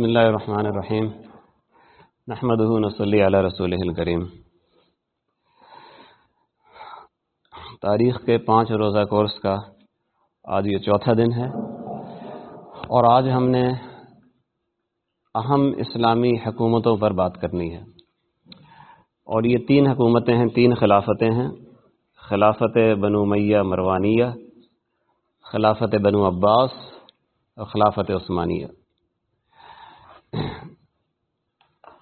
بسم اللہ الرحمن الرحیم۔ نحمد نصلی علی رسول الکریم۔ تاریخ کے پانچ روزہ کورس کا آج یہ چوتھا دن ہے۔ اور آج ہم نے اہم اسلامی حکومتوں پر بات کرنی ہے۔ اور یہ تین حکومتیں ہیں، تین خلافتیں ہیں۔ خلافت بنو میہ مروانیہ، خلافت بنو عباس اور خلافت عثمانیہ۔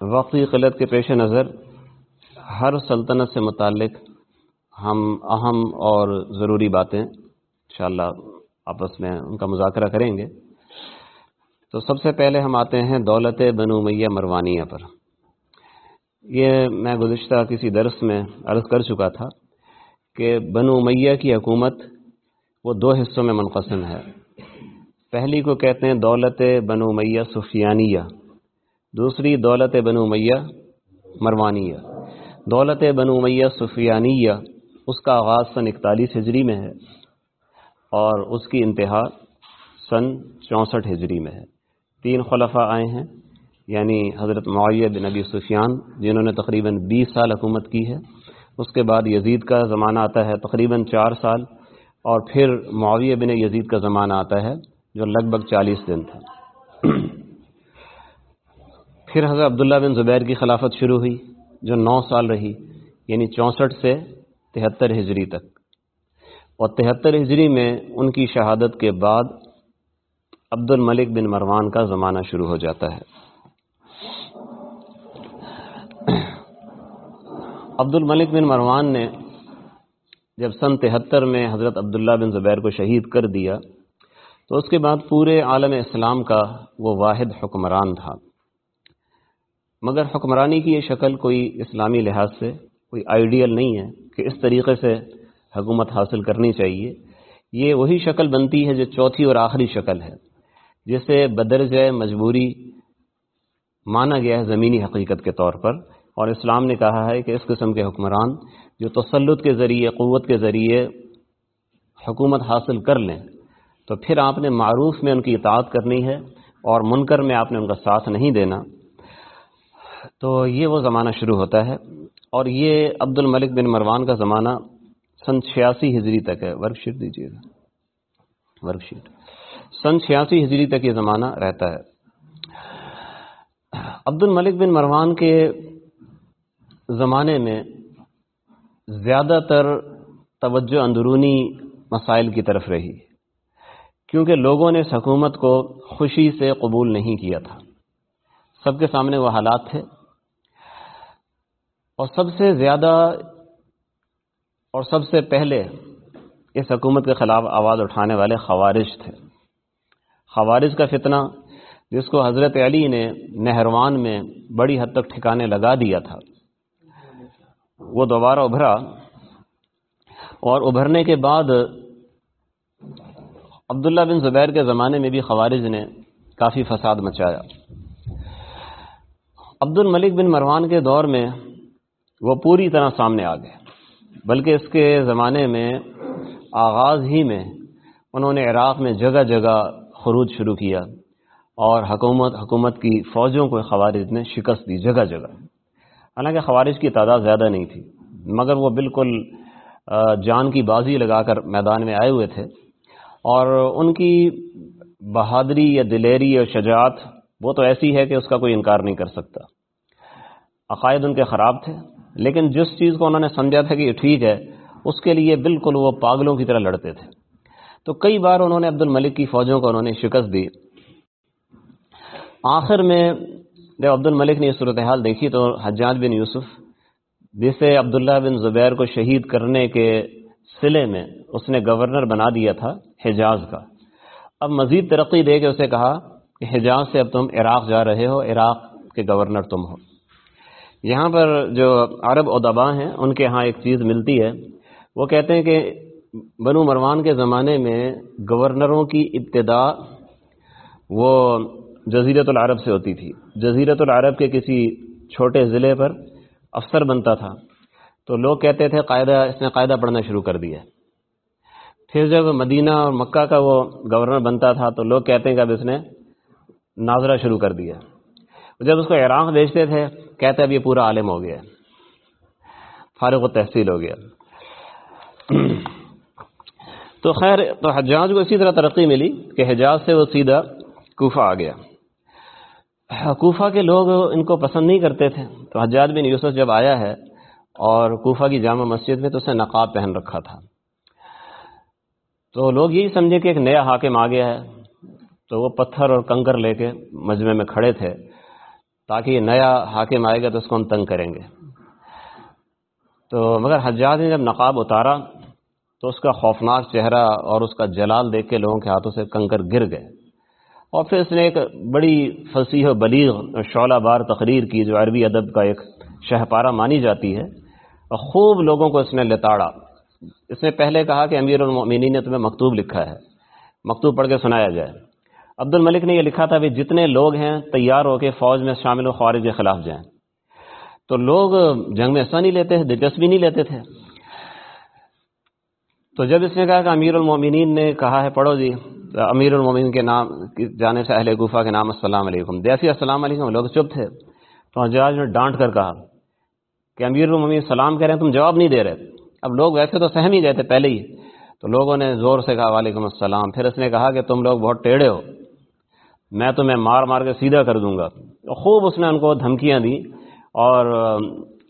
وقتی قلت کے پیش نظر، ہر سلطنت سے متعلق ہم اہم اور ضروری باتیں انشاءاللہ آپس میں ان کا مذاکرہ کریں گے۔ تو سب سے پہلے ہم آتے ہیں دولت بنو میہ مروانیہ پر۔ یہ میں گزشتہ کسی درس میں عرض کر چکا تھا کہ بنو میہ کی حکومت وہ دو حصوں میں منقسم ہے۔ پہلی کو کہتے ہیں دولت بنو میہ سفیانیہ، دوسری دولت بنو میہ مروانیہ۔ دولت بنو میہ سفیانیہ اس کا آغاز سن اکتالیس ہجری میں ہے اور اس کی انتہا سن چونسٹھ ہجری میں ہے۔ تین خلفہ آئے ہیں یعنی حضرت معیہ بن نبی سفیان، جنہوں نے تقریباً بیس سال حکومت کی ہے۔ اس کے بعد یزید کا زمانہ آتا ہے تقریباً چار سال، اور پھر معاویہ بن یزید کا زمانہ آتا ہے۔ جو لگ بھگ چالیس دن تھا۔ پھر حضرت عبداللہ بن زبیر کی خلافت شروع ہوئی، جو نو سال رہی یعنی چونسٹھ سے تہتر ہجری تک۔ اور تہتر ہجری میں ان کی شہادت کے بعد عبد الملک بن مروان کا زمانہ شروع ہو جاتا ہے۔ عبد الملک بن مروان نے جب سن تہتر میں حضرت عبداللہ بن زبیر کو شہید کر دیا تو اس کے بعد پورے عالم اسلام کا وہ واحد حکمران تھا۔ مگر حکمرانی کی یہ شکل کوئی اسلامی لحاظ سے کوئی آئیڈیل نہیں ہے کہ اس طریقے سے حکومت حاصل کرنی چاہیے۔ یہ وہی شکل بنتی ہے جو چوتھی اور آخری شکل ہے، جسے بدرج مجبوری مانا گیا ہے زمینی حقیقت کے طور پر۔ اور اسلام نے کہا ہے کہ اس قسم کے حکمران جو تسلط کے ذریعے، قوت کے ذریعے حکومت حاصل کر لیں تو پھر آپ نے معروف میں ان کی اطاعت کرنی ہے اور منکر میں آپ نے ان کا ساتھ نہیں دینا۔ تو یہ وہ زمانہ شروع ہوتا ہے اور یہ عبد الملک بن مروان کا زمانہ سن چھیاسی ہجری تک ہے۔ ورک شیٹ دیجیے گا۔ Work sheet. سن چھیاسی ہجری تک یہ زمانہ رہتا ہے۔ عبد الملک بن مروان کے زمانے میں زیادہ تر توجہ اندرونی مسائل کی طرف رہی۔ کیونکہ لوگوں نے اس حکومت کو خوشی سے قبول نہیں کیا تھا۔ سب کے سامنے وہ حالات تھے۔ اور سب سے زیادہ اور سب سے پہلے اس حکومت کے خلاف آواز اٹھانے والے خوارج تھے۔ خوارج کا فتنہ جس کو حضرت علی نے نہروان میں بڑی حد تک ٹھکانے لگا دیا تھا۔ وہ دوبارہ ابھرا اور ابھرنے کے بعد عبداللہ بن زبیر کے زمانے میں بھی خوارج نے کافی فساد مچایا۔ عبد الملک بن مروان کے دور میں وہ پوری طرح سامنے آ گئے، بلکہ اس کے زمانے میں آغاز ہی میں انہوں نے عراق میں جگہ جگہ خروج شروع کیا اور حکومت حکومت کی فوجوں کو خوارج نے شکست دی جگہ جگہ۔ حالانکہ خوارج کی تعداد زیادہ نہیں تھی، مگر وہ بالکل جان کی بازی لگا کر میدان میں آئے ہوئے تھے۔ اور ان کی بہادری یا دلیری اور شجاعت، وہ تو ایسی ہے کہ اس کا کوئی انکار نہیں کر سکتا۔ عقائد ان کے خراب تھے، لیکن جس چیز کو انہوں نے سمجھا تھا کہ یہ ٹھیک ہے، اس کے لیے بالکل وہ پاگلوں کی طرح لڑتے تھے۔ تو کئی بار انہوں نے عبد الملک کی فوجوں کو انہوں نے شکست دی۔ آخر میں جب عبد الملک نے یہ صورتحال دیکھی تو حجاج بن یوسف، جسے عبداللہ بن زبیر کو شہید کرنے کے سلے میں اس نے گورنر بنا دیا تھا حجاز کا۔ اب مزید ترقی دے کے اسے کہا کہ حجاز سے اب تم عراق جا رہے ہو، عراق کے گورنر تم ہو۔ یہاں پر جو عرب ادبا ہیں، ان کے ہاں ایک چیز ملتی ہے۔ وہ کہتے ہیں کہ بنو مروان کے زمانے میں گورنروں کی ابتدا وہ جزیرت العرب سے ہوتی تھی۔ جزیرت العرب کے کسی چھوٹے ضلع پر افسر بنتا تھا۔ تو لوگ کہتے تھے، قاعدہ، اس نے قاعدہ پڑھنا شروع کر دیا۔ پھر جب مدینہ اور مکہ کا وہ گورنر بنتا تھا تو لوگ کہتے ہیں کہ اب اس نے ناظرہ شروع کر دیا۔ جب اس کو عراق بیچتے تھے، کہتے اب یہ پورا عالم ہو گیا فارغ و تحصیل ہو گیا۔ تو خیر، تو حجاج کو اسی طرح ترقی ملی کہ حجاز سے وہ سیدھا کوفہ آ گیا۔ کوفہ کے لوگ ان کو پسند نہیں کرتے تھے۔ تو حجاج بن یوسف جب آیا ہے اور کوفہ کی جامع مسجد میں تو اس نے نقاب پہن رکھا تھا۔ تو لوگ یہی سمجھے کہ ایک نیا حاکم آ گیا ہے۔ تو وہ پتھر اور کنکر لے کے مجمع میں کھڑے تھے۔ تاکہ یہ نیا حاکم آئے گا تو اس کو ہم تنگ کریں گے۔ تو مگر حجاج نے جب نقاب اتارا تو اس کا خوفناک چہرہ اور اس کا جلال دیکھ کے لوگوں کے ہاتھوں سے کنکر گر گئے۔ اور پھر اس نے ایک بڑی فصیح و بلیغ شعلہ بار تقریر کی، جو عربی ادب کا ایک شہپارہ مانی جاتی ہے۔ اور خوب لوگوں کو اس نے لتاڑا۔ اس نے پہلے کہا کہ امیر المؤمنین نے تمہیں مکتوب لکھا ہے۔ مکتوب پڑھ کے سنایا جائے۔ عبد الملک نے یہ لکھا تھا کہ جتنے لوگ ہیں تیار ہو کے فوج میں شامل و خوارج کے خلاف جائیں۔ تو لوگ جنگ میں حصہ نہیں لیتے تھے دلچسپی نہیں لیتے تھے۔ تو جب اس نے کہا کہ امیر المومنین نے کہا ہے، پڑھو جی امیر المومنین کے نام جانے سے اہل گفا کے نام السلام علیکم۔ جیسی السلام علیکم، لوگ چپ تھے۔ تو حجاج نے ڈانٹ کر کہا کہ امیر المومنین سلام کہہ رہے ہیں، تم جواب نہیں دے رہے۔ اب لوگ ویسے تو سہم ہی گئے تھے پہلے ہی، تو لوگوں نے زور سے کہا، وعلیکم السلام۔ پھر اس نے کہا کہ تم لوگ بہت ٹیڑھے ہو، میں تمہیں مار مار کے سیدھا کر دوں گا۔ خوب اس نے ان کو دھمکیاں دی اور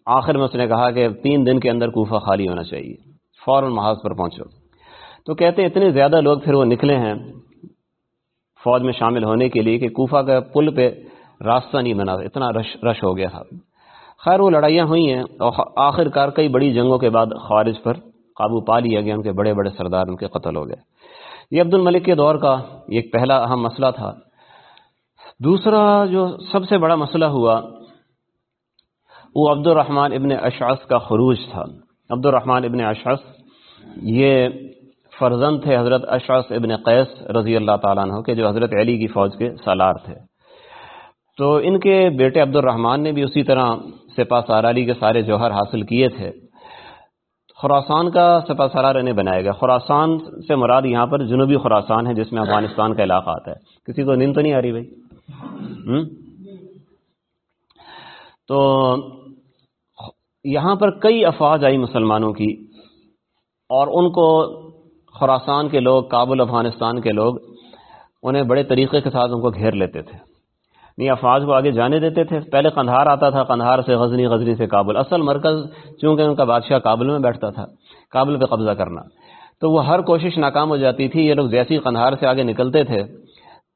آخر میں اس نے کہا کہ تین دن کے اندر کوفہ خالی ہونا چاہیے، فوراً محاذ پر پہنچو۔ تو کہتے ہیں اتنے زیادہ لوگ پھر وہ نکلے ہیں فوج میں شامل ہونے کے لیے کہ کوفہ کا پل پہ راستہ نہیں بنا، اتنا رش رش ہو گیا تھا۔ خیر وہ لڑائیاں ہوئی ہیں اور آخر کار کئی بڑی جنگوں کے بعد خارج پر قابو پا لیا گیا، ان کے بڑے بڑے سردار ان کے قتل ہو گئے۔ یہ عبد الملک کے دور کا ایک پہلا اہم مسئلہ تھا۔ دوسرا جو سب سے بڑا مسئلہ ہوا، وہ عبد الرحمن ابن اشعث کا خروج تھا۔ عبد الرحمن ابن اشعث یہ فرزند تھے حضرت اشعث ابن قیس رضی اللہ تعالیٰ عنہ کے، جو حضرت علی کی فوج کے سالار تھے۔ تو ان کے بیٹے عبد الرحمن نے بھی اسی طرح سپا سارالی کے سارے جوہر حاصل کیے تھے۔ خوراسان کا سپا سالار انہیں بنایا گیا خوراسان سے مراد یہاں پر جنوبی خوراسان ہے جس میں افغانستان کا علاقہ آتا ہے۔ کسی کو نیند تو نہیں آ رہی بھائی؟ تو یہاں پر کئی افواج آئی مسلمانوں کی اور ان کو خوراسان کے لوگ، کابل، افغانستان کے لوگ انہیں بڑے طریقے کے ساتھ ان کو گھیر لیتے تھے۔ نہیں افواج کو آگے جانے دیتے تھے۔ پہلے قندھار آتا تھا، قندھار سے غزنی غزنی سے کابل۔ اصل مرکز چونکہ ان کا بادشاہ کابل میں بیٹھتا تھا، کابل پہ قبضہ کرنا۔ تو وہ ہر کوشش ناکام ہو جاتی تھی، یہ لوگ جیسی قندھار سے آگے نکلتے تھے،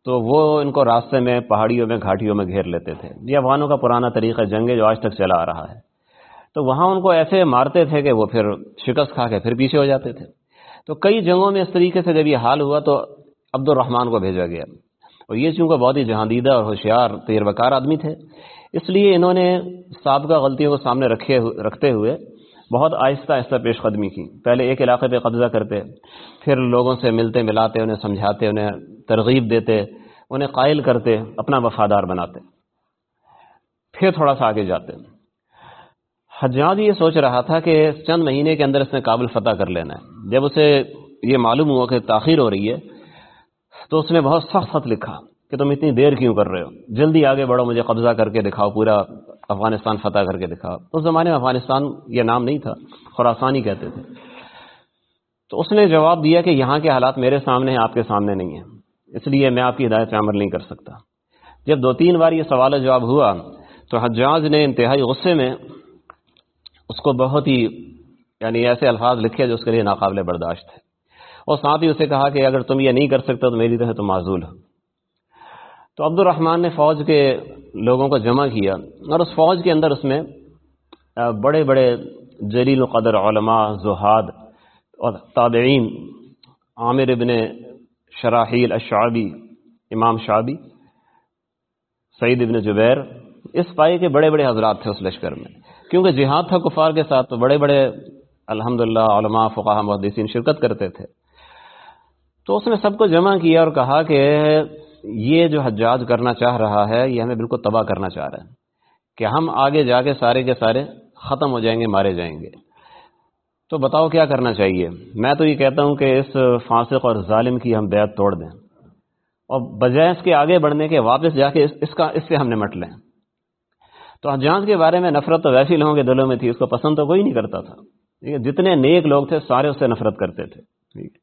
تو وہ ان کو راستے میں، پہاڑیوں میں، گھاٹیوں میں گھیر لیتے تھے۔ یہ افغانوں کا پرانا طریقہ جنگ ہے جو آج تک چلا آ رہا ہے۔ تو وہاں ان کو ایسے مارتے تھے کہ وہ پھر شکست کھا کے پھر پیچھے ہو جاتے تھے۔ تو کئی جنگوں میں اس طریقے سے جب یہ حال ہوا تو عبد الرحمان کو بھیجا گیا۔ اور یہ چونکہ بہت ہی جہاندیدہ اور ہوشیار تیر بکار آدمی تھے، اس لیے انہوں نے سابقہ غلطیوں کو سامنے رکھے رکھتے ہوئے بہت آہستہ آہستہ پیش قدمی کی۔ پہلے ایک علاقے پہ قبضہ کرتے، پھر لوگوں سے ملتے، ملاتے، انہیں سمجھاتے، انہیں ترغیب دیتے، انہیں قائل کرتے، اپنا وفادار بناتے۔ پھر تھوڑا سا آگے جاتے۔ حجاج یہ سوچ رہا تھا کہ چند مہینے کے اندر اس نے کابل فتح کر لینا ہے۔ جب اسے یہ معلوم ہوا کہ تاخیر ہو رہی ہے تو اس نے بہت سخت خط لکھا کہ تم اتنی دیر کیوں کر رہے ہو؟ جلدی آگے بڑھو، مجھے قبضہ کر کے دکھاؤ، پورا افغانستان فتح کر کے دکھاؤ۔ اس زمانے میں افغانستان یہ نام نہیں تھا خوراسانی کہتے تھے۔ تو اس نے جواب دیا کہ یہاں کے حالات میرے سامنے ہیں، آپ کے سامنے نہیں ہیں۔ اس لیے میں آپ کی ہدایت پہ عمل نہیں کر سکتا۔ جب دو تین بار یہ سوال جواب ہوا، تو حجاج نے انتہائی غصے میں اس کو بہت ہی یعنی ایسے الفاظ لکھے جو اس کے لیے ناقابل برداشت ہے اور ساتھ ہی اسے کہا کہ اگر تم یہ نہیں کر سکتے تو میری طرح تو معذول ہو۔ تو عبد الرحمن نے فوج کے لوگوں کو جمع کیا اور اس فوج کے اندر اس میں بڑے بڑے جلیل و قدر علماء، زہاد اور تابعین، عامر ابن شراحیل الشعبی، امام شعبی، سعید ابن جبیر، اس پائے کے بڑے بڑے حضرات تھے اس لشکر میں۔ کیونکہ جہاد تھا کفار کے ساتھ، تو بڑے بڑے الحمد للہ علماء فقہ محدثین شرکت کرتے تھے۔ تو اس نے سب کو جمع کیا اور کہا کہ یہ جو حجاج کرنا چاہ رہا ہے، یہ ہمیں بالکل تباہ کرنا چاہ رہا ہے کہ ہم آگے جا کے سارے کے سارے ختم ہو جائیں گے، مارے جائیں گے۔ تو بتاؤ کیا کرنا چاہیے؟ میں تو یہ کہتا ہوں کہ اس فاسق اور ظالم کی ہم بیعت توڑ دیں۔ اور بجائے اس کے آگے بڑھنے کے واپس جا کے اس کا، اس سے ہم نمٹ لیں۔ تو حجاز کے بارے میں نفرت تو ویسے لوگوں کے دلوں میں تھی، اس کو پسند تو کوئی نہیں کرتا تھا۔ ٹھیک ہے جتنے نیک لوگ تھے، سارے اس سے نفرت کرتے تھے۔ ٹھیک۔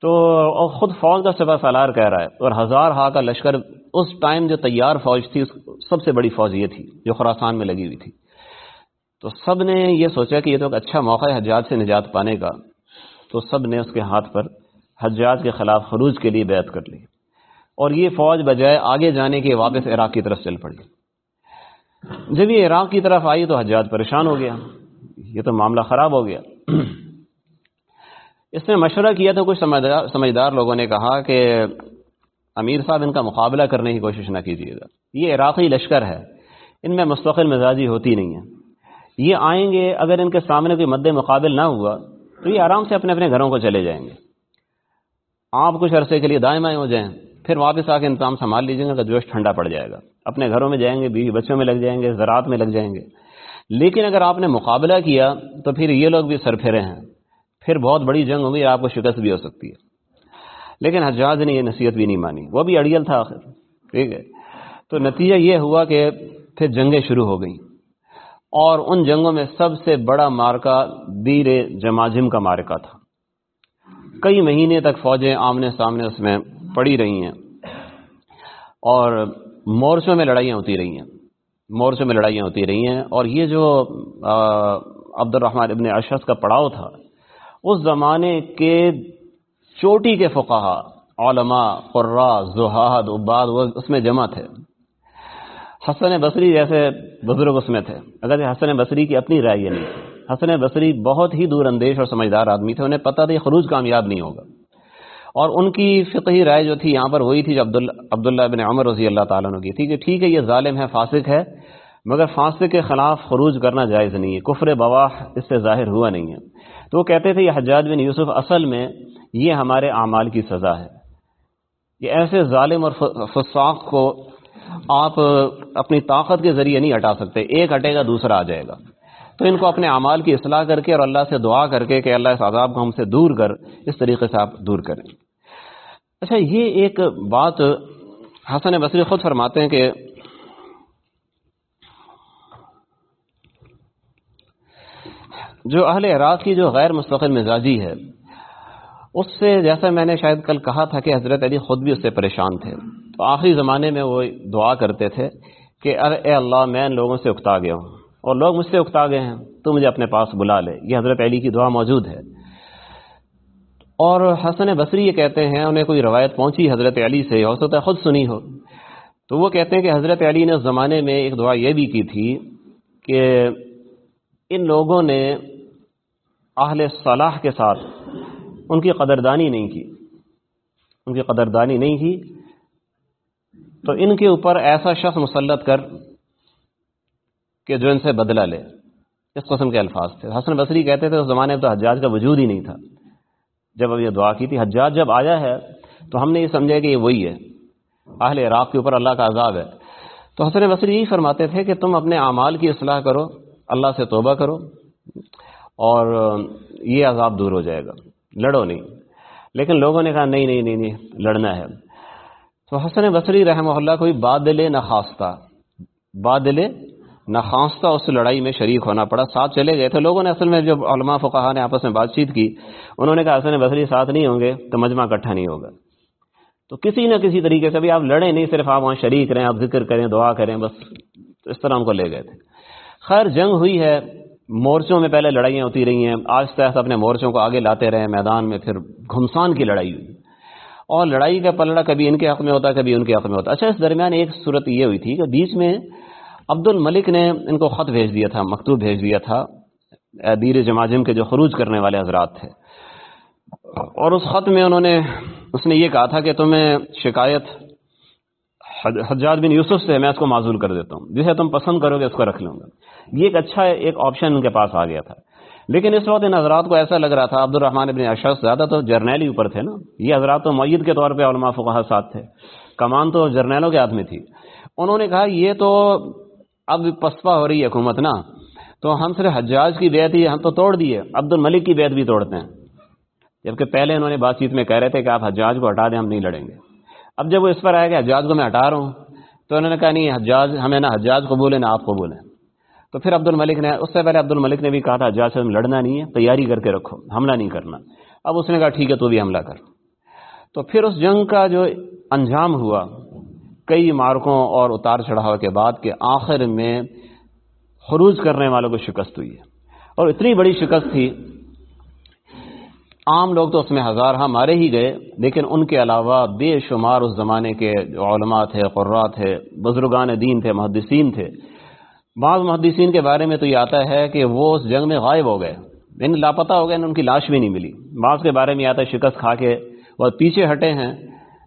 تو اور خود فوج کا سپا سالار کہہ رہا ہے اور ہزار ہا کا لشکر اس ٹائم جو تیار فوج تھی سب سے بڑی فوج یہ تھی جو خوراسان میں لگی ہوئی تھی۔ تو سب نے یہ سوچا کہ یہ تو ایک اچھا موقع ہے حجاج سے نجات پانے کا۔ تو سب نے اس کے ہاتھ پر حجاج کے خلاف خروج کے لیے بیعت کر لی۔ اور یہ فوج بجائے آگے جانے کے واپس عراق کی طرف چل پڑی۔ جب یہ عراق کی طرف آئی تو حجاج پریشان ہو گیا۔ یہ تو معاملہ خراب ہو گیا۔ اس نے مشورہ کیا تو کچھ سمجھدار لوگوں نے کہا کہ امیر صاحب ان کا مقابلہ کرنے کی کوشش نہ کیجیے گا۔ یہ عراقی لشکر ہے۔ ان میں مستقل مزاجی ہوتی نہیں ہے۔ یہ آئیں گے اگر ان کے سامنے کوئی مد مقابل نہ ہوا تو یہ آرام سے اپنے اپنے گھروں کو چلے جائیں گے۔ آپ کچھ عرصے کے لیے دائیں بائیں ہو جائیں۔ پھر واپس آ کے انتظام سنبھال لیجیے گا، جوش ٹھنڈا پڑ جائے گا۔ اپنے گھروں میں جائیں گے، بیوی بچوں میں لگ جائیں گے، زراعت میں لگ جائیں گے۔ لیکن اگر آپ نے مقابلہ کیا تو پھر یہ لوگ بھی سر پھرے ہیں۔ پھر بہت بڑی جنگ ہوگی آپ کو شکست بھی ہو سکتی ہے۔ لیکن حجاج نے یہ نصیحت بھی نہیں مانی۔ وہ بھی اڑیل تھا آخر۔ ٹھیک ہے۔ تو نتیجہ یہ ہوا کہ پھر جنگیں شروع ہو گئیں۔ اور ان جنگوں میں سب سے بڑا مارکا دیر جماجم کا مارکا تھا۔ کئی مہینے تک فوجیں آمنے سامنے اس میں پڑی رہی ہیں۔ اور مورچوں میں لڑائیاں ہوتی رہی ہیں۔ مورچوں میں لڑائیاں ہوتی رہی ہیں۔ اور یہ جو عبد الرحمٰن ابن اشرف کا پڑاؤ تھا اس زمانے کے چوٹی کے فقہ علماء قرا زہاد، عباد اس میں جمع تھے۔ حسن بصری جیسے بزرگ اس میں تھے۔ اگر حسن بصری کی اپنی رائے یہ نہیں تھی۔ حسن بصری بہت ہی دور اندیش اور سمجھدار آدمی تھے، انہیں پتہ تھا یہ خروج کامیاب نہیں ہوگا۔ اور ان کی فقہی رائے جو تھی، یہاں پر وہی تھی جو عبداللہ بن عمر رضی اللہ تعالیٰ نے کی تھی کہ ٹھیک ہے، یہ ظالم ہے، فاسق ہے، مگر فاسق کے خلاف خروج کرنا جائز نہیں ہے۔ کفر بواہ اس سے ظاہر ہوا نہیں ہے۔ تو وہ کہتے تھے، یہ حجاج بن یوسف اصل میں یہ ہمارے اعمال کی سزا ہے۔ یہ ایسے ظالم اور فساق کو آپ اپنی طاقت کے ذریعے نہیں ہٹا سکتے۔ ایک ہٹے گا، دوسرا آ جائے گا۔ تو ان کو اپنے اعمال کی اصلاح کر کے اور اللہ سے دعا کر کے کہ اللہ اس عذاب کو ہم سے دور کر، اس طریقے سے آپ دور کریں۔ اچھا یہ ایک بات حسن بصری خود فرماتے ہیں کہ جو اہل عراق کی جو غیر مستقل مزاجی ہے، اس سے جیسا میں نے شاید کل کہا تھا کہ حضرت علی خود بھی اس سے پریشان تھے۔ تو آخری زمانے میں وہ دعا کرتے تھے کہ ارے اے اللہ، میں ان لوگوں سے اکتا گیا ہوں اور لوگ مجھ سے اکتا گئے ہیں، تو مجھے اپنے پاس بلا لے۔ یہ حضرت علی کی دعا موجود ہے۔ اور حسن بصری یہ کہتے ہیں، انہیں کوئی روایت پہنچی حضرت علی سے، ہو سکتا ہے خود سنی ہو۔ تو وہ کہتے ہیں کہ حضرت علی نے اس زمانے میں ایک دعا یہ بھی کی تھی کہ ان لوگوں نے اہل صلاح کے ساتھ ان کی قدردانی نہیں کی۔ ان کی قدردانی نہیں کی۔ تو ان کے اوپر ایسا شخص مسلط کر کہ جو ان سے بدلہ لے۔ اس قسم کے الفاظ تھے۔ حسن بصری کہتے تھے اس زمانے میں تو حجاج کا وجود ہی نہیں تھا۔ جب اب یہ دعا کی تھی، حجاج جب آیا ہے تو ہم نے یہ سمجھا کہ یہ وہی ہے۔ اہل عراق کے اوپر اللہ کا عذاب ہے۔ تو حسن بصری یہی فرماتے تھے کہ تم اپنے اعمال کی اصلاح کرو، اللہ سے توبہ کرو۔ اور یہ عذاب دور ہو جائے گا۔ لڑو نہیں۔ لیکن لوگوں نے کہا، نہیں نہیں نہیں نہیں، لڑنا ہے۔ تو حسن بصری رحمہ اللہ کوئی بادل نخواستہ بادل نخواستہ اس لڑائی میں شریک ہونا پڑا۔ ساتھ چلے گئے تھے۔ لوگوں نے اصل میں جب علماء فقہ نے آپس میں بات چیت کی، انہوں نے کہا، حسن بصری ساتھ نہیں ہوں گے تو مجمع اکٹھا نہیں ہوگا۔ تو کسی نہ کسی طریقے سے بھی آپ لڑیں نہیں، صرف آپ وہاں شریک رہیں، آپ ذکر کریں، دعا کریں، بس اس طرح ان کو لے گئے تھے۔ خیر، جنگ ہوئی ہے۔ مورچوں میں پہلے لڑائیاں ہوتی رہی ہیں آہستہ آہستہ اپنے مورچوں کو آگے لاتے رہے میدان میں پھر گھمسان کی لڑائی ہوئی۔ اور لڑائی کا پلڑا کبھی ان کے حق میں ہوتا، کبھی ان کے حق میں ہوتا۔ اچھا اس درمیان ایک صورت یہ ہوئی تھی کہ بیچ میں عبد الملک نے ان کو خط بھیج دیا تھا، مکتوب بھیج دیا تھا۔ دیر جماجم کے جو خروج کرنے والے حضرات تھے۔ اور اس خط میں انہوں نے، اس نے یہ کہا تھا کہ تمہیں شکایت حجاج بن یوسف سے، میں اس کو معذول کر دیتا ہوں۔ جسے تم پسند کرو گے، اس کو رکھ لوں گا۔ یہ ایک اچھا ایک آپشن ان کے پاس آ گیا تھا۔ لیکن اس وقت ان حضرات کو ایسا لگ رہا تھا عبد الرحمان ابن اشخص زیادہ تو جرنیل ہی اوپر تھے نا۔ یہ حضرات تو معید کے طور پہ علماء فقہ ساتھ تھے۔ کمان تو جرنیلوں کے ہاتھ میں تھی۔ انہوں نے کہا، یہ تو اب پسپا ہو رہی ہے حکومت نا۔ تو ہم صرف حجاج کی بیعت ہی ہم تو توڑ دیے عبد الملک کی بیعت بھی توڑتے ہیں۔ جبکہ پہلے انہوں نے بات چیت میں کہہ رہے تھے کہ آپ حجاج کو ہٹا دیں، ہم نہیں لڑیں گے۔ اب جب وہ اس پر آیا کہ حجاج کو میں ہٹا رہا ہوں، تو انہوں نے کہا، نہیں، حجاج ہمیں نہ حجاج قبول ہے، نہ آپ قبول ہیں۔ تو پھر عبد الملک نے اس سے پہلے عبد الملک نے بھی کہا تھا حجاج سے لڑنا نہیں ہے، تیاری کر کے رکھو، حملہ نہیں کرنا۔ اب اس نے کہا، ٹھیک ہے، تو بھی حملہ کر۔ تو پھر اس جنگ کا جو انجام ہوا، کئی مارکوں اور اتار چڑھاؤ کے بعد کہ آخر میں خروج کرنے والوں کو شکست ہوئی ہے۔ اور اتنی بڑی شکست تھی، عام لوگ تو اس میں ہزار ہاں مارے ہی گئے، لیکن ان کے علاوہ بے شمار اس زمانے کے جو علماء تھے قرات تھے، بزرگان دین تھے، محدثین تھے۔ بعض محدثین کے بارے میں تو یہ آتا ہے کہ وہ اس جنگ میں غائب ہو گئے۔ ان لاپتہ ہو گئے، ان کی لاش بھی نہیں ملی۔ بعض کے بارے میں آتا ہے شکست کھا کے وہ پیچھے ہٹے ہیں۔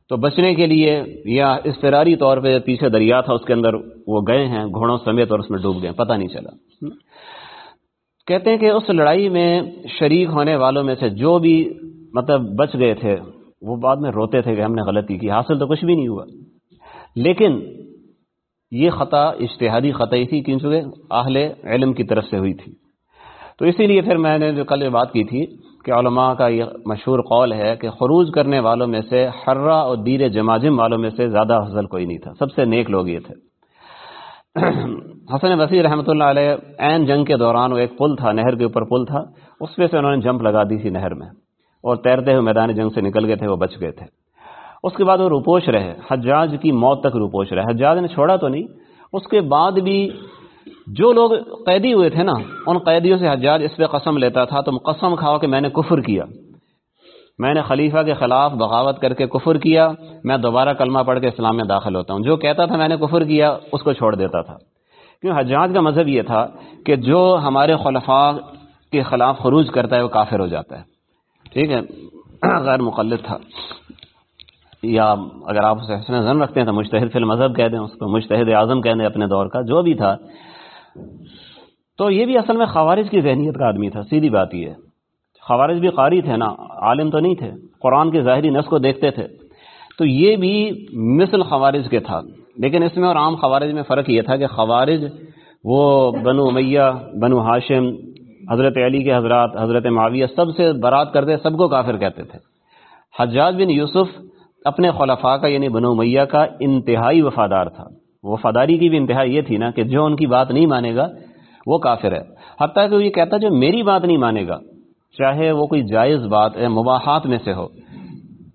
تو بچنے کے لیے یا استراری طور پہ پیچھے دریا تھا، اس کے اندر وہ گئے ہیں، گھوڑوں سمیت اور اس میں ڈوب گئے پتہ نہیں چلا۔ کہتے ہیں کہ اس لڑائی میں شریک ہونے والوں میں سے جو بھی مطلب بچ گئے تھے، وہ بعد میں روتے تھے کہ ہم نے غلطی کی، حاصل تو کچھ بھی نہیں ہوا۔ لیکن یہ خطا اشتہادی خطائی تھی، کیونکہ اہل علم کی طرف سے ہوئی تھی۔ تو اسی لیے پھر میں نے جو کل بات کی تھی کہ علماء کا یہ مشہور قول ہے کہ خروج کرنے والوں میں سے حرہ اور دیر جماجم والوں میں سے زیادہ افضل کوئی نہیں تھا۔ سب سے نیک لوگ یہ تھے۔ حسن وسیع رحمۃ اللہ علیہ عین جنگ کے دوران وہ ایک پل تھا، نہر کے اوپر پل تھا۔ اس پہ سے انہوں نے جمپ لگا دی تھی نہر میں اور تیرتے ہوئے میدان جنگ سے نکل گئے تھے، وہ بچ گئے تھے۔ اس کے بعد وہ روپوش رہے۔ حجاج کی موت تک روپوش رہے۔ حجاج نے چھوڑا تو نہیں، اس کے بعد بھی جو لوگ قیدی ہوئے تھے نا، ان قیدیوں سے حجاج اس پہ قسم لیتا تھا، تم قسم کھاؤ کہ میں نے کفر کیا۔ میں نے خلیفہ کے خلاف بغاوت کر کے کفر کیا۔ میں دوبارہ کلمہ پڑھ کے اسلام میں داخل ہوتا ہوں۔ جو کہتا تھا میں نے کفر کیا، اس کو چھوڑ دیتا تھا۔ کیوں؟ حجاج کا مذہب یہ تھا کہ جو ہمارے خلفاء کے خلاف خروج کرتا ہے، وہ کافر ہو جاتا ہے۔ ٹھیک ہے؟ غیر مقلد تھا۔ یا اگر آپ اسے حسن زن رکھتے ہیں تو مشتحد فی المذہب کہہ دیں، اس کو مشتحد اعظم کہہ دیں، اپنے دور کا جو بھی تھا۔ تو یہ بھی اصل میں خوارج کی ذہنیت کا آدمی تھا، سیدھی بات یہ خوارج بھی قاری تھے نا، عالم تو نہیں تھے، قرآن کے ظاہری نس کو دیکھتے تھے۔ تو یہ بھی مثل خوارج کے تھا۔ لیکن اس میں اور عام خوارج میں فرق یہ تھا کہ خوارج وہ بنو امیہ، بنو ہاشم، حضرت علی کے حضرات، حضرت معاویہ سب سے برات کرتے سب کو کافر کہتے تھے۔ حجاج بن یوسف اپنے خلفاء کا یعنی بنو میہ کا انتہائی وفادار تھا۔ وفاداری کی بھی انتہا یہ تھی نا کہ جو ان کی بات نہیں مانے گا، وہ کافر ہے۔ حتیٰ کہ وہ یہ کہتا جو میری بات نہیں مانے گا، چاہے وہ کوئی جائز بات ہے، مباحات میں سے ہو،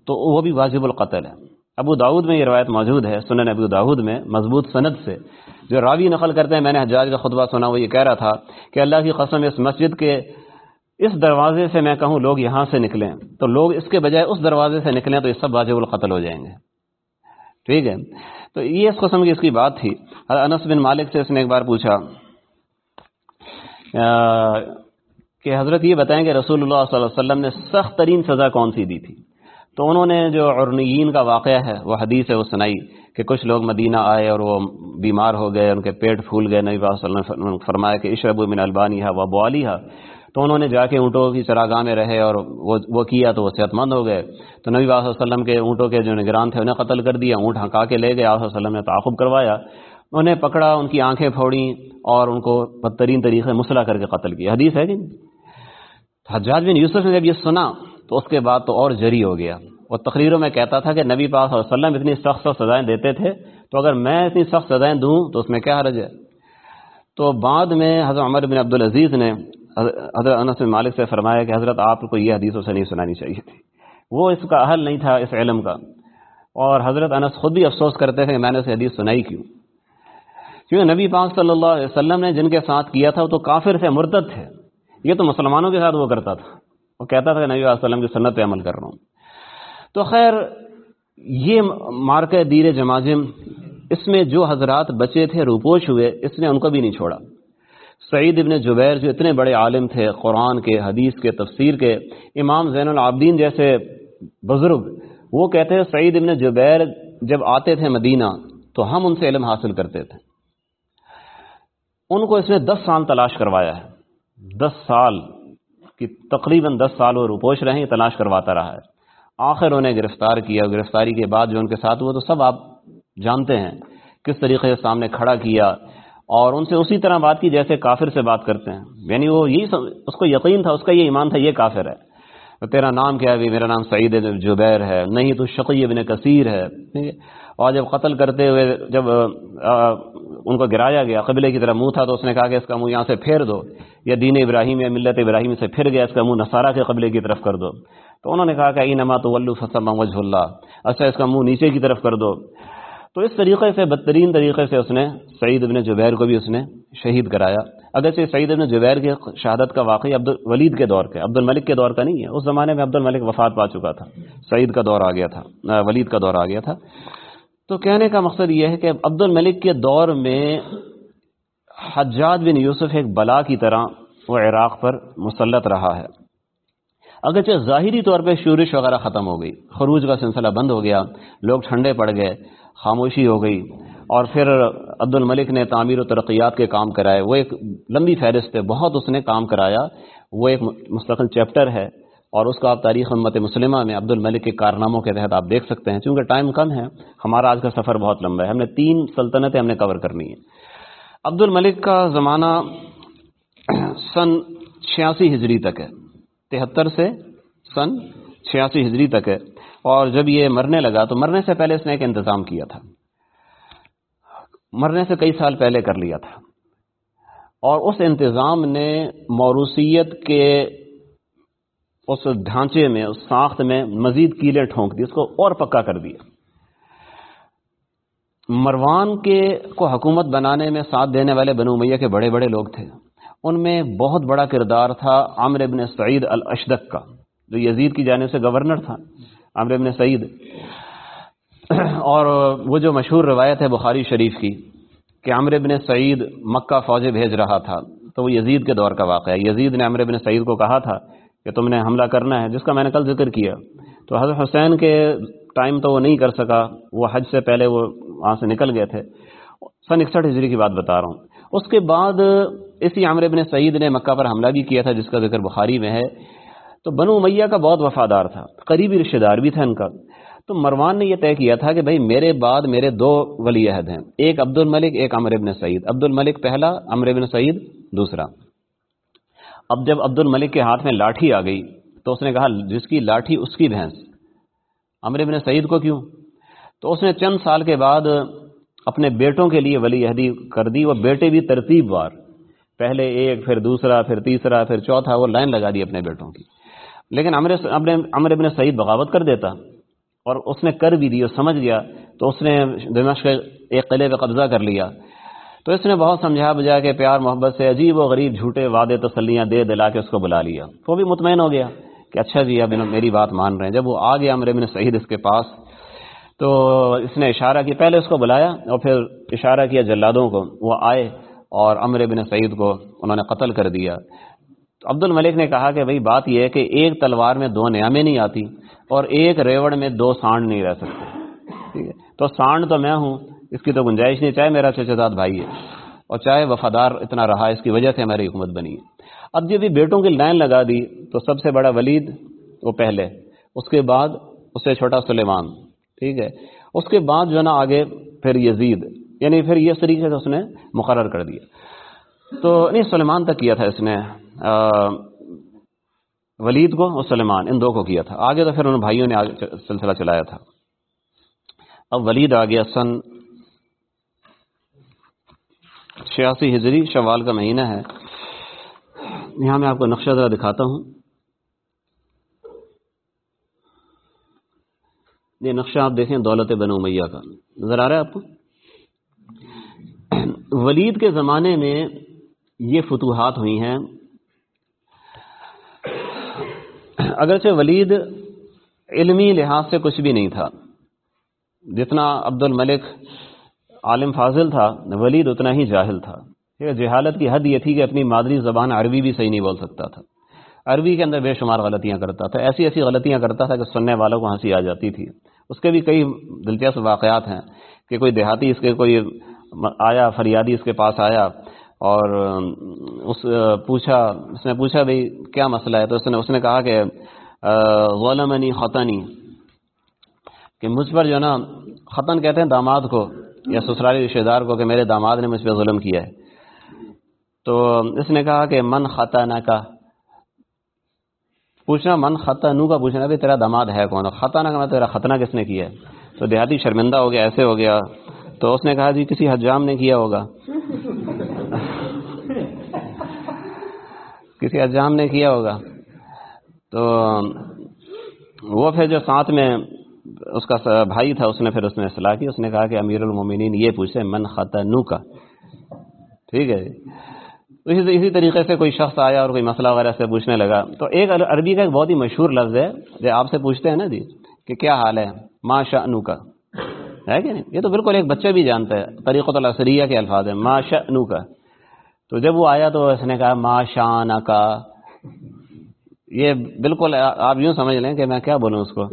تو وہ بھی واجب القتل ہے۔ ابو داود میں یہ روایت موجود ہے، سنن ابو داود میں مضبوط سند سے۔ جو راوی نقل کرتے ہیں، میں نے حجاج کا خطبہ سنا، وہ یہ کہہ رہا تھا کہ اللہ کی قسم اس مسجد کے اس دروازے سے میں کہوں لوگ یہاں سے نکلیں، تو لوگ اس کے بجائے اس دروازے سے نکلیں تو یہ سب واجب القتل ہو جائیں گے۔ ٹھیک ہے؟ تو یہ اس قسم کی اس کی بات تھی۔ انس بن مالک سے اس نے ایک بار پوچھا کہ حضرت یہ بتائیں کہ رسول اللہ صلی اللہ علیہ وسلم نے سخت ترین سزا کون سی دی تھی؟ تو انہوں نے جو عرنیین کا واقعہ ہے، وہ حدیث ہے، وہ سنائی کہ کچھ لوگ مدینہ آئے اور وہ بیمار ہو گئے، ان کے پیٹ پھول گئے، نبی صلی اللہ علیہ وسلم فرمایا کہ اشرب من البانی ہے وہ بوالی ہے تو انہوں نے جا کے اونٹوں کی چراگاہ میں رہے اور وہ وہ کیا تو وہ صحت مند ہو گئے۔ تو نبی علیہ وسلم کے اونٹوں کے جو نگران تھے انہیں قتل کر دیا، اونٹ ہنکا کے لے گئے۔ علیہ وسلم نے تعاقب کروایا۔ انہیں پکڑا، ان کی آنکھیں پھوڑی اور ان کو بدترین طریقے مسئلہ کر کے قتل کیا۔ حدیث ہے کہ حجاج بن یوسف نے جب یہ سنا تو اس کے بعد تو اور جری ہو گیا۔ وہ تقریروں میں کہتا تھا کہ نبی پاک صلی اللہ علیہ وسلم اتنی سخت سخت سزائیں دیتے تھے، تو اگر میں اتنی سخت سزائیں دوں تو اس میں کیا حرج ہے؟ تو بعد میں حضرت عمر بن عبدالعزیز نے حضرت انس بن مالک سے فرمایا کہ حضرت آپ کو یہ حدیثوں سے نہیں سنانی چاہیے تھی۔ وہ اس کا حل نہیں تھا اس علم کا۔ اور حضرت انس خود بھی افسوس کرتے تھے کہ میں نے اسے حدیث سنائی کیوں؟ کیونکہ نبی پاک صلی اللہ علیہ وسلم نے جن کے ساتھ کیا تھا وہ تو کافر تھے مرتد تھے۔ یہ تو مسلمانوں کے ساتھ وہ کرتا تھا۔ وہ کہتا تھا کہ نبی علیہ وسلم کی سنت پہ عمل کر رہا ہوں۔ تو خیر، یہ مارک دیر جماجم اس میں جو حضرات بچے تھے، روپوش ہوئے، اس نے ان کو بھی نہیں چھوڑا۔ سعید ابن جبیر جو اتنے بڑے عالم تھے قرآن کے، حدیث کے، تفسیر کے، امام زین العابدین جیسے بزرگ، وہ کہتے ہیں سعید ابن جبیر جب آتے تھے مدینہ تو ہم ان سے علم حاصل کرتے تھے۔ ان کو اس نے دس سال تلاش کروایا ہے۔ دس سال کی تقریباً دس سال وہ روپوش رہے تلاش کرواتا رہا ہے۔ آخر انہیں گرفتار کیا۔ گرفتاری کے بعد جو ان کے ساتھ ہوا تو سب آپ جانتے ہیں، کس طریقے سے سامنے کھڑا کیا۔ اور ان سے اسی طرح بات کی جیسے کافر سے بات کرتے ہیں۔ یعنی وہ یہی اس کو یقین تھا، اس کا یہ ایمان تھا، یہ کافر ہے۔ تو تیرا نام کیا ہے میرا نام سعید جبیر ہے۔ نہیں تو شقی ابن کثیر ہے۔ اور جب قتل کرتے ہوئے جب ان کو گرایا گیا، قبلے کی طرح منہ تھا تو اس نے کہا کہ اس کا منہ یہاں سے پھیر دو۔ یا دین ابراہیم یا ملت ابراہیم سے پھر گیا، اس کا منہ نصارہ کے قبلے کی طرف کر دو۔ تو انہوں نے کہا کہ نما تو ولو فسم وجہ اللہ۔ اچھا اس کا منہ نیچے کی طرف کر دو۔ تو اس طریقے سے، بدترین طریقے سے اس نے سعید ابن جبیر کو بھی اس نے شہید کرایا۔ اگرچہ سعید ابن جبیر کی شہادت کا واقعی عبد الولید کے دور کے عبد الملک کے دور کا نہیں ہے۔ اس زمانے میں عبد الملک وفات پا چکا تھا۔ سعید کا دور آ گیا تھا ولید کا دور آ گیا تھا۔ تو کہنے کا مقصد یہ ہے کہ عبد الملک کے دور میں حجاد بن یوسف ایک بلا کی طرح وہ عراق پر مسلط رہا ہے۔ اگرچہ ظاہری طور پہ شورش وغیرہ ختم ہو گئی، خروج کا سلسلہ بند ہو گیا، لوگ ٹھنڈے پڑ گئے خاموشی ہو گئی اور پھر عبد الملک نے تعمیر و ترقیات کے کام کرائے۔ وہ ایک لمبی فہرست ہے، بہت اس نے کام کرایا۔ وہ ایک مستقل چیپٹر ہے اور اس کا آپ تاریخ امت مسلمہ میں عبد الملک کے کارناموں کے تحت آپ دیکھ سکتے ہیں۔ چونکہ ٹائم کم ہے، ہمارا آج کا سفر بہت لمبا ہے۔ ہم نے تین سلطنتیں ہم نے کور کرنی ہے عبد الملک کا زمانہ سن چھیاسی ہجری تک ہے۔ تہتر سے سن چھیاسی ہجری تک ہے۔ اور جب یہ مرنے لگا تو مرنے سے پہلے اس نے ایک انتظام کیا تھا۔ مرنے سے کئی سال پہلے کر لیا تھا۔ اور اس انتظام نے موروثیت کے اس ڈھانچے میں، اس ساخت میں مزید کیلے ٹھونک دی اس کو اور پکا کر دیا۔ مروان کے کو حکومت بنانے میں ساتھ دینے والے بنو میاں کے بڑے بڑے لوگ تھے۔ ان میں بہت بڑا کردار تھا عامر ابن سعید الاشدق کا، جو یزید کی جانب سے گورنر تھا۔ عامر ابن سعید۔ اور وہ جو مشہور روایت ہے بخاری شریف کی کہ عامر ابن سعید مکہ فوجیں بھیج رہا تھا، تو وہ یزید کے دور کا واقعہ ہے۔ یزید نے عامر ابن سعید کو کہا تھا کہ تم نے حملہ کرنا ہے، جس کا میں نے کل ذکر کیا۔ تو حضرت حسین کے ٹائم تو وہ نہیں کر سکا، وہ حج سے پہلے وہ وہاں سے نکل گئے تھے۔ سن اکسٹھ ہجری کی بات بتا رہا ہوں۔ اس کے بعد اسی عامر ابن سعید نے مکہ پر حملہ بھی کیا تھا، جس کا ذکر بخاری میں ہے۔ تو بنو میاں کا بہت وفادار تھا، قریبی رشتہ دار بھی تھا ان کا۔ تو مروان نے یہ طے کیا تھا کہ بھائی میرے بعد میرے دو ولی عہد ہیں، ایک عبد الملک ایک عمر ابن سعید۔ عبد الملک پہلا عمر ابن سعید دوسرا۔ اب جب عبد الملک کے ہاتھ میں لاٹھی آ گئی تو اس نے کہا، جس کی لاٹھی اس کی بھینس۔ عمر ابن سعید کو کیوں؟ تو اس نے چند سال کے بعد اپنے بیٹوں کے لیے ولی عہدی کر دی، وہ بیٹے بھی ترتیب وار۔ پہلے ایک، پھر دوسرا، پھر تیسرا، پھر چوتھا، وہ لائن لگا دی اپنے بیٹوں کی۔ لیکن عمر ابن سعید بغاوت کر دیتا اور اس نے کر بھی دی اور سمجھ گیا تو اس نے دمشق ایک قلعے پہ قبضہ کر لیا۔ تو اس نے بہت سمجھا بجا کے پیار محبت سے عجیب و غریب جھوٹے وعدے تسلیاں دے دلا کے اس کو بلا لیا۔ وہ بھی مطمئن ہو گیا کہ اچھا جی اب میری بات مان رہے ہیں۔ جب وہ آ گیا امر ابن سعید اس کے پاس تو اس نے اشارہ کیا، پہلے اس کو بلایا اور پھر اشارہ کیا جلادوں کو۔ وہ آئے اور امر ابن سعید کو انہوں نے قتل کر دیا۔ تو عبد الملک نے کہا کہ بھائی بات یہ ہے کہ ایک تلوار میں دو نیامیں نہیں آتی اور ایک ریوڑ میں دو سانڈ نہیں رہ سکتے۔ ٹھیک ہے؟ تو سانڈ تو میں ہوں، اس کی تو گنجائش نہیں، چاہے میرا چچا بھائی ہے اور چاہے وفادار اتنا رہا اس کی وجہ سے ہماری حکومت بنی ہے۔ اب جب بھی بیٹوں کی لائن لگا دی تو سب سے بڑا ولید وہ پہلے، اس کے بعد اس سے چھوٹا سلیمان، ٹھیک ہے؟ اس کے بعد جو ہے نا آگے پھر یزید یعنی پھر یہ طریقے سے اس نے مقرر کر دیا۔ تو نہیں، سلیمان تک کیا تھا اس نے؟ ولید کو اور سلیمان، ان دو کو کیا تھا۔ آگے تو پھر ان بھائیوں نے سلسلہ چلایا تھا۔ اب ولید آ گیا سن چھیاسی ہجری شوال کا مہینہ ہے۔ یہاں میں آپ کو نقشہ ذرا دکھاتا ہوں۔ یہ نقشہ آپ دیکھیں دولت بنو میاں کا۔ نظر آ رہا ہے آپ کو؟ ولید کے زمانے میں یہ فتوحات ہوئی ہیں۔ اگرچہ ولید علمی لحاظ سے کچھ بھی نہیں تھا۔ جتنا عبد الملک عالم فاضل تھا، ولید اتنا ہی جاہل تھا۔ جہالت کی حد یہ تھی کہ اپنی مادری زبان عربی بھی صحیح نہیں بول سکتا تھا۔ عربی کے اندر بے شمار غلطیاں کرتا تھا۔ ایسی ایسی غلطیاں کرتا تھا کہ سننے والوں کو ہنسی آ جاتی تھی۔ اس کے بھی کئی دلچسپ واقعات ہیں کہ کوئی دیہاتی اس کے کوئی آیا، فریادی اس کے پاس آیا۔ اور اس پوچھا، اس نے پوچھا بھائی کیا مسئلہ ہے؟ تو اس نے اس نے کہا کہ غلمنی خطنی، کہ مجھ پر جو ہے نا، خطن کہتے ہیں داماد کو، یا سسرالی رشتے دار کو، کہ میرے داماد نے مجھ پہ ظلم کیا ہے۔ تو اس نے کہا کہ من خطانہ کا پوچھنا من خطا نو کا، پوچھنا بھی تیرا داماد ہے کون؟ خطانہ کا میں مطلب تیرا خطنا کس نے کیا ہے؟ تو دیہاتی شرمندہ ہو گیا، ایسے ہو گیا۔ تو اس نے کہا جی کسی حجام نے کیا ہوگا۔ کسی حجام نے کیا ہوگا؟ تو وہ پھر جو ساتھ میں اس کا بھائی تھا، اس نے پھر اس نے اصلاح کی، اس نے کہا کہ امیر المومنین یہ پوچھے، من خطا نو کا ٹھیک ہے جی۔ اسی اسی طریقے سے کوئی شخص آیا اور کوئی مسئلہ وغیرہ سے پوچھنے لگا۔ تو ایک عربی کا ایک بہت ہی مشہور لفظ ہے، جو آپ سے پوچھتے ہیں نا جی کہ کیا حال ہے؟ ما شأنو کا ہے کہ نہیں؟ یہ تو بالکل ایک بچہ بھی جانتا ہے، طریقۃ الاسریہ کے الفاظ ہیں، ما شأنو کا تو جب وہ آیا تو اس نے کہا، ما شان کا یہ بالکل آپ یوں سمجھ لیں کہ میں کیا بولوں اس کو؟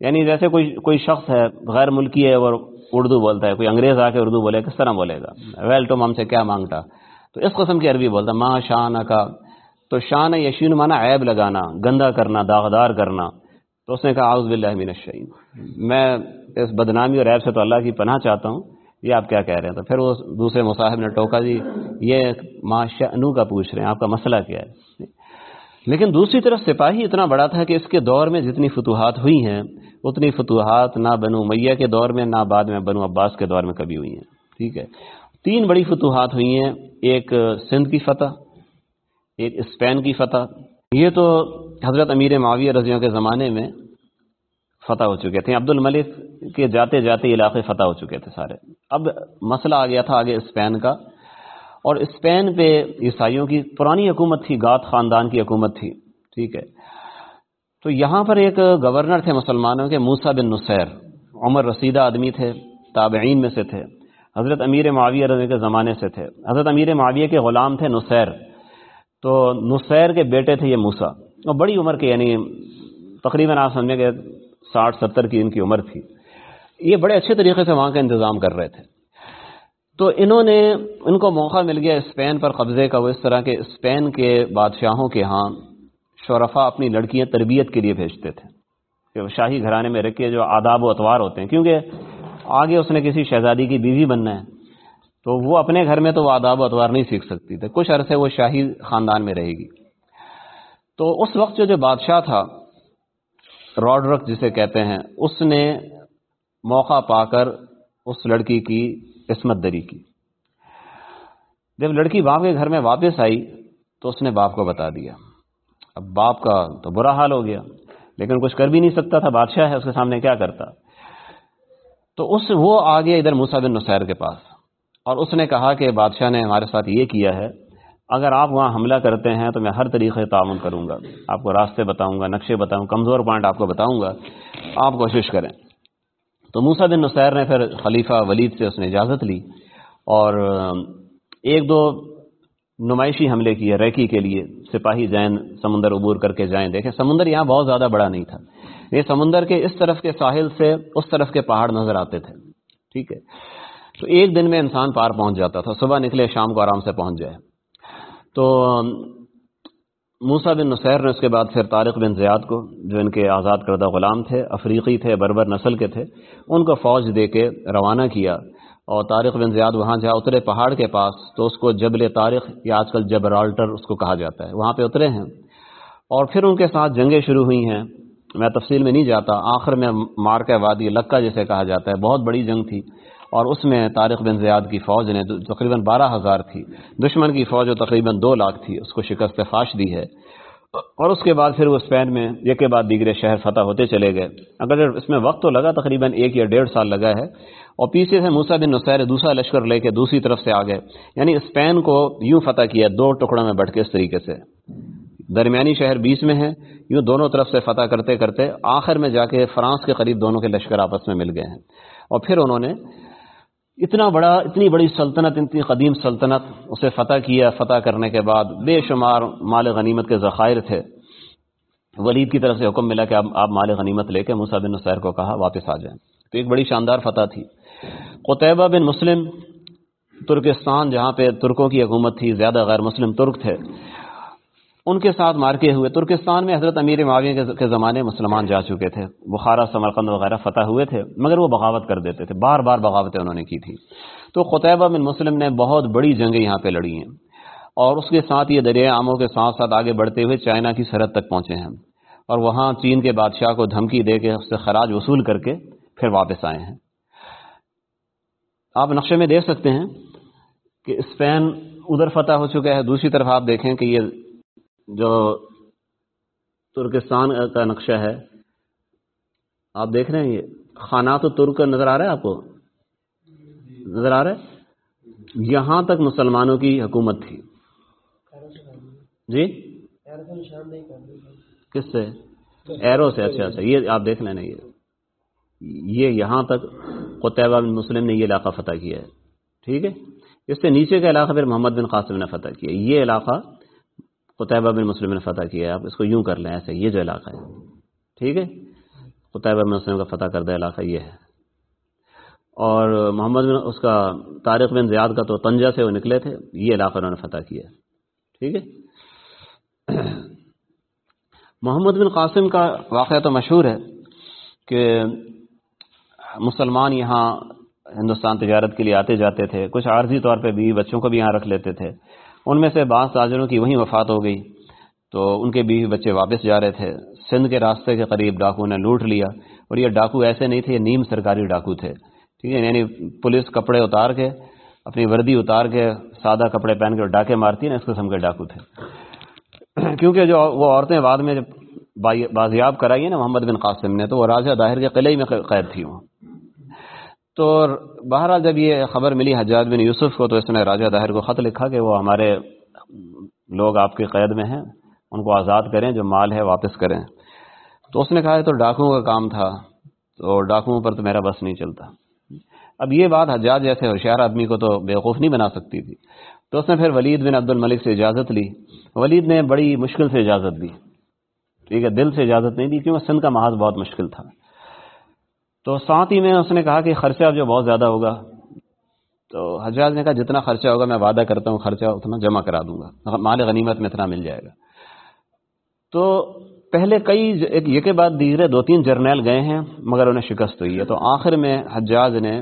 یعنی جیسے کوئی کوئی شخص ہے، غیر ملکی ہے اور اردو بولتا ہے، کوئی انگریز آ کے اردو بولے، کس طرح بولے گا؟ ویل ٹو ہم سے کیا مانگتا؟ تو اس قسم کی عربی بولتا ماں شان کا تو شان یشین مانا عیب لگانا، گندا کرنا، داغدار کرنا۔ تو اس نے کہا آؤز باللہ من الشعین میں اس بدنامی اور عیب سے تو اللہ کی پناہ چاہتا ہوں یہ آپ کیا کہہ رہے ہیں؟ تو پھر وہ دوسرے مصاحب نے ٹوکا جی یہ ماں شنو کا پوچھ رہے ہیں، آپ کا مسئلہ کیا ہے؟ لیکن دوسری طرف سپاہی اتنا بڑا تھا کہ اس کے دور میں جتنی فتوحات ہوئی ہیں، اتنی فتوحات نہ بنو میاں کے دور میں، نہ بعد میں بنو عباس کے دور میں کبھی ہوئی ہیں۔ ٹھیک ہے۔ تین بڑی فتوحات ہوئی ہیں، ایک سندھ کی فتح، ایک اسپین کی فتح۔ یہ تو حضرت امیر معاویہ رضیوں کے زمانے میں فتح ہو چکے تھے۔ عبد الملک کے جاتے جاتے علاقے فتح ہو چکے تھے سارے۔ اب مسئلہ آ گیا تھا آگے اسپین کا۔ اور اسپین پہ عیسائیوں کی پرانی حکومت تھی، گات خاندان کی حکومت تھی۔ ٹھیک ہے۔ تو یہاں پر ایک گورنر تھے مسلمانوں کے موسا بن نصیر۔ عمر رسیدہ آدمی تھے، تابعین میں سے تھے۔ حضرت امیر معاویہ رضی کے زمانے سے تھے۔ حضرت امیر معاویہ کے غلام تھے نصیر۔ تو نصیر کے بیٹے تھے یہ موسا اور بڑی عمر کے یعنی تقریباً آپ سمجھیں کہ ساٹھ، ستر کی ان کی عمر تھی۔ یہ بڑے اچھے طریقے سے وہاں کا انتظام کر رہے تھے۔ تو انہوں نے، ان کو موقع مل گیا اسپین پر قبضے کا، وہ اس طرح کے اسپین کے بادشاہوں کے ہاں شرفا اپنی لڑکیاں تربیت کے لیے بھیجتے تھے۔ کہ وہ شاہی گھرانے میں رکھے جو آداب و اتوار ہوتے ہیں۔ کیونکہ آگے اس نے کسی شہزادی کی بیوی بننا ہے، تو وہ اپنے گھر میں تو وہ آداب و اتوار نہیں سیکھ سکتی تھے۔ کچھ عرصے وہ شاہی خاندان میں رہے گی۔ تو اس وقت جو جو بادشاہ تھا راڈرک جسے کہتے ہیں، اس نے موقع پا کر اس لڑکی کی عصمت دری کی۔ جب لڑکی باپ کے گھر میں واپس آئی تو اس نے باپ کو بتا دیا۔ اب باپ کا تو برا حال ہو گیا، لیکن کچھ کر بھی نہیں سکتا تھا، بادشاہ ہے، اس کے سامنے کیا کرتا۔ تو اس وہ آ گیا ادھر موسا بن نصیر کے پاس اور اس نے کہا کہ بادشاہ نے ہمارے ساتھ یہ کیا ہے اگر آپ وہاں حملہ کرتے ہیں تو میں ہر طریقے تعاون کروں گا۔ آپ کو راستے بتاؤں گا، نقشے بتاؤں کمزور پوائنٹ آپ کو بتاؤں گا۔ آپ کوشش کریں۔ تو موسا بن نصیر نے پھر خلیفہ ولید سے اس نے اجازت لی اور ایک دو نمائشی حملے کیے ریکی کے لیے، سپاہی جین سمندر عبور کر کے جائیں۔ دیکھیں، سمندر یہاں بہت زیادہ بڑا نہیں تھا۔ یہ سمندر کے اس طرف کے ساحل سے اس طرف کے پہاڑ نظر آتے تھے۔ ٹھیک ہے۔ تو ایک دن میں انسان پار پہنچ جاتا تھا، صبح نکلے، شام کو آرام سے پہنچ جائے۔ تو موسا بن نصیر نے اس کے بعد پھر طارق بن زیاد کو، جو ان کے آزاد کردہ غلام تھے، افریقی تھے، بربر نسل کے تھے، ان کو فوج دے کے روانہ کیا اور طارق بن زیاد وہاں جہاں اترے پہاڑ کے پاس تو اس کو جبل طارق یا آج کل جبرالٹر اس کو کہا جاتا ہے، وہاں پہ اترے ہیں۔ اور پھر ان کے ساتھ جنگیں شروع ہوئی ہیں۔ میں تفصیل میں نہیں جاتا، آخر میں مار کے وادی لکا جیسے کہا جاتا ہے، بہت بڑی جنگ تھی۔ اور اس میں طارق بن زیاد کی فوج نے تقریباً بارہ ہزار تھی۔ دشمن کی فوج جو تقریباً دو لاکھ تھی، اس کو شکست فاش دی ہے۔ اور اس کے بعد پھر وہ اسپین میں ایک کے بعد دیگرے شہر فتح ہوتے چلے گئے۔ اگر اس میں وقت تو لگا، تقریباً ایک یا ڈیڑھ سال لگا ہے۔ اور پیچھے سے موسا بن نصیر دوسرا لشکر لے کے دوسری طرف سے آ گئے۔ یعنی اسپین کو یوں فتح کیا، دو ٹکڑوں میں بٹ کے اس طریقے سے۔ درمیانی شہر بیس میں ہے، یوں دونوں طرف سے فتح کرتے کرتے آخر میں جا کے فرانس کے قریب دونوں کے لشکر آپس میں مل گئے ہیں۔ اور پھر انہوں نے اتنا بڑا اتنی بڑی سلطنت، اتنی قدیم سلطنت، اسے فتح کیا، فتح کرنے کے بعد بے شمار مال غنیمت کے ذخائر تھے۔ ولید کی طرف سے حکم ملا کہ آپ مال غنیمت لے کے موسا بن نصیر کو کہا واپس آ جائیں۔ تو ایک بڑی شاندار فتح تھی۔ قطبہ بن مسلم، ترکستان، جہاں پہ ترکوں کی حکومت تھی، زیادہ غیر مسلم ترک تھے۔ ان کے ساتھ مارکے ہوئے ترکستان میں حضرت امیر معاویہ کے زمانے مسلمان جا چکے تھے۔ بخارا، سمرقند وغیرہ فتح ہوئے تھے، مگر وہ بغاوت کر دیتے تھے۔ بار بار بغاوتیں انہوں نے کی تھی تو قطبہ بن مسلم نے بہت بڑی جنگیں یہاں پہ لڑی ہیں اور اس کے ساتھ یہ دریائے عاموں کے ساتھ ساتھ آگے بڑھتے ہوئے چائنا کی سرحد تک پہنچے ہیں اور وہاں چین کے بادشاہ کو دھمکی دے کے اس سے خراج وصول کر کے پھر واپس آئے ہیں۔ آپ نقشے میں دیکھ سکتے ہیں کہ اسپین ادھر فتح ہو چکا ہے، دوسری طرف آپ دیکھیں کہ یہ جو ترکستان کا نقشہ ہے۔ آپ دیکھ رہے ہیں یہ خانات و ترک نظر آ رہا ہے آپ کو؟ نظر آ رہا ہے یہاں تک مسلمانوں کی حکومت تھی۔ جی؟ کس سے؟ ایرو سے۔ اچھا اچھا یہ آپ دیکھ لینا یہ۔ یہ یہاں تک قطبہ بن مسلم نے یہ علاقہ فتح کیا ہے۔ ٹھیک ہے؟ اس سے نیچے کا علاقہ پھر محمد بن قاسم نے فتح کیا یہ علاقہ قطبہ بن مسلم نے فتح کیا ہے۔ آپ اس کو یوں کر لیں ایسے، یہ جو علاقہ ہے۔ ٹھیک ہے؟ قطبہ بن مسلم کا فتح کردہ علاقہ یہ ہے۔ اور محمد بن، اس کا طارق بن زیاد کا تو تنجا سے وہ نکلے تھے، یہ علاقہ انہوں نے فتح کیا ٹھیک ہے؟ محمد بن قاسم کا واقعہ تو مشہور ہے کہ مسلمان یہاں ہندوستان تجارت کے لیے آتے جاتے تھے، کچھ عارضی طور پہ بیوی بچوں کو بھی یہاں رکھ لیتے تھے۔ ان میں سے بعض تاجروں کی وہیں وفات ہو گئی۔ تو ان کے بیوی بچے واپس جا رہے تھے۔ سندھ کے راستے کے قریب ڈاکو نے لوٹ لیا اور یہ ڈاکو ایسے نہیں تھے، یہ نیم سرکاری ڈاکو تھے۔ ٹھیک ہے یعنی پولیس کپڑے اتار کے، اپنی وردی اتار کے سادہ کپڑے پہن کے ڈاکے مارتی نا اس قسم کے ڈاکو تھے۔ کیونکہ جو وہ عورتیں بعد میں جب بازیاب کرائی نا محمد بن قاسم نے، تو وہ راجہ داہر کے قلعے میں قید تھی وہ تو بہرحال جب یہ خبر ملی حجاج بن یوسف کو، تو اس نے راجہ داہر کو خط لکھا کہ وہ ہمارے لوگ آپ کے قید میں ہیں، ان کو آزاد کریں، جو مال ہے واپس کریں۔ تو اس نے کہا تو ڈاکوؤں کا کام تھا، تو ڈاکوؤں پر تو میرا بس نہیں چلتا۔ اب یہ بات حجاج جیسے ہوشیار آدمی کو تو بیوقوف نہیں بنا سکتی تھی۔ تو اس نے پھر ولید بن عبد الملک سے اجازت لی۔ ولید نے بڑی مشکل سے اجازت دی۔ ٹھیک ہے، دل سے اجازت نہیں دی، کیونکہ سندھ کا محاذ بہت مشکل تھا۔ تو ساتھ ہی میں اس نے کہا کہ خرچہ جو بہت زیادہ ہوگا، تو حجاج نے کہا جتنا خرچہ ہوگا میں وعدہ کرتا ہوں، خرچہ اتنا جمع کرا دوں گا، مال غنیمت میں اتنا مل جائے گا۔ تو پہلے کئی ایک کے بعد دیگرے دو تین جرنیل گئے ہیں، مگر انہیں شکست ہوئی ہے۔ تو آخر میں حجاج نے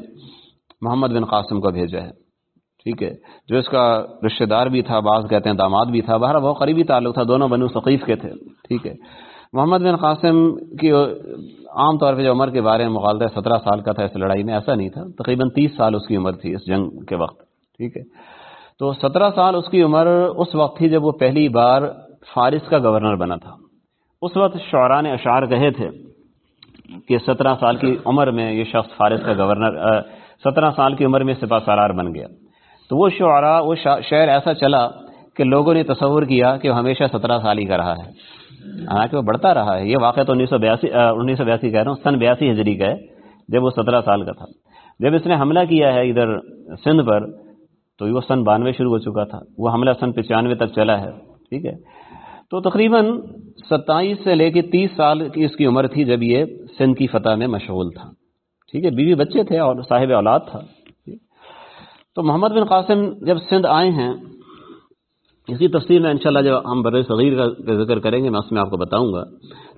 محمد بن قاسم کو بھیجا ہے۔ ٹھیک ہے، جو اس کا رشتہ دار بھی تھا، بعض کہتے ہیں داماد بھی تھا باہر بہت قریبی تعلق تھا، دونوں بنو ثقیف کے تھے۔ ٹھیک ہے محمد بن قاسم کی عام طور پہ جو عمر کے بارے میں مغالطہ سترہ سال کا تھا اس لڑائی میں، ایسا نہیں تھا۔ تقریباً تیس سال اس کی عمر تھی اس جنگ کے وقت، ٹھیک ہے؟ تو سترہ سال اس کی عمر اس وقت تھی جب وہ پہلی بار فارس کا گورنر بنا تھا۔ اس وقت شعراء نے اشعار کہے تھے کہ سترہ سال کی عمر میں یہ شخص فارس کا گورنر سترہ سال کی عمر میں سپا سالار بن گیا۔ تو وہ شعراء، وہ شعر ایسا چلا کہ لوگوں نے تصور کیا کہ وہ ہمیشہ سترہ سال ہی کا رہا ہے۔ حالانکہ وہ بڑھتا رہا ہے۔ یہ واقعہ تو انیس سو بیاسی انیس سو بیاسی کہہ رہا ہوں، سن بیاسی ہجری کا ہے، جب وہ سترہ سال کا تھا۔ جب اس نے حملہ کیا ہے ادھر سندھ پر، تو وہ سن بانوے شروع ہو چکا تھا۔ وہ حملہ سن پچانوے تک چلا ہے۔ ٹھیک ہے۔ تو تقریباً ستائیس سے لے کے تیس سال کی اس کی عمر تھی جب یہ سندھ کی فتح میں مشغول تھا۔ ٹھیک ہے۔ بیوی بچے تھے اور صاحب اولاد تھا۔ تو محمد بن قاسم جب سندھ آئے ہیں اسی تفصیل میں انشاءاللہ جب ہم بر صغیر کا ذکر کریں گے، میں اس میں آپ کو بتاؤں گا۔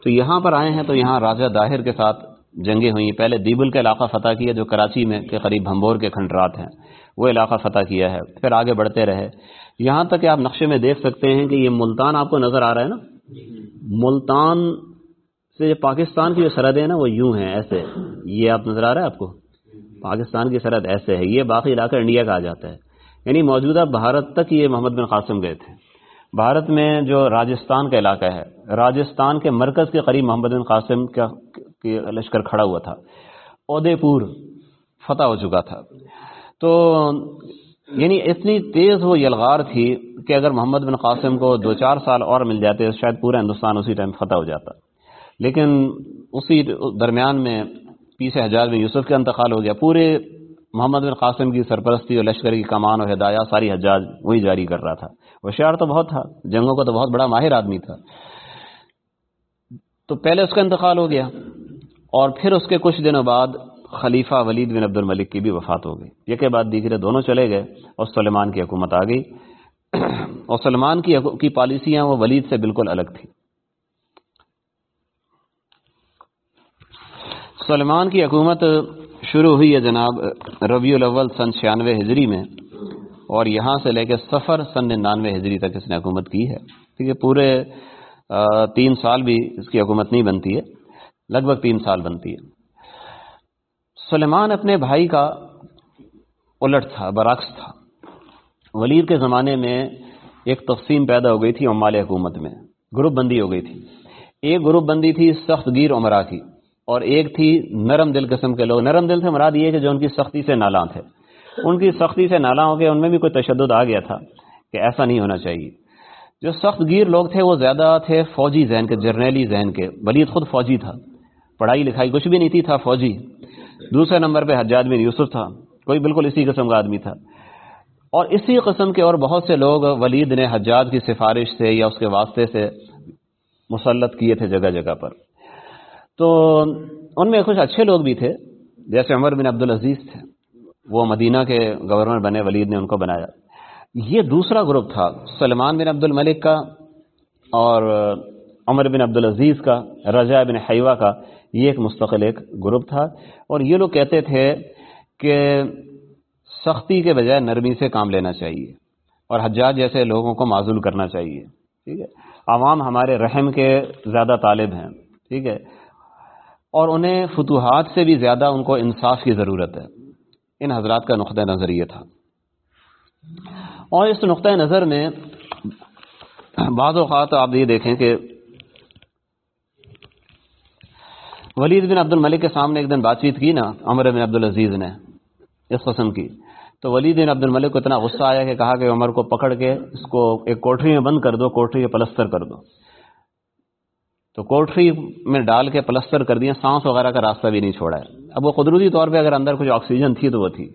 تو یہاں پر آئے ہیں تو یہاں راجہ داہر کے ساتھ جنگیں ہوئیں۔ پہلے دیبل کا علاقہ فتح کیا، جو کراچی میں کے قریب بھمبور کے کھنڈرات ہیں۔ وہ علاقہ فتح کیا ہے۔ پھر آگے بڑھتے رہے۔ یہاں تک کہ آپ نقشے میں دیکھ سکتے ہیں کہ یہ ملتان آپ کو نظر آ رہا ہے نا؟ ملتان سے پاکستان کی جو سرحدیں ہیں نا، وہ یوں ہیں، ایسے۔ یہ آپ نظر آ رہا ہے آپ کو؟ پاکستان کی سرحد ایسے ہے۔ یہ باقی علاقہ انڈیا کا آ جاتا ہے۔ یعنی موجودہ بھارت تک یہ محمد بن قاسم گئے تھے۔ بھارت میں جو راجستھان کا علاقہ ہے، راجستھان کے مرکز کے قریب محمد بن قاسم کا لشکر کھڑا ہوا تھا۔ عہدے پور فتح ہو چکا تھا۔ تو یعنی اتنی تیز وہ یلغار تھی کہ اگر محمد بن قاسم کو دو چار سال اور مل جاتے، شاید پورا ہندوستان اسی ٹائم فتح ہو جاتا۔ لیکن اسی درمیان میں پیچھے حجاز میں یوسف کا انتقال ہو گیا۔ پورے محمد بن قاسم کی سرپرستی اور لشکر کی کمان اور ہدایات ساری حجاج وہی جاری کر رہا تھا۔ ہوشیار تو بہت تھا، جنگوں کا تو بہت بڑا ماہر آدمی تھا۔ تو پہلے اس کا انتقال ہو گیا اور پھر اس کے کچھ دنوں بعد خلیفہ ولید بن عبد الملک کی بھی وفات ہو گئی۔ یہ کے بعد دیگرے دونوں چلے گئے اور سلیمان کی حکومت آ گئی۔ اور سلمان کی پالیسیاں وہ ولید سے بالکل الگ تھی سلمان کی حکومت شروع ہوئی ہے جناب، ربیع الاول سن چھیانوے ہجری میں، اور یہاں سے لے کے سفر سن ننانوے ہجری تک اس نے حکومت کی ہے۔ ٹھیک ہے پورے تین سال بھی اس کی حکومت نہیں بنتی ہے، لگ بھگ تین سال بنتی ہے۔ سلیمان اپنے بھائی کا الٹ تھا، برعکس تھا۔ ولید کے زمانے میں ایک تقسیم پیدا ہو گئی تھی عمال حکومت میں، گروپ بندی ہو گئی تھی۔ ایک گروپ بندی تھی، سخت گیر عمرہ کی۔ اور ایک تھی نرم دل قسم کے لوگ۔ نرم دل سے مراد یہ کہ جو ان کی سختی سے نالاں تھے۔ ان کی سختی سے نالاں ہو گئے ان میں بھی کوئی تشدد آ گیا تھا کہ ایسا نہیں ہونا چاہیے۔ جو سخت گیر لوگ تھے وہ زیادہ تھے فوجی ذہن کے، جرنیلی ذہن کے۔ ولید خود فوجی تھا۔ پڑھائی لکھائی کچھ بھی نہیں تھی، تھا فوجی۔ دوسرے نمبر پہ حجاج بن یوسف تھا۔ کوئی بالکل اسی قسم کا آدمی تھا۔ اور اسی قسم کے اور بہت سے لوگ ولید نے حجاج کی سفارش سے یا اس کے واسطے سے مسلط کیے تھے جگہ جگہ پر۔ تو ان میں کچھ اچھے لوگ بھی تھے، جیسے عمر بن عبدالعزیز تھے۔ وہ مدینہ کے گورنر بنے، ولید نے ان کو بنایا۔ یہ دوسرا گروپ تھا، سلمان بن عبد الملک کا اور عمر بن عبدالعزیز کا رجا بن حیوہ کا۔ یہ ایک مستقل ایک گروپ تھا۔ اور یہ لوگ کہتے تھے کہ سختی کے بجائے نرمی سے کام لینا چاہیے اور حجاج جیسے لوگوں کو معذول کرنا چاہیے، ٹھیک ہے؟ عوام ہمارے رحم کے زیادہ طالب ہیں، ٹھیک ہے؟ اور انہیں فتوحات سے بھی زیادہ ان کو انصاف کی ضرورت ہے۔ ان حضرات کا نقطۂ نظر یہ تھا۔ اور اس نقطۂ نظر میں بعض اوقات آپ یہ دیکھیں کہ ولید بن عبد الملک کے سامنے ایک دن بات چیت کی نا، عمر بن عبد العزیز نے اس قسم کی۔ تو ولید بن عبد الملک کو اتنا غصہ آیا کہ کہا کہ عمر کو پکڑ کے اس کو ایک کوٹری میں بند کر دو کوٹری میں پلستر کر دو۔ تو کوٹری میں ڈال کے پلستر کر دیا، سانس وغیرہ کا راستہ بھی نہیں چھوڑا ہے۔ اب وہ قدرتی طور پہ اگر اندر کچھ آکسیجن تھی تو وہ تھی۔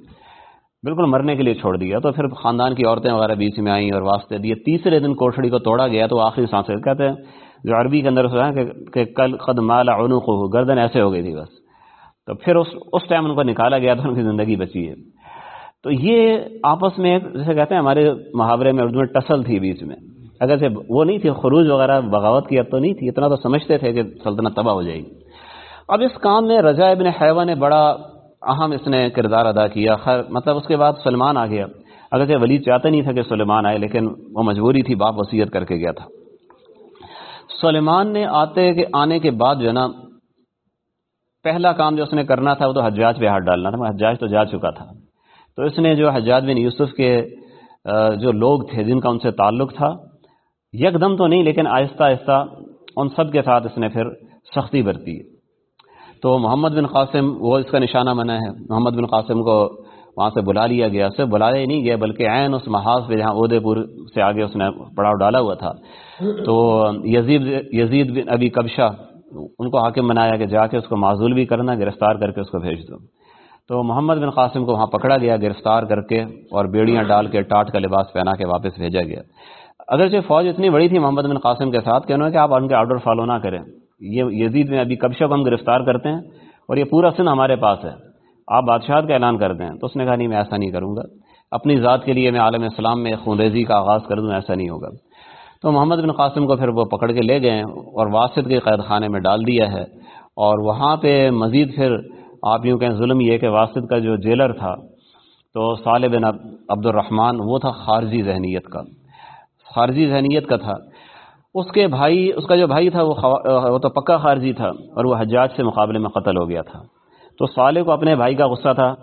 بالکل مرنے کے لیے چھوڑ دیا۔ تو پھر خاندان کی عورتیں وغیرہ بیچ میں آئیں اور واسطے دیے۔ تیسرے دن کوٹڑی کو توڑا گیا تو آخری سانس کہتے ہیں، جو عربی کے اندر سنا کہ کل قد مالا عنوق ہو گردن ایسے ہو گئی تھی بس۔ تو پھر اس اس ٹائم ان کو نکالا گیا تو ان کی زندگی بچی ہے۔ تو یہ آپس میں جیسے کہتے ہیں، ہمارے محاورے میں اردو میں ٹسل تھی بیچ میں۔ اگر سے وہ نہیں تھی، خروج وغیرہ، بغاوت کی اب تو نہیں تھی، اتنا تو سمجھتے تھے کہ سلطنت تباہ ہو جائے گی۔ اب اس کام میں رضا ابن حیوہ نے بڑا اہم اس نے کردار ادا کیا۔ خیر مطلب اس کے بعد سلمان آ گیا۔ اگر سے ولید چاہتا نہیں تھا کہ سلیمان آئے، لیکن وہ مجبوری تھی، باپ وصیت کر کے گیا تھا۔ سلیمان نے آتے کے آنے کے بعد جو ہے نا، پہلا کام جو اس نے کرنا تھا، وہ تو حجاج پہ ہاتھ ڈالنا تھا حجاج تو جا چکا تھا۔ تو اس نے جو حجاج بن یوسف کے جو لوگ تھے، جن کا ان سے تعلق تھا یک دم تو نہیں، لیکن آہستہ آہستہ ان سب کے ساتھ اس نے پھر سختی برتی۔ تو محمد بن قاسم، وہ اس کا نشانہ بنا ہے۔ محمد بن قاسم کو وہاں سے بلا لیا گیا۔ اسے بلایا ہی نہیں گیا، بلکہ عین اس محاذ پہ جہاں عہدے پور سے آگے اس نے پڑاؤ ڈالا ہوا تھا۔ تو یزید یزید بن ابھی کبشہ، ان کو حاکم بنایا کہ جا کے اس کو معذول بھی کرنا، گرفتار کر کے اس کو بھیج دو۔ تو محمد بن قاسم کو وہاں پکڑا گیا، گرفتار کر کے اور بیڑیاں ڈال کے ٹاٹ کا لباس پہنا کے واپس بھیجا گیا۔ اگرچہ فوج اتنی بڑی تھی محمد بن قاسم کے ساتھ کہ انہوں نے کہ آپ ان کے آرڈر فالو نہ کریں۔ یہ یزید میں ابھی کبشہ کو ہم گرفتار کرتے ہیں اور یہ پورا سن ہمارے پاس ہے۔ آپ بادشاہت کا اعلان کر دیں۔ تو اس نے کہا، نہیں، میں ایسا نہیں کروں گا۔ اپنی ذات کے لیے میں عالم اسلام میں خونریزی کا آغاز کر دوں ایسا نہیں ہوگا۔ تو محمد بن قاسم کو پھر وہ پکڑ کے لے گئے اور واسط کے قید خانے میں ڈال دیا ہے۔ اور وہاں پہ مزید پھر آپ یوں کہیں ظلم یہ کہ واسط کا جو جیلر تھا، تو صالح بن عبد الرحمن وہ تھا خارجی ذہنیت کا۔ خارجی ذہنیت کا تھا۔ اس کے بھائی، اس کا جو بھائی تھا، وہ وہ تو پکا خارجی تھا اور وہ حجاج سے مقابلے میں قتل ہو گیا تھا۔ تو صالح کو اپنے بھائی کا غصہ تھا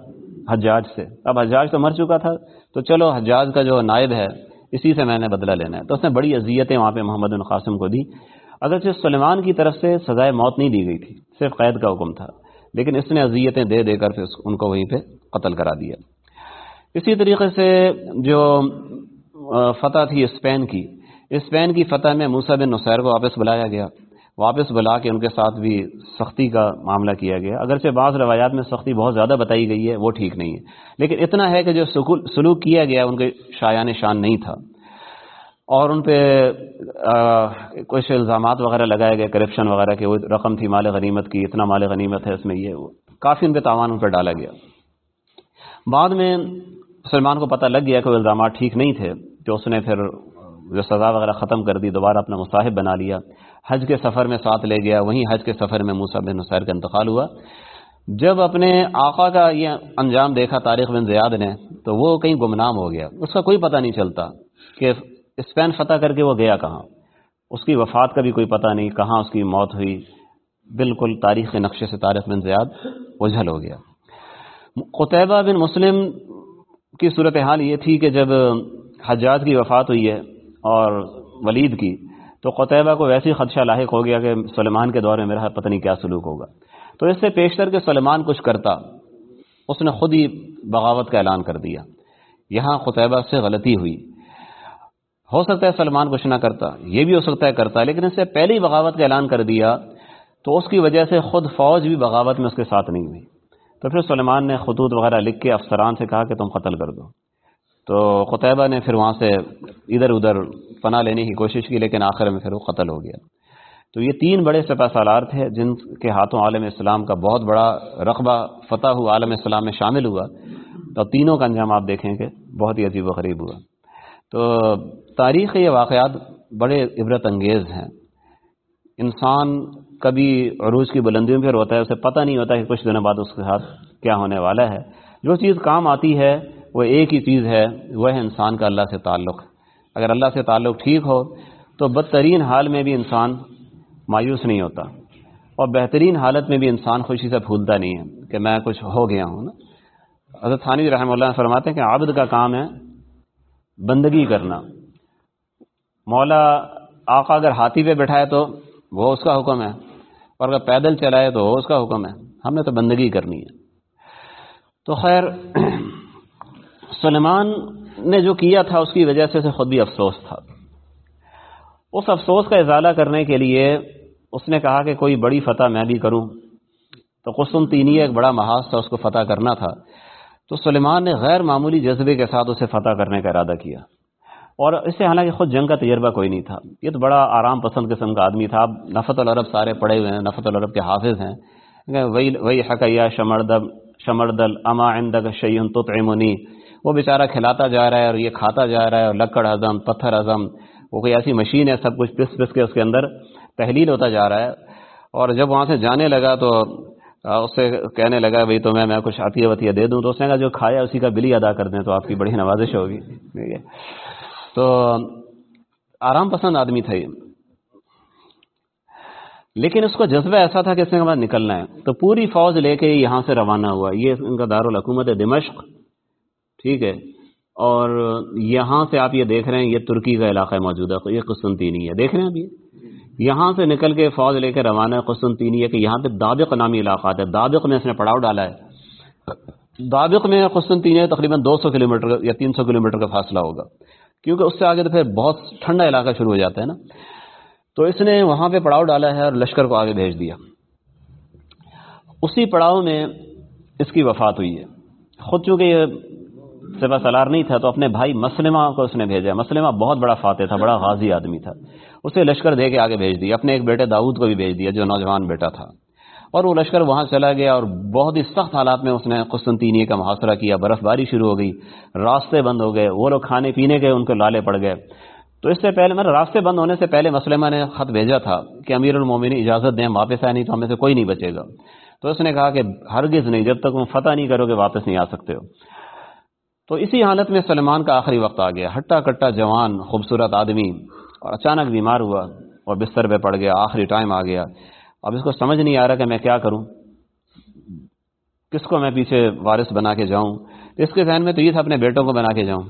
حجاج سے۔ اب حجاج تو مر چکا تھا۔ تو چلو، حجاج کا جو نائب ہے، اسی سے میں نے بدلہ لینا ہے۔ تو اس نے بڑی اذیتیں وہاں پہ محمد بن قاسم کو دی۔ اگرچہ سلیمان کی طرف سے سزائے موت نہیں دی گئی تھی، صرف قید کا حکم تھا۔ لیکن اس نے اذیتیں دے دے کر پھر ان کو وہیں پہ قتل کرا دیا۔ اسی طریقے سے جو فتح تھی اسپین کی۔ اسپین کی فتح میں موسا بن نصیر کو واپس بلایا گیا۔ واپس بلا کے ان کے ساتھ بھی سختی کا معاملہ کیا گیا۔ اگرچہ بعض روایات میں سختی بہت زیادہ بتائی گئی ہے، وہ ٹھیک نہیں ہے۔ لیکن اتنا ہے کہ جو سلوک کیا گیا، ان کے شایان شان نہیں تھا۔ اور ان پہ کچھ الزامات وغیرہ لگائے گئے کرپشن وغیرہ کے، وہ رقم تھی مال غنیمت کی، اتنا مال غنیمت ہے اس میں یہ کافی ان پہ تاوان ان پہ ڈالا گیا۔ بعد میں سلمان کو پتہ لگ گیا کہ وہ الزامات ٹھیک نہیں تھے۔ تو اس نے پھر جو سزا وغیرہ ختم کر دی، دوبارہ اپنا مصاحب بنا لیا۔ حج کے سفر میں ساتھ لے گیا، وہیں حج کے سفر میں موسا بن نصیر کا انتقال ہوا۔ جب اپنے آقا کا یہ انجام دیکھا تاریخ بن زیاد نے، تو وہ کہیں گمنام ہو گیا۔ اس کا کوئی پتہ نہیں چلتا کہ اسپین فتح کر کے وہ گیا کہاں۔ اس کی وفات کا بھی کوئی پتہ نہیں کہاں اس کی موت ہوئی۔ بالکل تاریخ کے نقشے سے تاریخ بن زیاد اجھل ہو گیا۔ قطبہ بن مسلم کی صورتحال یہ تھی کہ جب حجاج کی وفات ہوئی ہے اور ولید کی، تو قطبہ کو ویسی خدشہ لاحق ہو گیا کہ سلیمان کے دور میں میرا پتہ نہیں کیا سلوک ہوگا۔ تو اس سے پیشتر کے سلیمان کچھ کرتا، اس نے خود ہی بغاوت کا اعلان کر دیا۔ یہاں قطبہ سے غلطی ہوئی۔ ہو سکتا ہے سلمان کچھ نہ کرتا، یہ بھی ہو سکتا ہے کرتا، لیکن اس سے پہلی بغاوت کا اعلان کر دیا تو اس کی وجہ سے خود فوج بھی بغاوت میں اس کے ساتھ نہیں ہوئی۔ تو پھر سلیمان نے خطوط وغیرہ لکھ کے افسران سے کہا کہ تم قتل کر دو۔ تو قطبہ نے پھر وہاں سے ادھر ادھر پناہ لینے کی کوشش کی، لیکن آخر میں پھر وہ قتل ہو گیا۔ تو یہ تین بڑے سپہ سالار تھے جن کے ہاتھوں عالم اسلام کا بہت بڑا رقبہ فتح ہوا، عالم اسلام میں شامل ہوا۔ تو تینوں کا انجام آپ دیکھیں کہ بہت ہی عجیب و غریب ہوا۔ تو تاریخ یہ واقعات بڑے عبرت انگیز ہیں۔ انسان کبھی عروج کی بلندیوں پہ ہوتا ہے، اسے پتہ نہیں ہوتا کہ کچھ دنوں بعد اس کے ساتھ کیا ہونے والا ہے۔ جو چیز کام آتی ہے وہ ایک ہی چیز ہے، وہ ہے انسان کا اللہ سے تعلق۔ اگر اللہ سے تعلق ٹھیک ہو، تو بدترین حال میں بھی انسان مایوس نہیں ہوتا۔ اور بہترین حالت میں بھی انسان خوشی سے پھولتا نہیں ہے کہ میں کچھ ہو گیا ہوں نا۔ حضرت ثانی رحمہ اللہ فرماتے ہیں کہ عابد کا کام ہے بندگی کرنا۔ مولا آقا اگر ہاتھی پہ بٹھائے تو وہ اس کا حکم ہے، اور اگر پیدل چلائے تو وہ اس کا حکم ہے۔ ہم نے تو بندگی کرنی ہے۔ تو خیر سلمان نے جو کیا تھا، اس کی وجہ سے اسے خود بھی افسوس تھا۔ اس افسوس کا ازالہ کرنے کے لیے اس نے کہا کہ کوئی بڑی فتح میں بھی کروں۔ تو قسم تینی ایک بڑا محاذ تھا، اس کو فتح کرنا تھا۔ تو سلیمان نے غیر معمولی جذبے کے ساتھ اسے فتح کرنے کا ارادہ کیا۔ اور اس سے حالانکہ خود جنگ کا تجربہ کوئی نہیں تھا۔ یہ تو بڑا آرام پسند قسم کا آدمی تھا۔ اب نفت العرب سارے پڑے ہوئے ہیں، نفت العرب کے حافظ ہیں۔ وہی وہی حقیہ شمردب شمردل، اما عندک شعین تطعمنی؟ وہ بیچارہ کھلاتا جا رہا ہے اور یہ کھاتا جا رہا ہے اور لکڑ اعظم، پتھر اعظم، وہ کوئی ایسی مشین ہے سب کچھ پس پس کے اس کے اندر تحلیل ہوتا جا رہا ہے۔ اور جب وہاں سے جانے لگا تو اس سے کہنے لگا بھائی تو میں میں کچھ عطیہ وطیہ دے دوں۔ تو اس نے کہا، جو کھایا اسی کا بلی ادا کر دیں تو آپ کی بڑی نوازش ہوگی۔ ٹھیک ہے تو آرام پسند آدمی تھا یہ۔ لیکن اس کو جذبہ ایسا تھا کہ اس نے بعد نکلنا ہے۔ تو پوری فوج لے کے یہاں سے روانہ ہوا۔ یہ ان کا دارالحکومت ہے دمشق ٹھیک ہے۔ اور یہاں سے آپ یہ دیکھ رہے ہیں، یہ ترکی کا علاقہ موجود ہے یہ قسطنطینی ہے۔ دیکھ رہے ہیں ابھی یہاں سے نکل کے فوج لے کے روانہ ہے قسطنطینی ہے کہ یہاں پہ دابق نامی علاقہ ہے۔ دابق میں اس نے پڑاؤ ڈالا ہے۔ دابق میں قسطنطینیہ تقریباً دو سو کلو میٹر یا تین سو کلو میٹر کا فاصلہ ہوگا۔ کیونکہ اس سے آگے تو پھر بہت ٹھنڈا علاقہ شروع ہو جاتا ہے نا۔ تو اس نے وہاں پہ پڑاؤ ڈالا ہے اور لشکر کو آگے بھیج دیا۔ اسی پڑاؤ میں اس کی وفات ہوئی ہے۔ خود چونکہ یہ سپا سالار نہیں تھا تو اپنے بھائی مسلمہ کو اس نے بھیجا۔ مسلمہ بہت بڑا فاتح تھا، بڑا غازی آدمی تھا۔ اسے لشکر دے کے آگے بھیج دیا۔ اپنے ایک بیٹے داؤد کو بھی بھیج دیا جو نوجوان بیٹا تھا۔ اور وہ لشکر وہاں چلا گیا اور بہت ہی سخت حالات میں اس نے قسطنطینیہ کا محاصرہ کیا۔ برف باری شروع ہو گئی، راستے بند ہو گئے، وہ لوگ کھانے پینے کے ان کو لالے پڑ گئے۔ تو اس سے پہلے میرے راستے بند ہونے سے پہلے مسلمہ نے خط بھیجا تھا کہ امیر المومن اجازت دیں، واپس آئے نہیں تو ہمیں سے کوئی نہیں بچے گا۔ تو اس نے کہا کہ ہرگز نہیں، جب تک تم فتح نہیں کرو گے، واپس نہیں آ سکتے ہو۔ تو اسی حالت میں سلمان کا آخری وقت آ گیا۔ ہٹا کٹا جوان، خوبصورت آدمی اور اچانک بیمار ہوا اور بستر پہ پڑ گیا۔ آخری ٹائم آ گیا۔ اب اس کو سمجھ نہیں آ رہا کہ میں کیا کروں۔ کس کو میں پیچھے وارث بنا کے جاؤں؟ اس کے ذہن میں تو یہ تھا اپنے بیٹوں کو بنا کے جاؤں۔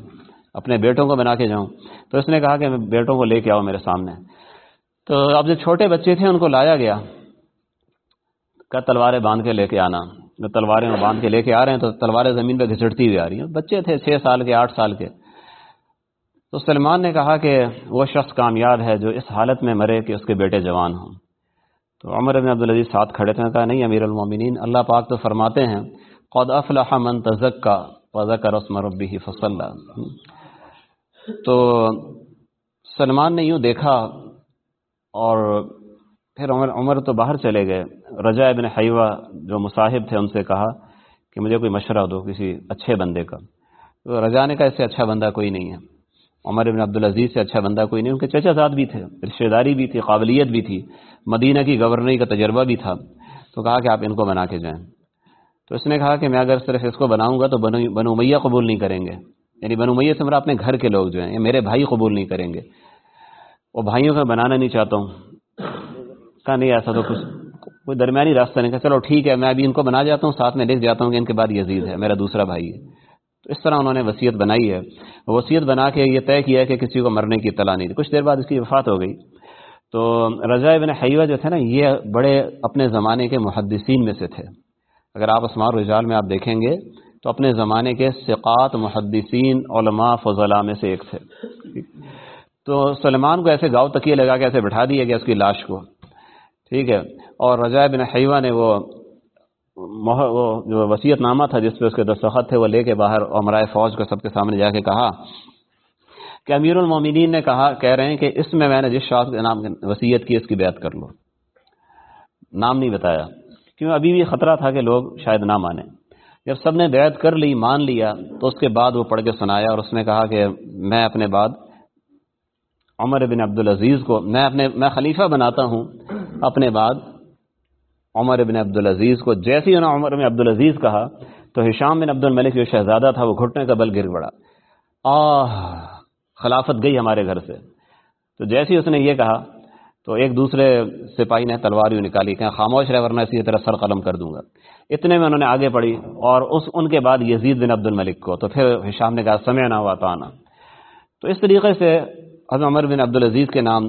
اپنے بیٹوں کو بنا کے جاؤں۔ تو اس نے کہا کہ بیٹوں کو لے کے آؤ میرے سامنے۔ تو اب جو چھوٹے بچے تھے ان کو لایا گیا۔ کہ تلواریں باندھ کے لے کے آنا۔ تلواریں باندھ کے لے کے آ رہے ہیں تو تلواریں زمین پہ گھسٹتی ہوئی آ رہی ہیں۔ بچے تھے چھ سال کے، آٹھ سال کے۔ تو سلمان نے کہا کہ وہ شخص کامیاب ہے جو اس حالت میں مرے کہ اس کے بیٹے جوان ہوں۔ تو عمر بن عبدالعزیز ساتھ کھڑے تھے کہا، نہیں امیر المومنین، اللہ پاک تو فرماتے ہیں، قد افلح من تزکا وذکر اسم ربه فصلى۔ تو سلمان نے یوں دیکھا اور پھر عمر عمر تو باہر چلے گئے۔ رجا ابن حیوہ جو مصاحب تھے ان سے کہا کہ مجھے کوئی مشورہ دو کسی اچھے بندے کا۔ تو رجا نے کہا اس سے اچھا بندہ کوئی نہیں ہے۔ عمر ابن عبدالعزیز سے اچھا بندہ کوئی نہیں، ان کے چچا زاد بھی تھے رشتے داری بھی تھی، قابلیت بھی تھی، مدینہ کی گورنری کا تجربہ بھی تھا۔ تو کہا کہ آپ ان کو بنا کے جائیں۔ تو اس نے کہا کہ میں اگر صرف اس کو بناؤں گا تو بنو میاں قبول نہیں کریں گے۔ یعنی بنو میاں سے میرا اپنے گھر کے لوگ جو ہیں میرے بھائی قبول نہیں کریں گے۔ وہ بھائیوں کا بنانا نہیں چاہتا ہوں۔ کہا نہیں، ایسا تو کچھ کوئی درمیانی راستہ نہیں کہا، چلو ٹھیک ہے، میں ابھی ان کو بنا جاتا ہوں، ساتھ میں لکھ جاتا ہوں کہ ان کے بعد یزید ہے، میرا دوسرا بھائی ہے۔ تو اس طرح انہوں نے وصیت بنائی ہے۔ وصیت بنا کے یہ طے کیا کہ کسی کو مرنے کی اطلاع نہیں تھی کچھ دیر بعد اس کی وفات ہو گئی۔ تو رضا ابن حیوہ جو تھے نا، یہ بڑے اپنے زمانے کے محدثین میں سے تھے۔ اگر آپ اسمار رجال میں آپ دیکھیں گے، تو اپنے زمانے کے ثقات محدثین، علماء، فضلاء میں سے ایک تھے۔ تو سلمان کو ایسے گاؤں تکیے لگا کے ایسے بٹھا دیا گیا اس کی لاش کو۔ ٹھیک ہے۔ اور رضا بن حیوہ نے وہ وہ جو وسیعت نامہ تھا جس پہ اس کے دستخط تھے، وہ لے کے باہر عمرائے فوج کو سب کے سامنے جا کے کہا کہ امیر المومنین نے کہا، کہہ رہے ہیں کہ اس میں میں نے جس شخص کے نام وسیعت کی، اس کی بیعت کر لو۔ نام نہیں بتایا۔ کیوں ابھی بھی خطرہ تھا کہ لوگ شاید نہ مانیں۔ جب سب نے بیعت کر لی، مان لیا، تو اس کے بعد وہ پڑھ کے سنایا اور اس نے کہا کہ میں اپنے بعد عمر بن عبدالعزیز کو، میں اپنے، میں خلیفہ بناتا ہوں۔ اپنے بعد عمر بن عبدالعزیز کو جیسی انہوں نے عمر بن عبدالعزیز کہا، تو ہشام بن عبد الملک جو شہزادہ تھا، وہ گھٹنے کا بل گر پڑا۔ آہ، خلافت گئی ہمارے گھر سے۔ تو جیسی اس نے یہ کہا، تو ایک دوسرے سپاہی نے تلوار یوں نکالی کہ خاموش رہے ورنہ اسی طرح سر قلم کر دوں گا۔ اتنے میں انہوں نے آگے پڑھی اور اس، ان کے بعد یزید بن عبد الملک کو۔ تو پھر ہشام نے کہا سمے نہ ہوا تو آنا تو اس طریقے سے حضرت عمر بن عبدالعزیز کے نام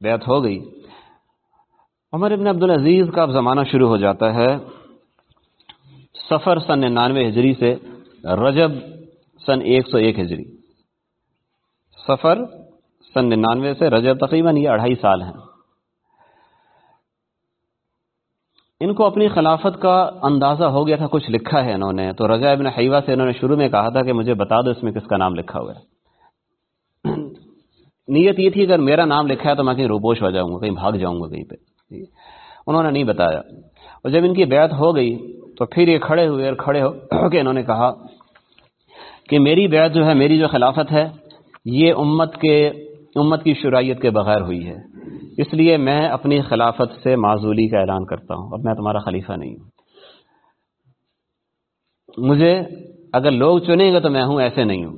بیعت ہو گئی۔ عمر بن عبدالعزیز کا اب زمانہ شروع ہو جاتا ہے سفر سن ننانوے ہجری سے رجب سن ایک سو ایک ہجری۔ سفر سن ننانوے سے رجب تقریباً یہ اڑھائی سال ہیں۔ ان کو اپنی خلافت کا اندازہ ہو گیا تھا، کچھ لکھا ہے انہوں نے۔ تو رضا ابن حیوہ سے انہوں نے شروع میں کہا تھا کہ مجھے بتا دو اس میں کس کا نام لکھا ہوا ہے۔ نیت یہ تھی اگر میرا نام لکھا ہے تو میں کہیں روپوش ہو جاؤں گا، کہیں بھاگ جاؤں گا کہیں پہ۔ انہوں نے نہیں بتایا۔ اور جب ان کی بیعت ہو گئی تو پھر یہ کھڑے ہوئے اور کھڑے ہو کے انہوں نے کہا کہ میری بیعت جو ہے، میری جو خلافت ہے، یہ امت کے، امت کی شرائط کے بغیر ہوئی ہے۔ اس لیے میں اپنی خلافت سے معذولی کا اعلان کرتا ہوں اور میں تمہارا خلیفہ نہیں ہوں۔ مجھے اگر لوگ چنیں گے تو میں ہوں، ایسے نہیں ہوں۔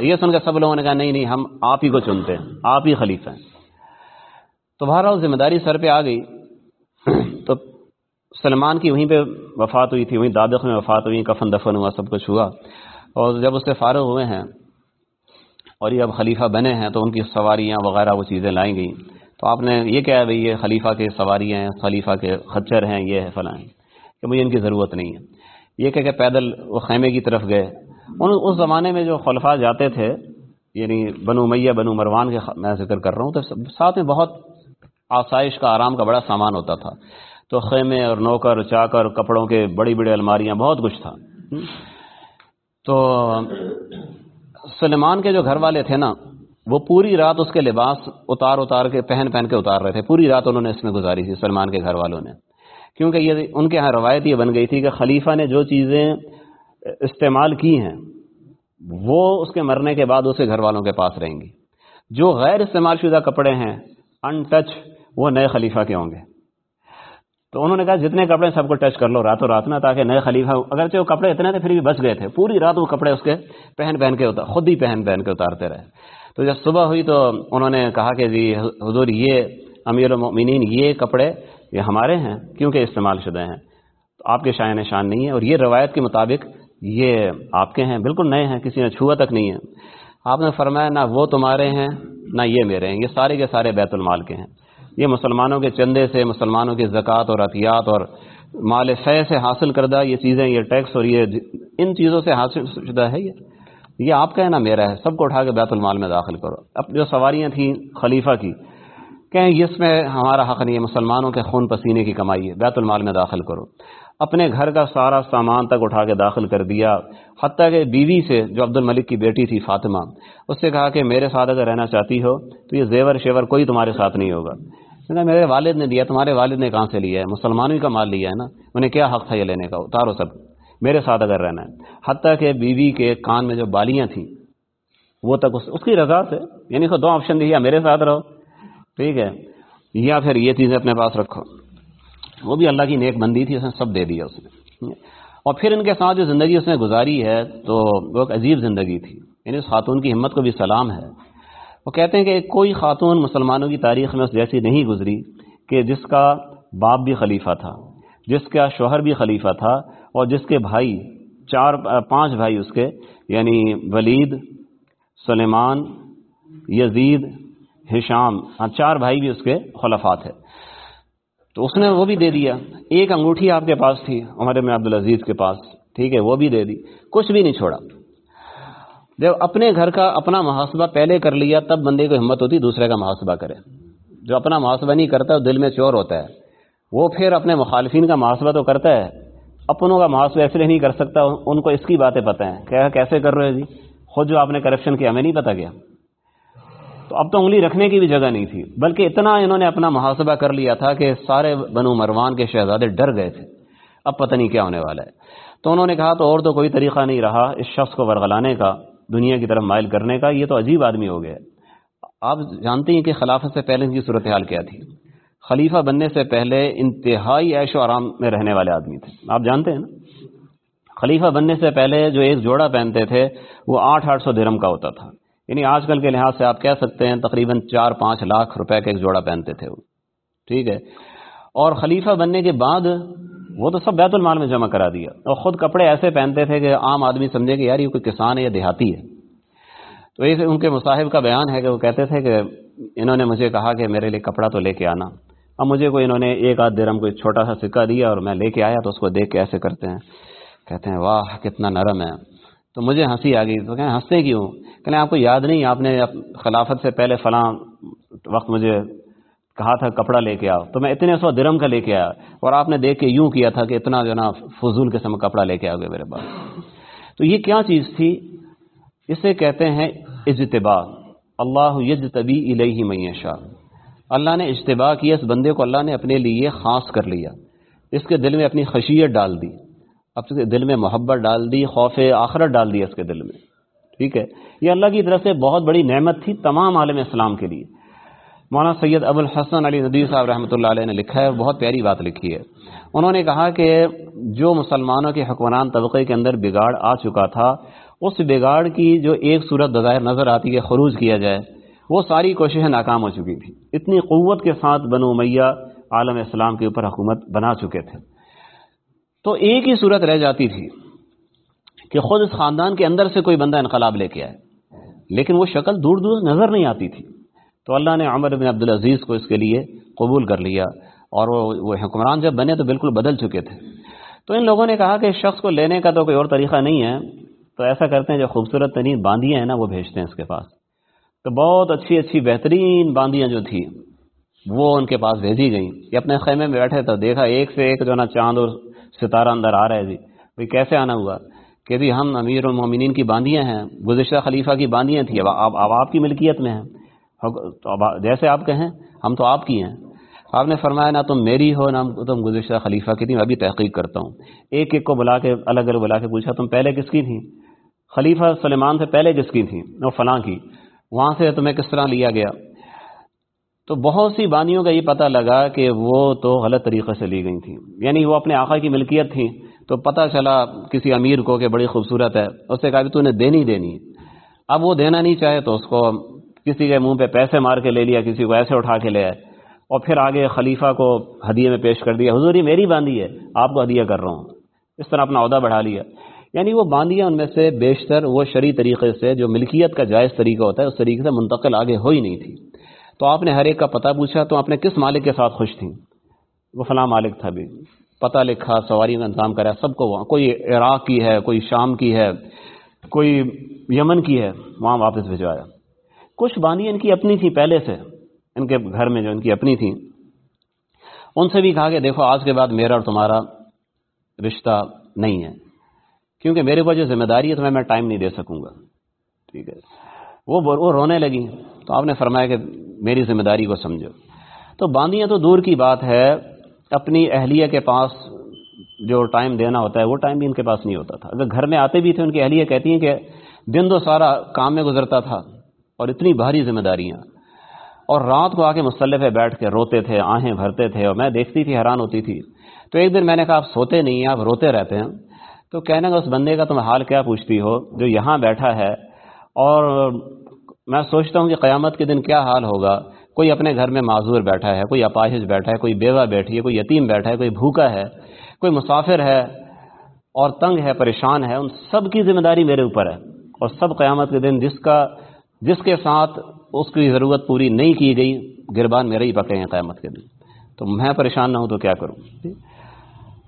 یہ سن کر سب لوگوں نے کہا، نہیں نہیں، ہم آپ ہی کو چنتے ہیں، آپ ہی خلیفہ ہیں۔ تو بہرحال ذمہ داری سر پہ آ گئی۔ تو سلمان کی وہیں پہ وفات ہوئی تھی، وہیں دادخ میں وفات ہوئی، کفن دفن ہوا، سب کچھ ہوا۔ اور جب اس سے فارغ ہوئے ہیں اور یہ اب خلیفہ بنے ہیں تو ان کی سواریاں وغیرہ وہ چیزیں لائیں گئیں۔ تو آپ نے یہ کہا بھائی یہ خلیفہ کے سواریاں ہیں، خلیفہ کے خچر ہیں، یہ ہے فلاں۔ کہ مجھے ان کی ضرورت نہیں ہے۔ یہ کہہ کہ پیدل وہ خیمے کی طرف گئے۔ ان اس زمانے میں جو خلفاء جاتے تھے یعنی بنو میہ بنو مروان کے میں ذکر کر رہا ہوں، تو ساتھ میں بہت آسائش کا آرام کا بڑا سامان ہوتا تھا۔ تو خیمے اور نوکر، چاکر، کپڑوں کے بڑی بڑی الماریاں بہت کچھ تھا۔ تو سلمان کے جو گھر والے تھے نا، وہ پوری رات اس کے لباس اتار اتار کے پہن پہن کے اتار رہے تھے۔ پوری رات انہوں نے اس میں گزاری تھی سلمان کے گھر والوں نے۔ کیونکہ یہ ان کے یہاں روایت یہ بن گئی تھی کہ خلیفہ نے جو چیزیں استعمال کی ہیں، وہ اس کے مرنے کے بعد اسے گھر والوں کے پاس رہیں گی۔ جو غیر استعمال شدہ کپڑے ہیں ان ٹچ وہ نئے خلیفہ کے ہوں گے۔ تو انہوں نے کہا جتنے کپڑے سب کو ٹچ کر لو راتوں رات نا تاکہ نئے خلیفہ اگرچہ وہ کپڑے اتنے تھے پھر بھی بچ گئے تھے۔ پوری رات وہ کپڑے اس کے پہن پہن کے اتار خود ہی پہن پہن کے اتارتے رہے۔ تو جب صبح ہوئی تو انہوں نے کہا کہ جی حضور، یہ امیر المؤمنین، یہ کپڑے یہ ہمارے ہیں کیونکہ استعمال شدہ ہیں؟ تو آپ کے شائن شان نہیں ہے اور یہ روایت کے مطابق یہ آپ کے ہیں، بالکل نئے ہیں، کسی نے چھوا تک نہیں ہے آپ نے فرمایا، نہ وہ تمہارے ہیں، نہ یہ میرے ہیں، یہ سارے کے سارے بیت المال کے ہیں۔ یہ مسلمانوں کے چندے سے، مسلمانوں کی زکوٰۃ اور عطیات اور مال فے سے حاصل کردہ یہ چیزیں، یہ ٹیکس اور یہ ان چیزوں سے حاصل شدہ ہے یہ۔ یہ آپ کا ہے نا میرا ہے، سب کو اٹھا کے بیت المال میں داخل کرو۔ اب جو سواریاں تھیں خلیفہ کی، کہیں اس میں ہمارا حق نہیں ہے، مسلمانوں کے خون پسینے کی کمائی ہے، بیت المال میں داخل کرو۔ اپنے گھر کا سارا سامان تک اٹھا کے داخل کر دیا۔ حتیٰ کہ بیوی سے، جو عبد الملک کی بیٹی تھی فاطمہ، اس سے کہا کہ میرے ساتھ اگر رہنا چاہتی ہو تو یہ زیور شیور کوئی تمہارے ساتھ نہیں ہوگا۔ میرے والد نے دیا، تمہارے والد نے کہاں سے لیا ہے؟ مسلمانوں کا مال لیا ہے نا؟ انہیں کیا حق تھا یہ لینے کا؟ اتارو سب، میرے ساتھ اگر رہنا ہے۔ حتیٰ کہ بیوی کے کان میں جو بالیاں تھیں، وہ تک اس کی رضا سے یعنی دو آپشن دیا، میرے ساتھ رہو۔ ٹھیک ہے، یا پھر یہ چیزیں اپنے پاس رکھو۔ وہ بھی اللہ کی نیک بندی تھی، اس نے سب دے دیا اس نے۔ اور پھر ان کے ساتھ جو زندگی اس نے گزاری ہے، تو وہ ایک عجیب زندگی تھی۔ یعنی اس خاتون کی ہمت کو بھی سلام ہے۔ وہ کہتے ہیں کہ کوئی خاتون مسلمانوں کی تاریخ میں اس جیسی نہیں گزری کہ جس کا باپ بھی خلیفہ تھا، جس کا شوہر بھی خلیفہ تھا اور جس کے بھائی، چار، پانچ بھائی اس کے یعنی ولید، سلیمان، یزید، ہشام ہاں چار بھائی بھی اس کے خلفات ہے تو اس نے وہ بھی دے دیا۔ ایک انگوٹھی آپ کے پاس تھی، عمر میں عبدالعزیز کے پاس، ٹھیک ہے، وہ بھی دے دی۔ کچھ بھی نہیں چھوڑا۔ جب اپنے گھر کا اپنا محاسبہ پہلے کر لیا، تب بندے کو ہمت ہوتی دوسرے کا محاسبہ کرے۔ جو اپنا محاسبہ نہیں کرتا، وہ دل میں چور ہوتا ہے۔ وہ پھر اپنے مخالفین کا محاسبہ تو کرتا ہے۔ اپنوں کا محاسبہ اس لیے نہیں کر سکتا، ان کو اس کی باتیں پتہ ہیں۔ کیا کیسے کر رہے جی؟ خود جو آپ نے کرپشن کیا، ہمیں نہیں پتا کیا۔ تو اب تو انگلی رکھنے کی بھی جگہ نہیں تھی، بلکہ اتنا انہوں نے اپنا محاسبہ کر لیا تھا کہ سارے بنو مروان کے شہزادے ڈر گئے تھے۔ اب پتہ نہیں کیا ہونے والا ہے۔ تو انہوں نے کہا تو اور تو کوئی طریقہ نہیں رہا اس شخص کو ورغلانے کا۔ دنیا کی طرف مائل کرنے کا، یہ تو عجیب آدمی ہو گیا۔ آپ جانتے ہیں کہ خلافت سے پہلے ان کی صورتحال کیا تھی؟ خلیفہ بننے سے پہلے انتہائی عیش و آرام میں رہنے والے آدمی تھے۔ آپ جانتے ہیں نا؟ خلیفہ بننے سے پہلے جو ایک جوڑا پہنتے تھے، وہ آٹھ آٹھ سو درم کا ہوتا تھا۔ یعنی آج کل کے لحاظ سے آپ کہہ سکتے ہیں تقریباً چار پانچ لاکھ روپے کا ایک جوڑا پہنتے تھے وہ۔ ٹھیک ہے۔ اور خلیفہ بننے کے بعد وہ تو سب بیت المال میں جمع کرا دیا۔ اور خود کپڑے ایسے پہنتے تھے کہ عام آدمی سمجھے کہ یار یہ کوئی کسان ہے یا دیہاتی ہے۔ تو ایسے ان کے مصاحب کا بیان ہے کہ وہ کہتے تھے کہ انہوں نے مجھے کہا کہ میرے لیے کپڑا تو لے کے آنا۔ اب مجھے کوئی انہوں نے ایک آدھ درم کوئی چھوٹا سا سکہ دیا اور میں لے کے آیا تو اس کو دیکھ کے ایسے کرتے ہیں۔ کہتے ہیں، واہ، کتنا نرم ہے۔ تو مجھے ہنسی آ گئی۔ تو کہیں ہنستے کیوں؟ کہ آپ کو یاد نہیں، آپ نے خلافت سے پہلے فلاں وقت مجھے کہا تھا، کپڑا لے کے آؤ۔ تو میں اتنے سو درم کا لے کے آیا اور آپ نے دیکھ کے یوں کیا تھا کہ اتنا جو نا فضول قسم کا کپڑا لے کے آ گئے میرے پاس تو یہ کیا چیز تھی؟ اسے کہتے ہیں اجتبا اللہ یجتبی الیہ معیشہ اللہ نے اجتبا کیا اس بندے کو اللہ نے اپنے لیے خاص کر لیا۔ اس کے دل میں اپنی خشیت ڈال دی۔ اب کے دل میں محبت ڈال دی، خوف آخرت ڈال دی اس کے دل میں۔ ٹھیک ہے؟ یہ اللہ کی طرف سے بہت بڑی نعمت تھی تمام عالم اسلام کے لیے۔ مولانا سید ابو الحسن علی ندی صاحب رحمۃ اللہ علیہ نے لکھا ہے، بہت پیاری بات لکھی ہے۔ انہوں نے کہا کہ جو مسلمانوں کے حکمران طبقے کے اندر بگاڑ آ چکا تھا، اس بگاڑ کی جو ایک صورت بظاہر نظر آتی کہ خروج کیا جائے، وہ ساری کوششیں ناکام ہو چکی تھی اتنی قوت کے ساتھ بنو میاں عالم اسلام کے اوپر حکومت بنا چکے تھے۔ تو ایک ہی صورت رہ جاتی تھی کہ خود اس خاندان کے اندر سے کوئی بندہ انقلاب لے کے آئے، لیکن وہ شکل دور دور نظر نہیں آتی تھی۔ تو اللہ نے عمر بن عبدالعزیز کو اس کے لیے قبول کر لیا اور وہ وہ حکمران جب بنے تو بالکل بدل چکے تھے۔ تو ان لوگوں نے کہا کہ اس شخص کو لینے کا تو کوئی اور طریقہ نہیں ہے، تو ایسا کرتے ہیں جو خوبصورت ترین باندیاں ہیں نا، وہ بھیجتے ہیں اس کے پاس۔ تو بہت اچھی اچھی بہترین باندیاں جو تھیں، وہ ان کے پاس بھیجی گئیں۔ یہ اپنے خیمے میں بیٹھے تو دیکھا ایک سے ایک جو نا چاند اور ستارہ اندر آ رہے جی بھائی کیسے آنا ہوا؟ کہ بھی ہم امیر المومنین کی باندیاں ہیں، گزشتہ خلیفہ کی باندیاں تھیں اب اب آپ کی ملکیت میں ہیں۔ جیسے آپ کہیں، ہم تو آپ کی ہیں۔ آپ نے فرمایا، نہ تم میری ہو، نہ تم گزشتہ خلیفہ کی تھی، میں ابھی تحقیق کرتا ہوں۔ ایک ایک کو بلا کے، الگ الگ بلا کے پوچھا، تم پہلے کس کی تھی خلیفہ سلیمان سے پہلے کس کی تھی وہ فلاں کی۔ وہاں سے تمہیں کس طرح لیا گیا؟ تو بہت سی بانیوں کا یہ پتہ لگا کہ وہ تو غلط طریقے سے لی گئی تھیں۔ یعنی وہ اپنے آقا کی ملکیت تھی تو پتہ چلا کسی امیر کو کہ بڑی خوبصورت ہے۔ اس سے کہا کہ تو نے دینی دینی اب وہ دینا نہیں چاہے تو اس کو کسی کے منہ پہ پیسے مار کے لے لیا، کسی کو ایسے اٹھا کے لے آئے۔ اور پھر آگے خلیفہ کو ہدیے میں پیش کر دیا حضوری میری باندھی ہے، آپ کو ہدیہ کر رہا ہوں۔ اس طرح اپنا عہدہ بڑھا لیا۔ یعنی وہ باندیاں ان میں سے بیشتر وہ شرعی طریقے سے، جو ملکیت کا جائز طریقہ ہوتا ہے، اس طریقے سے منتقل آگے ہو ہی نہیں تھی۔ تو آپ نے ہر ایک کا پتہ پوچھا، تو آپ نے کس مالک کے ساتھ خوش تھیں؟ وہ فلاں مالک تھا بھی۔ پتہ لکھا، سواری میں انتظام کرا، سب کو وہاں، کوئی عراق کی ہے، کوئی شام کی ہے، کوئی یمن کی ہے، وہاں واپس بھجوایا۔ کچھ بانی ان کی اپنی تھی پہلے سے، ان کے گھر میں جو ان کی اپنی تھی۔ ان سے بھی کہا کہ دیکھو، آج کے بعد میرا اور تمہارا رشتہ نہیں ہے۔ کیونکہ میرے پاس جو ذمہ داری ہے تمہیں میں ٹائم نہیں دے سکوں گا۔ ٹھیک ہے۔ وہ وہ رونے لگی۔ تو آپ نے فرمایا کہ میری ذمہ داری کو سمجھو۔ تو باندیاں تو دور کی بات ہے، اپنی اہلیہ کے پاس جو ٹائم دینا ہوتا ہے، وہ ٹائم بھی ان کے پاس نہیں ہوتا تھا۔ اگر گھر میں آتے بھی تھے، ان کی اہلیہ کہتی ہیں کہ دن تو سارا کام میں گزرتا تھا۔ اور اتنی بھاری ذمہ داریاں۔ اور رات کو آ کے مسلح پہ بیٹھ کے روتے تھے آہیں بھرتے تھے اور میں دیکھتی تھی، حیران ہوتی تھی۔ تو ایک دن میں نے کہا، آپ سوتے نہیں ہیں، آپ روتے رہتے ہیں۔ تو کہنے کا اس بندے کا تم حال کیا پوچھتی ہو؟ جو یہاں بیٹھا ہے۔ اور میں سوچتا ہوں کہ قیامت کے دن کیا حال ہوگا۔ کوئی اپنے گھر میں معذور بیٹھا ہے، کوئی اپاہج بیٹھا ہے، کوئی بیوہ بیٹھی ہے، کوئی یتیم بیٹھا ہے، کوئی بھوکا ہے، کوئی مسافر ہے اور تنگ ہے، پریشان ہے، ان سب کی ذمہ داری میرے اوپر ہے۔ اور سب قیامت کے دن جس کا جس کے ساتھ اس کی ضرورت پوری نہیں کی گئی، گربان میرے ہی پکے ہیں قیامت کے دن۔ تو میں پریشان نہ ہوں تو کیا کروں؟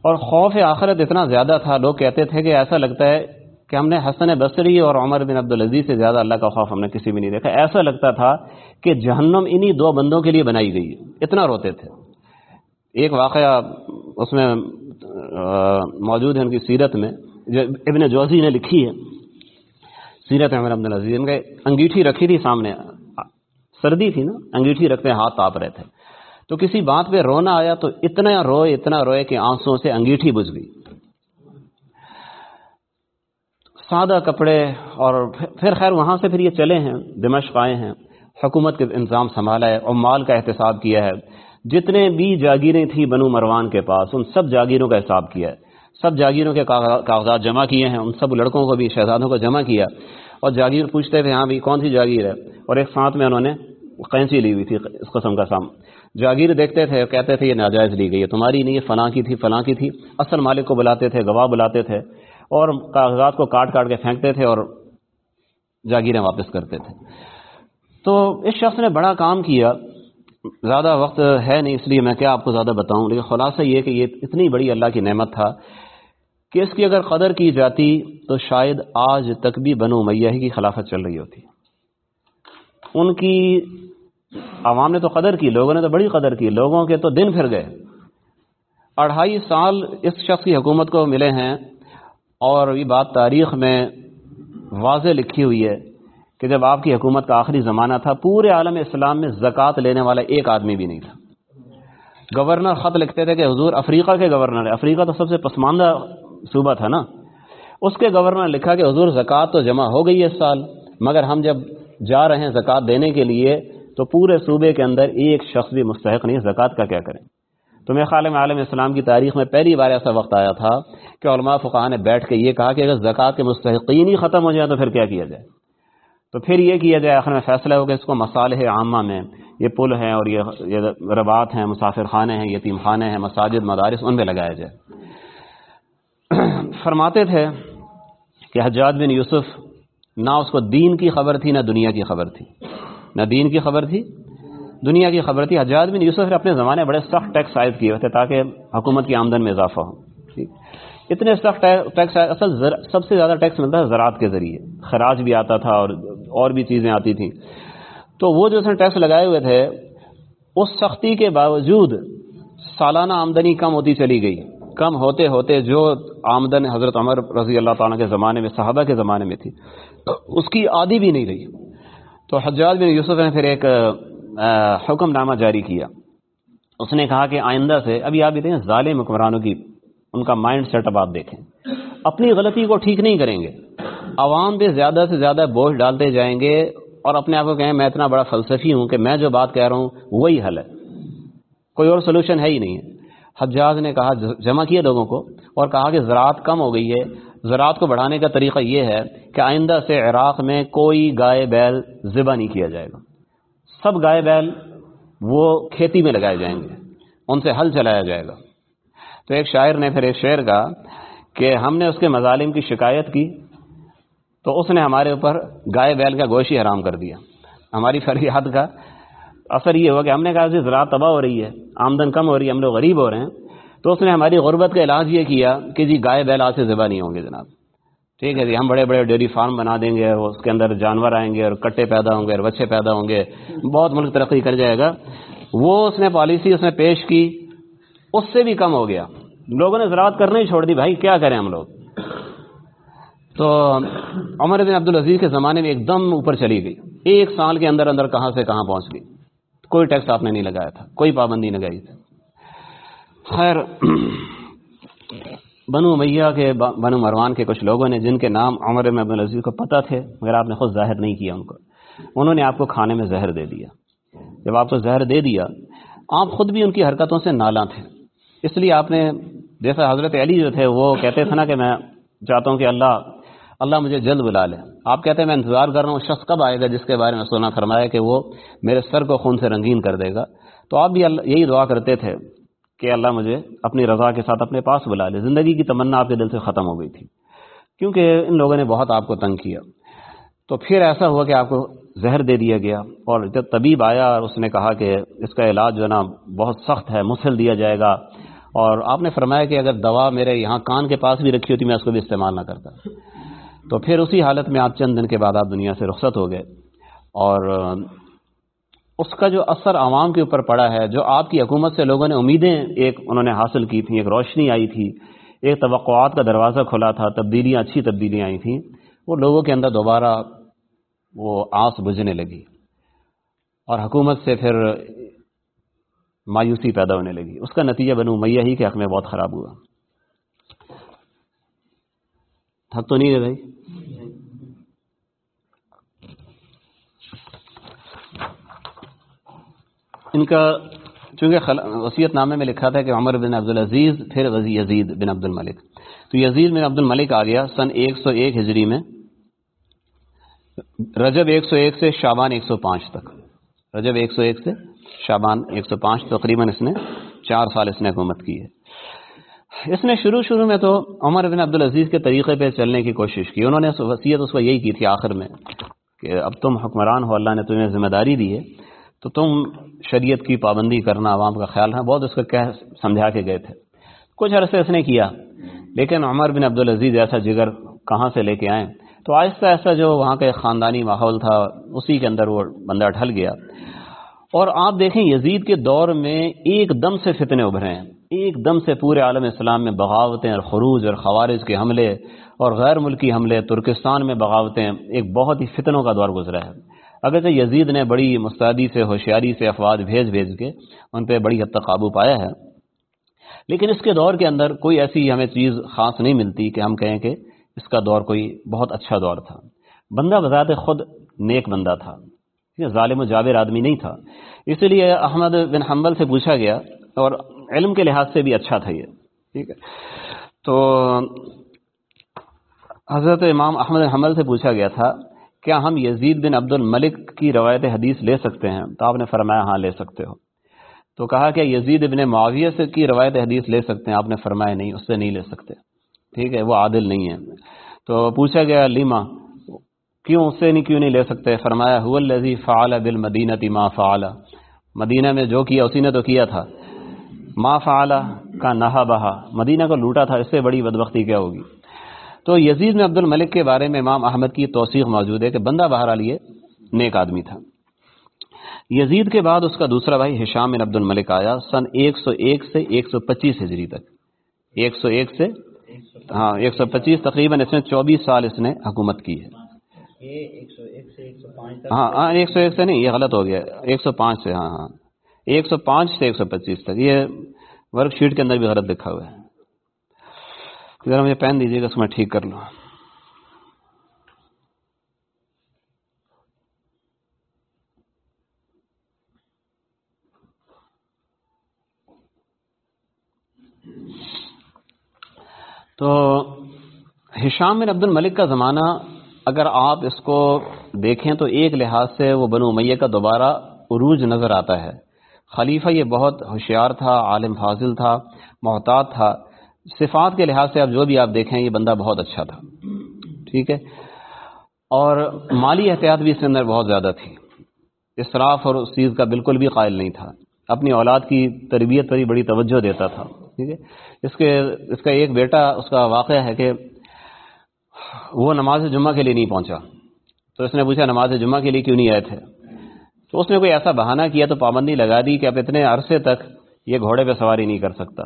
اور خوف آخرت اتنا زیادہ تھا، لوگ کہتے تھے کہ ایسا لگتا ہے کہ ہم نے حسن بصری اور عمر بن عبدالعزیز سے زیادہ اللہ کا خوف ہم نے کسی بھی نہیں دیکھا۔ ایسا لگتا تھا کہ جہنم انہی دو بندوں کے لیے بنائی گئی۔ ہے اتنا روتے تھے۔ ایک واقعہ اس میں موجود ہے ان کی سیرت میں، جو ابن جوزی نے لکھی ہے۔ سیرت عمر عبدالعزیز ان کے انگیٹھی رکھی تھی سامنے، سردی تھی نا، انگیٹھی رکھتے ہاتھ تاپ رہے تھے۔ تو کسی بات پہ رونا آیا تو اتنا روئے اتنا روئے کہ آنسوں سے انگیٹھی بجھ گئی۔ سادہ کپڑے اور پھر خیر وہاں سے پھر یہ چلے ہیں، دمشق آئے ہیں۔ حکومت کے انتظام سنبھالا ہے، اور مال کا احتساب کیا ہے۔ جتنے بھی جاگیریں تھیں بنو مروان کے پاس، ان سب جاگیروں کا حساب کیا ہے۔ سب جاگیروں کے کاغذات جمع کیے ہیں، ان سب لڑکوں کو بھی، شہزادوں کو جمع کیا۔ اور جاگیر پوچھتے تھے ہاں بھی کون سی جاگیر ہے؟ اور ایک ساتھ میں انہوں نے قینچی لی ہوئی تھی اس قسم کا سام۔ جاگیر دیکھتے تھے، کہتے تھے، یہ ناجائز لی گئی ہے، تمہاری نہیں، یہ فلاں کی تھی، فلاں کی تھی۔ اصل مالک کو بلاتے تھے، گواہ بلاتے تھے۔ اور کاغذات کو کاٹ کاٹ کے پھینکتے تھے اور جاگیریں واپس کرتے تھے۔ تو اس شخص نے بڑا کام کیا۔ زیادہ وقت ہے نہیں، اس لیے میں کیا آپ کو زیادہ بتاؤں؟ لیکن خلاصہ یہ کہ یہ اتنی بڑی اللہ کی نعمت تھا کہ اس کی اگر قدر کی جاتی تو شاید آج تک بھی بنو میاں کی خلافت چل رہی ہوتی۔ ان کی عوام نے تو قدر کی، لوگوں نے تو بڑی قدر کی، لوگوں کے تو دن پھر گئے۔ اڑھائی سال اس شخص کی حکومت کو ملے ہیں اور یہ بات تاریخ میں واضح لکھی ہوئی ہے کہ جب آپ کی حکومت کا آخری زمانہ تھا، پورے عالم اسلام میں زکوٰۃ لینے والا ایک آدمی بھی نہیں تھا۔ گورنر خط لکھتے تھے کہ حضور افریقہ کے گورنر ہے افریقہ تو سب سے پسماندہ صوبہ تھا نا، اس کے گورنر نے لکھا کہ حضور زکوٰۃ تو جمع ہو گئی ہے اس سال، مگر ہم جب جا رہے ہیں زکوٰۃ دینے کے لیے، تو پورے صوبے کے اندر ایک شخص بھی مستحق نہیں زکوٰۃ کا کیا کریں۔ تو میرے خیال میں عالم اسلام کی تاریخ میں پہلی بار ایسا وقت آیا تھا کہ علماء فقہ نے بیٹھ کے یہ کہا کہ اگر زکوٰۃ کے مستحقین ہی ختم ہو جائے تو پھر کیا کیا جائے؟ تو پھر یہ کیا جائے؟ آخر میں فیصلہ ہو کہ اس کو مسالح عامہ میں، یہ پل ہیں اور یہ ربات ہیں مسافر خانے ہیں یتیم خانے ہیں، مساجد، مدارس، ان میں لگایا جائے۔ فرماتے تھے کہ حجاج بن یوسف نہ اس کو دین کی خبر تھی، نہ دنیا کی خبر تھی۔ نہ دین کی خبر تھی، دنیا کی خبر تھی۔ حجاج بن یوسف نے اپنے زمانے بڑے سخت ٹیکس عائد کیے ہوئے تھے تاکہ حکومت کی آمدن میں اضافہ ہو۔ جی؟ اتنے سخت ٹیکس اصل سب سے زیادہ ٹیکس ملتا ہے زراعت کے ذریعے۔ خراج بھی آتا تھا اور اور بھی چیزیں آتی تھیں۔ تو وہ جو اس نے ٹیکس لگائے ہوئے تھے، اس سختی کے باوجود سالانہ آمدنی کم ہوتی چلی گئی۔ کم ہوتے ہوتے جو آمدن حضرت عمر رضی اللہ تعالیٰ کے زمانے میں، صحابہ کے زمانے میں تھی۔ اس کی عادی بھی نہیں رہی۔ تو حجاج بن یوسف نے پھر ایک حکم نامہ جاری کیا۔ اس نے کہا کہ آئندہ سے، ابھی آپ دیکھیں، ظالم حکمرانوں کی ان کا مائنڈ سیٹ اپ آپ دیکھیں۔ اپنی غلطی کو ٹھیک نہیں کریں گے۔ عوام پہ زیادہ سے زیادہ بوجھ ڈالتے جائیں گے اور اپنے آپ کو کہیں، میں اتنا بڑا فلسفی ہوں کہ میں جو بات کہہ رہا ہوں، وہی حل ہے۔ کوئی اور سولوشن ہے ہی نہیں ہے۔ حجاز نے کہا، جمع کیے لوگوں کو۔ اور کہا کہ زراعت کم ہو گئی ہے۔ زراعت کو بڑھانے کا طریقہ یہ ہے کہ آئندہ سے عراق میں کوئی گائے بیل ذبح نہیں کیا جائے گا۔ سب گائے بیل وہ کھیتی میں لگائے جائیں گے، ان سے ہل چلایا جائے گا۔ تو ایک شاعر نے پھر ایک شعر کہا کہ ہم نے اس کے مظالم کی شکایت کی تو اس نے ہمارے اوپر گائے بیل کا گوشی حرام کر دیا۔ ہماری فریاد کا اثر یہ ہوا کہ ہم نے کہا کہ زراعت تباہ ہو رہی ہے، آمدن کم ہو رہی ہے، ہم لوگ غریب ہو رہے ہیں۔ تو اس نے ہماری غربت کا علاج یہ کیا کہ جی گائے بیل آج سے ذبح نہیں ہوں گے جناب۔ ٹھیک ہے جی ہم بڑے بڑے ڈیری فارم بنا دیں گے، اس کے اندر جانور آئیں گے اور کٹے پیدا ہوں گے اور بچے پیدا ہوں گے۔ بہت ملک ترقی کر جائے گا۔ وہ اس نے پالیسی اس نے پیش کی، اس سے بھی کم ہو گیا۔ لوگوں نے زراعت کرنا ہی چھوڑ دی، بھائی کیا کریں ہم لوگ؟ تو عمر بن عبدالعزیز کے زمانے میں ایک دم اوپر چلی گئی۔ ایک سال کے اندر اندر کہاں سے کہاں پہنچ گئی۔ کوئی ٹیکس آپ نے نہیں لگایا تھا، کوئی پابندی نہیں لگائی تھی۔ خیر، بنو میاں کے بنو مروان کے کچھ لوگوں نے، جن کے نام عمر میں عبدالعزیز کو پتہ تھے، مگر آپ نے خود ظاہر نہیں کیا ان کو، انہوں نے آپ کو کھانے میں زہر دے دیا۔ جب آپ کو زہر دے دیا، آپ خود بھی ان کی حرکتوں سے نالاں تھے۔ اس لیے آپ نے جیسا حضرت علی جو تھے، وہ کہتے تھے نا کہ میں چاہتا ہوں کہ اللہ اللہ مجھے جلد بلا لے۔ آپ کہتے ہیں، میں انتظار کر رہا ہوں، شخص کب آئے گا جس کے بارے میں سونا فرمایا کہ وہ میرے سر کو خون سے رنگین کر دے گا۔ تو آپ بھی یہی دعا کرتے تھے۔ کہ اللہ مجھے اپنی رضا کے ساتھ اپنے پاس بلا لے زندگی کی تمنا آپ کے دل سے ختم ہو گئی تھی۔ کیونکہ ان لوگوں نے بہت آپ کو تنگ کیا۔ تو پھر ایسا ہوا کہ آپ کو زہر دے دیا گیا اور جب طبیب آیا اور اس نے کہا کہ اس کا علاج جو ہے نا بہت سخت ہے، مسل دیا جائے گا۔ اور آپ نے فرمایا کہ اگر دوا میرے یہاں کان کے پاس بھی رکھی ہوتی، میں اس کو بھی استعمال نہ کرتا۔ تو پھر اسی حالت میں آپ چند دن کے بعد آپ دنیا سے رخصت ہو گئے۔ اور اس کا جو اثر عوام کے اوپر پڑا ہے، جو آپ کی حکومت سے لوگوں نے امیدیں ایک انہوں نے حاصل کی تھیں، ایک روشنی آئی تھی، ایک توقعات کا دروازہ کھلا تھا، تبدیلیاں، اچھی تبدیلیاں آئی تھیں، وہ لوگوں کے اندر دوبارہ وہ آس بجھنے لگی اور حکومت سے پھر مایوسی پیدا ہونے لگی۔ اس کا نتیجہ بنو میاں ہی کے حق میں بہت خراب ہوا۔ تھک تو نہیں ہے بھائی؟ ان کا چونکہ وسیعت نامے میں لکھا تھا کہ عمر بن عبد العزیز پھر یزید بن عبد الملک تو یزید بن عبد الملک آ گیا سن ایک سو ایک ہجری میں، رجب ایک سو ایک سے شابان ایک سو پانچ تک۔ رجب ایک سو ایک سے شابان ایک سو پانچ تقریباً اس نے چار سال اس نے حکومت کی ہے۔ اس نے شروع شروع میں تو عمر بن عبد العزیز کے طریقے پہ چلنے کی کوشش کی۔ انہوں نے وصیت اس کو یہی کی تھی آخر میں کہ اب تم حکمران ہو، اللہ نے تمہیں ذمہ داری دی ہے۔ تو تم شریعت کی پابندی کرنا عوام کا خیال رہا بہت اس کو کہہ سمجھا کے گئے تھے۔ کچھ عرصے اس نے کیا، لیکن عمر بن عبد العزیز ایسا جگر کہاں سے لے کے آئے؟ تو آہستہ آہستہ جو وہاں کا ایک خاندانی ماحول تھا، اسی کے اندر وہ بندہ ڈھل گیا۔ اور آپ دیکھیں، یزید کے دور میں ایک دم سے فتنے ابھرے ہیں۔ ایک دم سے پورے عالم اسلام میں بغاوتیں اور خروج اور خوارج کے حملے اور غیر ملکی حملے ترکستان میں بغاوتیں، ایک بہت ہی فتنوں کا دور گزرا ہے۔ اگرچہ یزید نے بڑی مستعدی سے، ہوشیاری سے افواد بھیج بھیج کے ان پہ بڑی حد تک قابو پایا ہے، لیکن اس کے دور کے اندر کوئی ایسی ہمیں چیز خاص نہیں ملتی کہ ہم کہیں کہ اس کا دور کوئی بہت اچھا دور تھا۔ بندہ بذات خود نیک بندہ تھا ظالم و جابر آدمی نہیں تھا۔ اسی لیے احمد بن حنبل سے پوچھا گیا، اور علم کے لحاظ سے بھی اچھا تھا یہ۔ ٹھیک ہے۔ تو حضرت امام احمد حمل سے پوچھا گیا تھا کیا ہم یزید بن عبد الملک کی روایت حدیث لے سکتے ہیں؟ تو آپ نے فرمایا ہاں لے سکتے ہو۔ تو کہا کہ یزید ابن معاویہ سے کی روایت حدیث لے سکتے ہیں؟ آپ نے فرمایا نہیں، اس سے نہیں لے سکتے۔ ٹھیک ہے، وہ عادل نہیں ہے۔ تو پوچھا گیا، لیما، کیوں اس سے نہیں، کیوں نہیں لے سکتے؟ فرمایا الذی فعل بالمدینہ ما فعل مدینہ میں جو کیا، اسی نے تو کیا تھا۔ ما فعل کا نہا بہا مدینہ کو لوٹا تھا، اس سے بڑی بدبختی کیا ہوگی؟ تو یزید میں عبد الملک کے بارے میں امام احمد کی توثیق موجود ہے کہ بندہ بہر علیہ نیک آدمی تھا یزید کے بعد اس کا دوسرا بھائی حشام بن عبد الملک آیا سن ایک سو ایک سے ایک سو پچیس ہجری تک ایک سو ایک سے ہاں ایک سو پچیس تقریباً اس نے چوبیس سال اس نے حکومت کی ہے ہاں ہاں ایک سو ایک سے نہیں یہ غلط ہو گیا ایک سو پانچ سے ہاں ہاں ایک سو پانچ سے ایک سو پچیس تک یہ ورک شیٹ کے اندر بھی غلط لکھا ہوا ہے ذرا مجھے پین دیجیے گا، اس میں ٹھیک کر لوں۔ تو ہشام بن عبد الملک کا زمانہ، اگر آپ اس کو دیکھیں تو ایک لحاظ سے وہ بنو میہ کا دوبارہ عروج نظر آتا ہے۔ خلیفہ یہ بہت ہوشیار تھا، عالم فاضل تھا، محتاط تھا۔ صفات کے لحاظ سے آپ جو بھی آپ دیکھیں، یہ بندہ بہت اچھا تھا۔ ٹھیک ہے؟ اور مالی احتیاط بھی اس کے اندر بہت زیادہ تھی۔ اصراف اور اس چیز کا بالکل بھی قائل نہیں تھا۔ اپنی اولاد کی تربیت پر ہی بڑی توجہ دیتا تھا۔ ٹھیک ہے؟ اس کے، اس کا ایک بیٹا، اس کا واقعہ ہے کہ وہ نماز جمعہ کے لیے نہیں پہنچا۔ تو اس نے پوچھا، نماز جمعہ کے لیے کیوں نہیں آئے تھے؟ تو اس نے کوئی ایسا بہانہ کیا تو پابندی لگا دی کہ اب اتنے عرصے تک یہ گھوڑے پہ سواری نہیں کر سکتا۔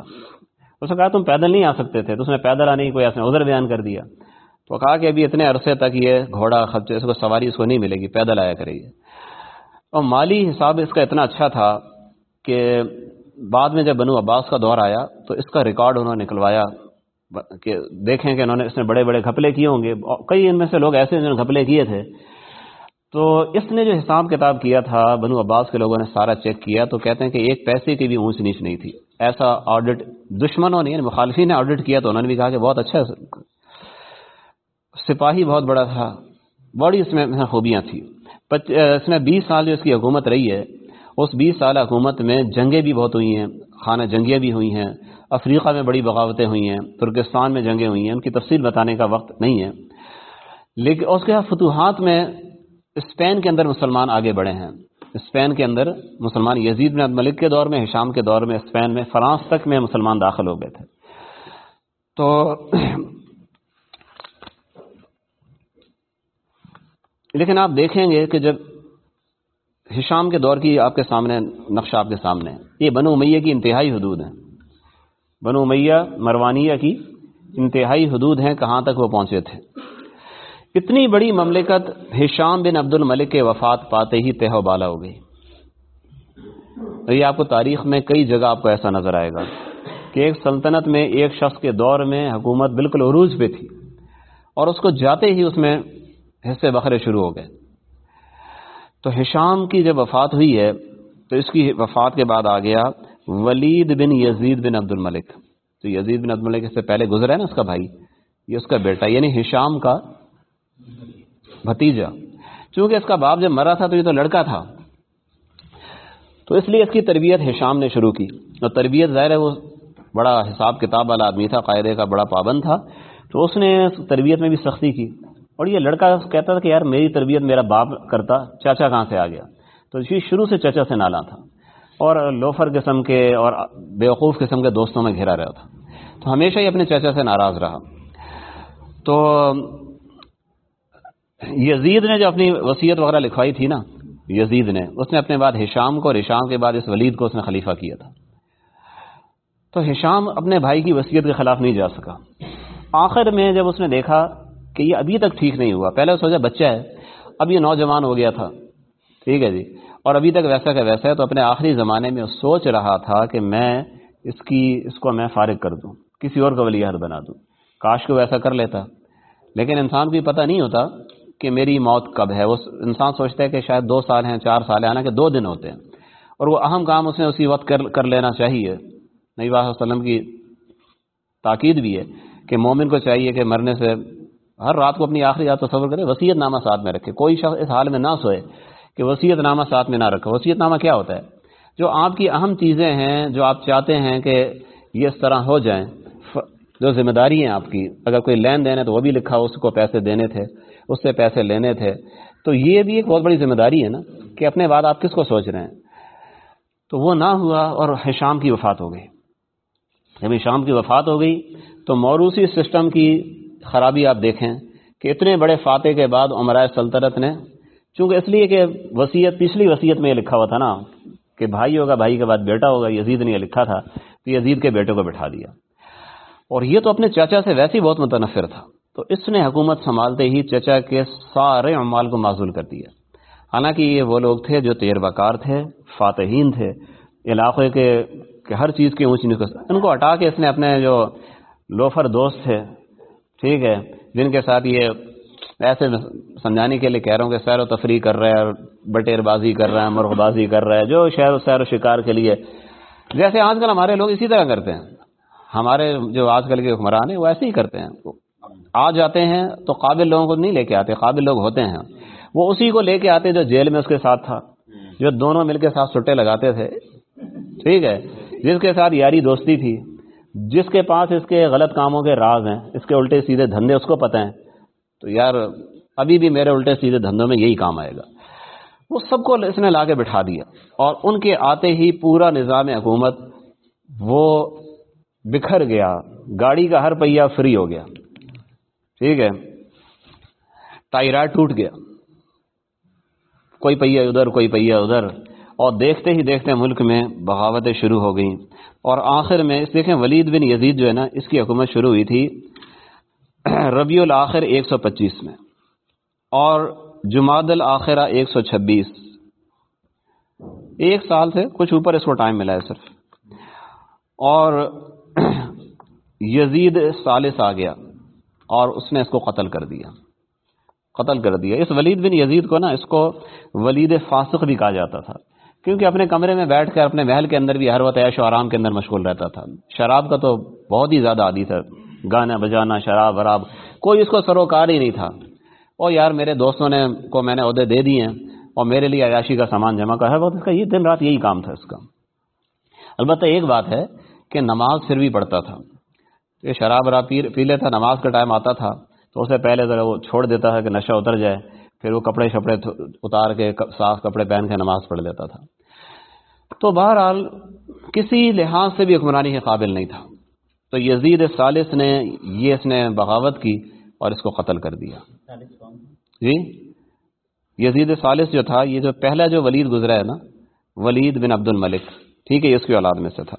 اس نے کہا، تم پیدل نہیں آ سکتے تھے. تو اس نے پیدل آنے کی کوئی ایسا ادھر بیان کر دیا۔ تو کہا کہ ابھی اتنے عرصے تک یہ گھوڑا خرچے اس کو سواری اس کو نہیں ملے گی، پیدل آیا کرے گی اور مالی حساب اس کا اتنا اچھا تھا کہ بعد میں جب بنو عباس کا دور آیا تو اس کا ریکارڈ انہوں نے نکلوایا۔ کہ دیکھیں کہ انہوں نے اس نے بڑے بڑے گھپلے کیے ہوں گے۔ کئی ان میں سے لوگ ایسے جنہوں نے گھپلے کیے تھے۔ تو اس نے جو حساب کتاب کیا تھا، بنو عباس کے لوگوں نے سارا چیک کیا تو کہتے ہیں کہ ایک پیسے کی بھی اونچ نیچ نہیں تھی۔ ایسا آڈٹ دشمنوں نے یعنی مخالفین نے آڈٹ کیا تو انہوں نے بھی کہا کہ بہت اچھا سپاہی بہت بڑا تھا، بڑی اس میں خوبیاں تھیں۔ اس میں بیس سال جو اس کی حکومت رہی ہے، اس بیس سال حکومت میں جنگیں بھی بہت ہوئی ہیں، خانہ جنگیاں بھی ہوئی ہیں، افریقہ میں بڑی بغاوتیں ہوئی ہیں، ترکستان میں جنگیں ہوئی ہیں، ان کی تفصیل بتانے کا وقت نہیں ہے۔ لیکن اس کے فتوحات میں اسپین کے اندر مسلمان آگے بڑھے ہیں۔ اسپین کے اندر مسلمان یزید بن ملک کے دور میں حشام کے دور میں، اسپین میں، فرانس تک میں مسلمان داخل ہو گئے تھے۔ تو لیکن آپ دیکھیں گے کہ جب حشام کے دور کی آپ کے سامنے، نقشہ آپ کے سامنے، یہ بنو امیہ کی انتہائی حدود ہیں۔ بنو امیہ، مروانیہ کی انتہائی حدود ہیں کہاں تک وہ پہنچے تھے۔ اتنی بڑی مملکت حشام بن عبد الملک کے وفات پاتے ہی تہ و بالا ہو گئی۔ یہ آپ کو تاریخ میں کئی جگہ آپ کو ایسا نظر آئے گا کہ ایک سلطنت میں ایک شخص کے دور میں حکومت بالکل عروج پہ تھی اور اس کو جاتے ہی اس میں حصے بکھرے شروع ہو گئے۔ تو حشام کی جب وفات ہوئی ہے تو اس کی وفات کے بعد آ گیا ولید بن یزید بن عبد الملک تو یزید بن عبد الملک اس سے پہلے گزرا ہے نا اس کا بھائی، یہ اس کا بیٹا یعنی حشام کا بھتیجا، چونکہ اس کا باپ جب مرا تھا تو یہ تو لڑکا تھا۔ تو اس لیے اس کی تربیت حشام نے شروع کی۔ اور تربیت ظاہر ہے وہ بڑا حساب کتاب والا آدمی تھا، قاعدے کا بڑا پابند تھا۔ تو اس نے تربیت میں بھی سختی کی۔ اور یہ لڑکا کہتا تھا کہ یار میری تربیت میرا باپ کرتا، چاچا کہاں سے آ گیا؟ تو یہ شروع سے چاچا سے نالا تھا۔ اور لوفر قسم کے اور بیوقوف قسم کے دوستوں میں گھرا رہا تھا۔ تو ہمیشہ ہی اپنے چاچا سے ناراض رہا۔ تو یزید نے جو اپنی وصیت وغیرہ لکھوائی تھی نا، یزید نے، اس نے اپنے بعد ہشام کو اور ہشام کے بعد اس ولید کو اس نے خلیفہ کیا تھا۔ تو ہشام اپنے بھائی کی وصیت کے خلاف نہیں جا سکا۔ آخر میں جب اس نے دیکھا کہ یہ ابھی تک ٹھیک نہیں ہوا، پہلے سوچا بچہ ہے، اب یہ نوجوان ہو گیا تھا۔ ٹھیک ہے جی۔ اور ابھی تک ویسا کہ ویسا ہے، تو اپنے آخری زمانے میں سوچ رہا تھا کہ میں اس کی، اس کو میں فارغ کر دوں، کسی اور کو ولی عہد بنا دوں۔ کاش کو ویسا کر لیتا۔ لیکن انسان کو پتہ نہیں ہوتا کہ میری موت کب ہے؟ وہ انسان سوچتا ہے کہ شاید دو سال ہیں، چار سال ہیں، حالانکہ دو دن ہوتے ہیں۔ اور وہ اہم کام اس نے اسی وقت کر کر لینا چاہیے۔ نبی وسلم کی تاکید بھی ہے کہ مومن کو چاہیے کہ مرنے سے ہر رات کو اپنی آخری یاد تصور کرے وسیعت نامہ ساتھ میں رکھے۔ کوئی شخص اس حال میں نہ سوئے کہ وسیعت نامہ ساتھ میں نہ رکھے۔ وسیعت نامہ کیا ہوتا ہے؟ جو آپ کی اہم چیزیں ہیں، جو آپ چاہتے ہیں کہ یہ اس طرح ہو جائیں جو ذمہ داری ہیں آپ کی، اگر کوئی لین دین ہے تو وہ بھی لکھا اس کو پیسے دینے تھے۔ اس سے پیسے لینے تھے۔ تو یہ بھی ایک بہت بڑی ذمہ داری ہے نا کہ اپنے بعد آپ کس کو سوچ رہے ہیں؟ تو وہ نہ ہوا اور حشام کی وفات ہو گئی۔ جب حشام کی وفات ہو گئی تو موروثی سسٹم کی خرابی آپ دیکھیں کہ اتنے بڑے فاتح کے بعد عمرائے سلطنت نے، چونکہ اس لیے کہ وسیعت پچھلی وسیعت میں یہ لکھا ہوا تھا نا کہ بھائی ہوگا، بھائی کے بعد بیٹا ہوگا، یزید نے یہ لکھا تھا تو یزید کے بیٹے کو بٹھا دیا۔ اور یہ تو اپنے چاچا سے ویسے ہی بہت متنفر تھا۔ تو اس نے حکومت سنبھالتے ہی چچا کے سارے عمال کو معذول کر دیا۔ حالانکہ یہ وہ لوگ تھے جو تیر کار تھے، فاتحین تھے۔ علاقے کے کہ ہر چیز کی اونچ نکل ان کو ہٹا کے اس نے اپنے جو لوفر دوست تھے، ٹھیک ہے، جن کے ساتھ یہ ایسے سمجھانے کے لیے کہہ رہا ہوں کہ سیر و تفریح کر رہا ہے بٹیر بازی کر رہا ہے، مرغ بازی کر رہا ہے، جو شہر و سیر و شکار کے لیے۔ جیسے آج کل ہمارے لوگ اسی طرح کرتے ہیں۔ ہمارے جو آج کل کے حکمران ہیں، وہ ایسے ہی کرتے ہیں۔ آ جاتے ہیں تو قابل لوگوں کو نہیں لے کے آتے، قابل لوگ ہوتے ہیں۔ وہ اسی کو لے کے آتے جو جیل میں اس کے ساتھ تھا، جو دونوں مل کے ساتھ سٹے لگاتے تھے۔ ٹھیک ہے؟ جس کے ساتھ یاری دوستی تھی، جس کے پاس اس کے غلط کاموں کے راز ہیں، اس کے الٹے سیدھے دھندے اس کو پتہ ہیں۔ تو یار، ابھی بھی میرے الٹے سیدھے دھندوں میں یہی کام آئے گا۔ وہ سب کو اس نے لا کے بٹھا دیا۔ اور ان کے آتے ہی پورا نظام حکومت وہ بکھر گیا۔ گاڑی کا ہر پہیا فری ہو گیا۔ ٹھیک ہے۔ ٹائر ٹوٹ گیا۔ کوئی پہیا ادھر، کوئی پہیا ادھر۔ اور دیکھتے ہی دیکھتے ملک میں بغاوتیں شروع ہو گئیں۔ اور آخر میں اس دیکھیں ولید بن یزید جو ہے نا، اس کی حکومت شروع ہوئی تھی ربیع الآخر ایک سو پچیس میں۔ اور جماعت الآخرہ ایک سو چھبیس۔ ایک سال سے کچھ اوپر اس کو ٹائم ملا ہے صرف۔ اور یزید سالس آ گیا۔ اور اس نے اس کو قتل کر دیا۔ قتل کر دیا۔ اس ولید بن یزید کو نا، اس کو ولید فاسق بھی کہا جاتا تھا۔ کیونکہ اپنے کمرے میں بیٹھ کر، اپنے محل کے اندر بھی ہر وقت عیش و آرام کے اندر مشغول رہتا تھا۔ شراب کا تو بہت ہی زیادہ عادی تھا۔ گانا بجانا، شراب وراب، کوئی اس کو سروکار ہی نہیں تھا۔ اور یار، میرے دوستوں نے کو میں نے عہدے دے دیے ہیں اور میرے لیے عیاشی کا سامان جمع کر۔ ہے وقت اس کا یہ دن رات یہی کام تھا اس کا۔ البتہ ایک بات ہے کہ نماز پھر بھی پڑھتا تھا۔ یہ شراب راب پی پی لیتا، نماز کا ٹائم آتا تھا، تو اسے پہلے ذرا وہ چھوڑ دیتا تھا کہ نشہ اتر جائے، پھر وہ کپڑے شپڑے اتار کے صاف کپڑے پہن کے نماز پڑھ لیتا تھا۔ تو بہرحال کسی لحاظ سے بھی حکمرانی کے قابل نہیں تھا۔ تو یزید سالس نے یہ اس نے بغاوت کی اور اس کو قتل کر دیا۔ جی؟ یزید سالس جو تھا، یہ جو پہلا جو ولید گزرا ہے نا، ولید بن عبد الملک ٹھیک ہے، یہ اس کی اولاد میں سے تھا۔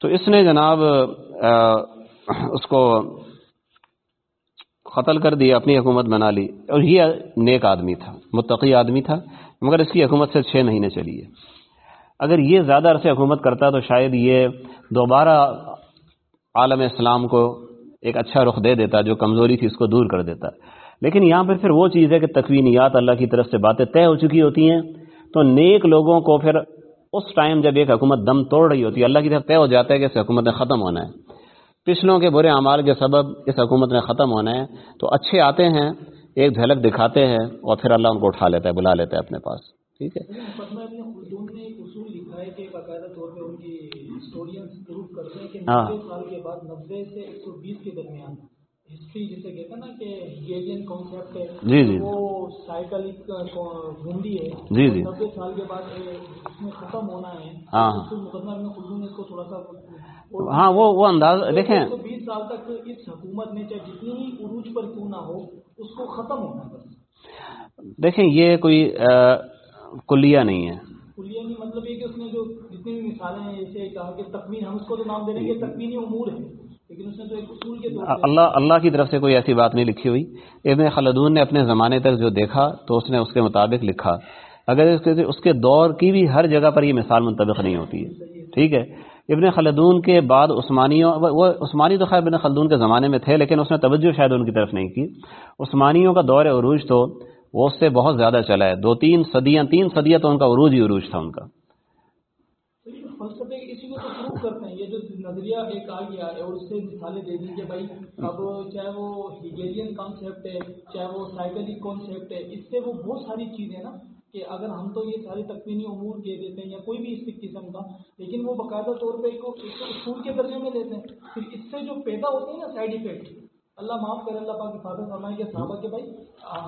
تو اس نے جناب اس کو قتل کر دیا، اپنی حکومت بنا لی۔ اور یہ نیک آدمی تھا، متقی آدمی تھا، مگر اس کی حکومت سے چھ مہینے چلی ہے۔ اگر یہ زیادہ عرصے حکومت کرتا تو شاید یہ دوبارہ عالم اسلام کو ایک اچھا رخ دے دیتا، جو کمزوری تھی اس کو دور کر دیتا۔ لیکن یہاں پہ پھر وہ چیز ہے کہ تکوینیات اللہ کی طرف سے باتیں طے ہو چکی ہوتی ہیں۔ تو نیک لوگوں کو پھر اس ٹائم جب ایک حکومت دم توڑ رہی ہوتی ہے، اللہ کی طرف طے ہو جاتا ہے کہ اس حکومت نے ختم ہونا ہے۔ پچھلوں کے برے اعمال کے سبب اس حکومت میں ختم ہونا ہے تو اچھے آتے ہیں ایک جھلک دکھاتے ہیں اور پھر اللہ ان کو اٹھا لیتا ہے بلا لیتا ہے اپنے پاس۔ ٹھیک ہے؟ ہاں۔ ہسٹری جسے کہتے ہیں نا کہ ہیگیلین کانسیپٹ ہے جی جی۔ وہ گھومتی ہے۔ جی جی۔ نبے سال کے بعد اس میں ختم ہونا ہے۔ ہاں۔ مقدمہ ابن خلدون نے اس کو تھوڑا سا ہاں وہ وہ انداز دیکھیں۔ بیس سال تک اس حکومت نے چاہے جتنی ہی عروج پر کیوں نہ ہو اس کو ختم ہونا ہے بس۔ دیکھیں یہ کوئی کلیہ نہیں ہے۔ کلیہ نہیں مطلب یہ کہ اس نے جو جتنی بھی مثالیں ہیں جیسے کہا کہ تکمین ہم اس کو تو نام دے رہے ہیں کہ تکمینی امور ہے۔ اللہ اللہ کی طرف سے کوئی ایسی بات نہیں لکھی ہوئی۔ ابن خلدون نے اپنے زمانے تک جو دیکھا تو اس نے اس کے مطابق لکھا۔ اگر اس کے دور کی بھی ہر جگہ پر یہ مثال منطبق نہیں ہوتی ہے۔ ٹھیک ہے۔ ابن خلدون کے بعد عثمانیوں وہ عثمانی تو خیر ابن خلدون کے زمانے میں تھے لیکن اس نے توجہ شاید ان کی طرف نہیں کی۔ عثمانیوں کا دور عروج تو وہ اس سے بہت زیادہ چلا ہے۔ دو تین صدیاں تین صدیاں تو ان کا عروج ہی عروج تھا ان کا۔ نظریہ ایک آ گیا ہے اور اس سے مثالیں دے دی کہ بھائی۔ اب چاہے وہ ہیگیلین کانسیپٹ ہے، چاہے وہ سائیکلک کانسیپٹ ہے، اس سے وہ بہت ساری چیزیں نا کہ اگر ہم تو یہ ساری تقوینی امور دے دیتے ہیں یا کوئی بھی اس قسم کا، لیکن وہ باقاعدہ طور پہ ایک اصول کے درجے میں لیتے ہیں۔ پھر اس سے جو پیدا ہوتے ہیں نا سائڈ افیکٹ اللہ معاف کرے اللہ پاک حفاظت فرمائے کہ صحابہ کے بھائی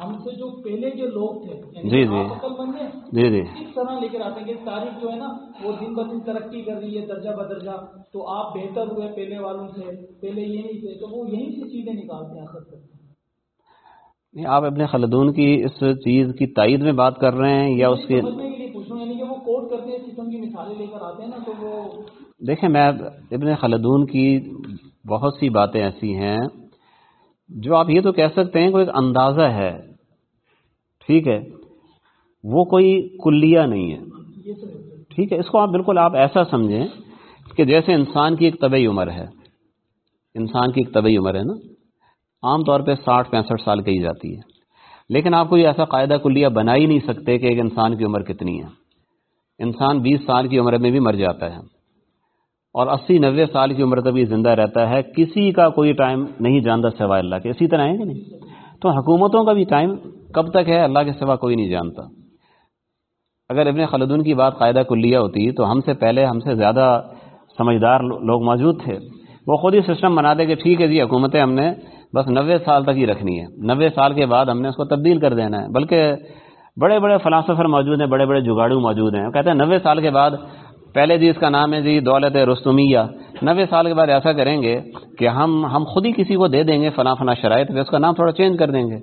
ہم سے جو پہلے کے لوگ تھے یعنی جی جی۔ عقل مند ہیں؟ جی جی۔ اس طرح لے کر آتے ہیں کہ تاریخ جو ہے نا وہ دن ب دن ترقی کر رہی ہے درجہ بدرجہ تو آپ بہتر ہوئے پہلے والوں سے پہلے یہ نہیں تھے تو وہ یہیں سے چیزیں نکالتے ہیں آخر تک۔ نہیں آپ اپنے خلدون کی اس چیز کی تائید میں بات کر رہے ہیں یا اس کی یعنی کی دیکھیں میں ابن خلدون کی بہت سی باتیں ایسی ہیں۔ جو آپ یہ تو کہہ سکتے ہیں کوئی ایک اندازہ ہے، ٹھیک ہے، وہ کوئی کلیہ نہیں ہے۔ ٹھیک ہے، اس کو آپ بالکل آپ ایسا سمجھیں کہ جیسے انسان کی ایک طبعی عمر ہے۔ انسان کی ایک طبعی عمر ہے نا، عام طور پہ ساٹھ پینسٹھ سال کہی جاتی ہے۔ لیکن آپ کو یہ ایسا قاعدہ کلیہ بنا ہی نہیں سکتے کہ ایک انسان کی عمر کتنی ہے۔ انسان بیس سال کی عمر میں بھی مر جاتا ہے۔ اور اسی نوے سال کی عمر تک بھی زندہ رہتا ہے، کسی کا کوئی ٹائم نہیں جانتا سوائے اللہ کے۔ اسی طرح ہے کہ نہیں؟ تو حکومتوں کا بھی ٹائم کب تک ہے اللہ کے سوا کوئی نہیں جانتا۔ اگر ابن خلدون کی بات قاعدہ کلیہ ہوتی تو ہم سے پہلے ہم سے زیادہ سمجھدار لوگ موجود تھے۔ وہ خود ہی سسٹم بنا دے کہ ٹھیک ہے جی حکومتیں ہم نے بس نوے سال تک ہی رکھنی ہے۔ نوے سال کے بعد ہم نے اس کو تبدیل کر دینا ہے۔ بلکہ بڑے بڑے فلاسفر موجود ہیں بڑے بڑے جگاڑو موجود ہیں۔ کہتے ہیں نوے سال کے بعد پہلے جی اس کا نام ہے جی دولت رستمیہ۔ نوے سال کے بعد ایسا کریں گے کہ ہم ہم خود ہی کسی کو دے دیں گے فلاں فلاں شرائط پہ، اس کا نام تھوڑا چینج کر دیں گے۔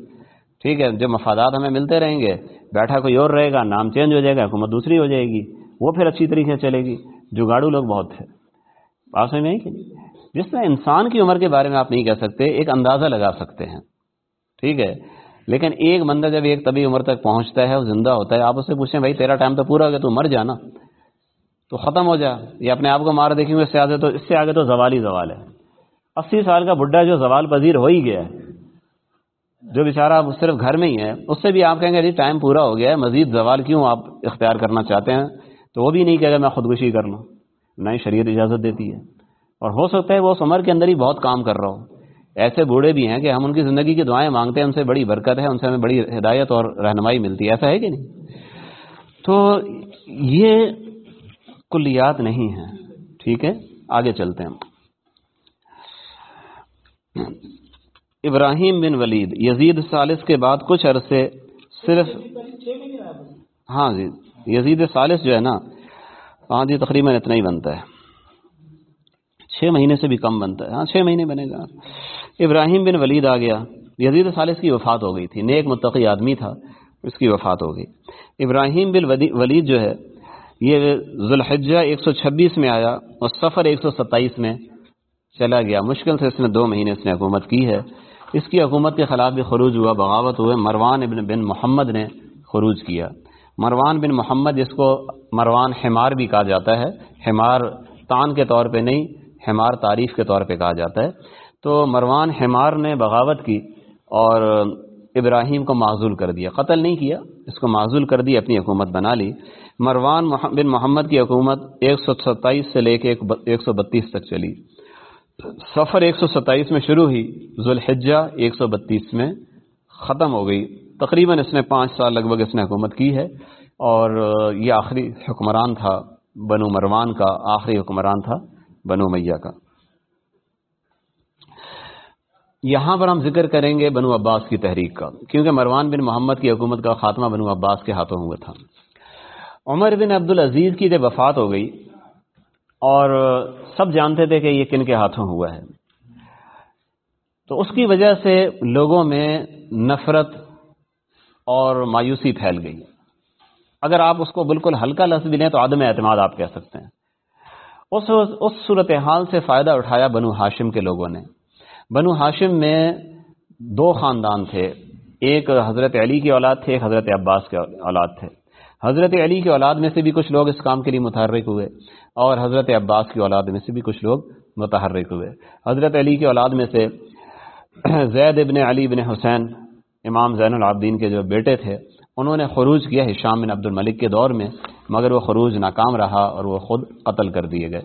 ٹھیک ہے جو مفادات ہمیں ملتے رہیں گے، بیٹھا کوئی اور رہے گا، نام چینج ہو جائے گا، حکومت دوسری ہو جائے گی، وہ پھر اچھی طریقے سے چلے گی۔ جگاڑو لوگ بہت تھے بات سمجھ میں کہ جس طرح انسان کی عمر کے بارے میں آپ نہیں کہہ سکتے، ایک اندازہ لگا سکتے ہیں۔ ٹھیک ہے، لیکن ایک بندہ جب ایک طبی عمر تک پہنچتا ہے، وہ زندہ ہوتا ہے، آپ اس سے پوچھیں، بھائی تیرا ٹائم تو پورا ہو گیا، تو مر جانا تو ختم ہو جا۔ یا اپنے آپ کو مار دیکھیں گے، اس سے آگے تو اس سے آگے تو زوال ہی زوال ہے۔ اسی سال کا بڈھا جو زوال پذیر ہو ہی گیا ہے، جو بیچارہ صرف گھر میں ہی ہے، اس سے بھی آپ کہیں گے جی ٹائم پورا ہو گیا ہے، مزید زوال کیوں آپ اختیار کرنا چاہتے ہیں؟ تو وہ بھی نہیں کہے گا میں خودکشی کر لوں۔ نہ ہی شریعت اجازت دیتی ہے۔ اور ہو سکتا ہے وہ اس عمر کے اندر ہی بہت کام کر رہا ہو۔ ایسے بوڑھے بھی ہیں کہ ہم ان کی زندگی کی دعائیں مانگتے ہیں، ان سے بڑی برکت ہے، ان سے ہمیں بڑی ہدایت اور رہنمائی ملتی ہے۔ ایسا ہے کہ نہیں؟ تو یہ کلیات نہیں ہیں ٹھیک ہے؟ آگے چلتے ہیں ابراہیم بن ولید، یزید سالس کے بعد کچھ عرصے صرف ہاں جی یزید سالس جو ہے نا ہاں جی تقریباً اتنا ہی بنتا ہے۔ چھ مہینے سے بھی کم بنتا ہے۔ ہاں چھ مہینے بنے گا۔ ابراہیم بن ولید آ گیا۔ یزید سالس کی وفات ہو گئی تھی۔ نیک متقی آدمی تھا، اس کی وفات ہو گئی۔ ابراہیم بن ولید جو ہے یہ ذوالحجہ ایک سو چھبیس میں آیا اور سفر ایک سو ستائیس میں چلا گیا۔ مشکل سے اس نے دو مہینے اس نے حکومت کی ہے۔ اس کی حکومت کے خلاف بھی خروج ہوا، بغاوت ہوئے۔ مروان ابن بن محمد نے خروج کیا۔ مروان بن محمد جس کو مروان حمار بھی کہا جاتا ہے، حمار تان کے طور پہ نہیں، حمار تعریف کے طور پہ کہا جاتا ہے۔ تو مروان حمار نے بغاوت کی اور ابراہیم کو معذول کر دیا۔ قتل نہیں کیا، اس کو معذول کر دی، اپنی حکومت بنا لی۔ مروان بن محمد کی حکومت ایک سو ستائیس سے لے کے ایک سو بتیس تک چلی۔ سفر ایک سو ستائیس میں شروع ہوئی، ذوالحجہ ایک سو بتیس میں ختم ہو گئی۔ تقریباً اس نے پانچ سال لگ بھگ اس نے حکومت کی ہے۔ اور یہ آخری حکمران تھا بنو مروان کا، آخری حکمران تھا بنو میاں کا۔ یہاں پر ہم ذکر کریں گے بنو عباس کی تحریک کا، کیونکہ مروان بن محمد کی حکومت کا خاتمہ بنو عباس کے ہاتھوں ہوا تھا۔ عمر بن عبد العزیز کی جب وفات ہو گئی اور سب جانتے تھے کہ یہ کن کے ہاتھوں ہوا ہے، تو اس کی وجہ سے لوگوں میں نفرت اور مایوسی پھیل گئی۔ اگر آپ اس کو بالکل ہلکا لفظ بھی لیں تو عدم اعتماد آپ کہہ سکتے ہیں۔ اس اس صورتحال سے فائدہ اٹھایا بنو ہاشم کے لوگوں نے۔ بنو ہاشم میں دو خاندان تھے، ایک حضرت علی کی اولاد تھے ایک حضرت عباس کے اولاد تھے۔ حضرت علی کی اولاد میں سے بھی کچھ لوگ اس کام کے لیے متحرک ہوئے اور حضرت عباس کی اولاد میں سے بھی کچھ لوگ متحرک ہوئے۔ حضرت علی کی اولاد میں سے زید ابن علی بن حسین، امام زین العابدین کے جو بیٹے تھے، انہوں نے خروج کیا ہشام بن عبد الملک کے دور میں، مگر وہ خروج ناکام رہا اور وہ خود قتل کر دیے گئے۔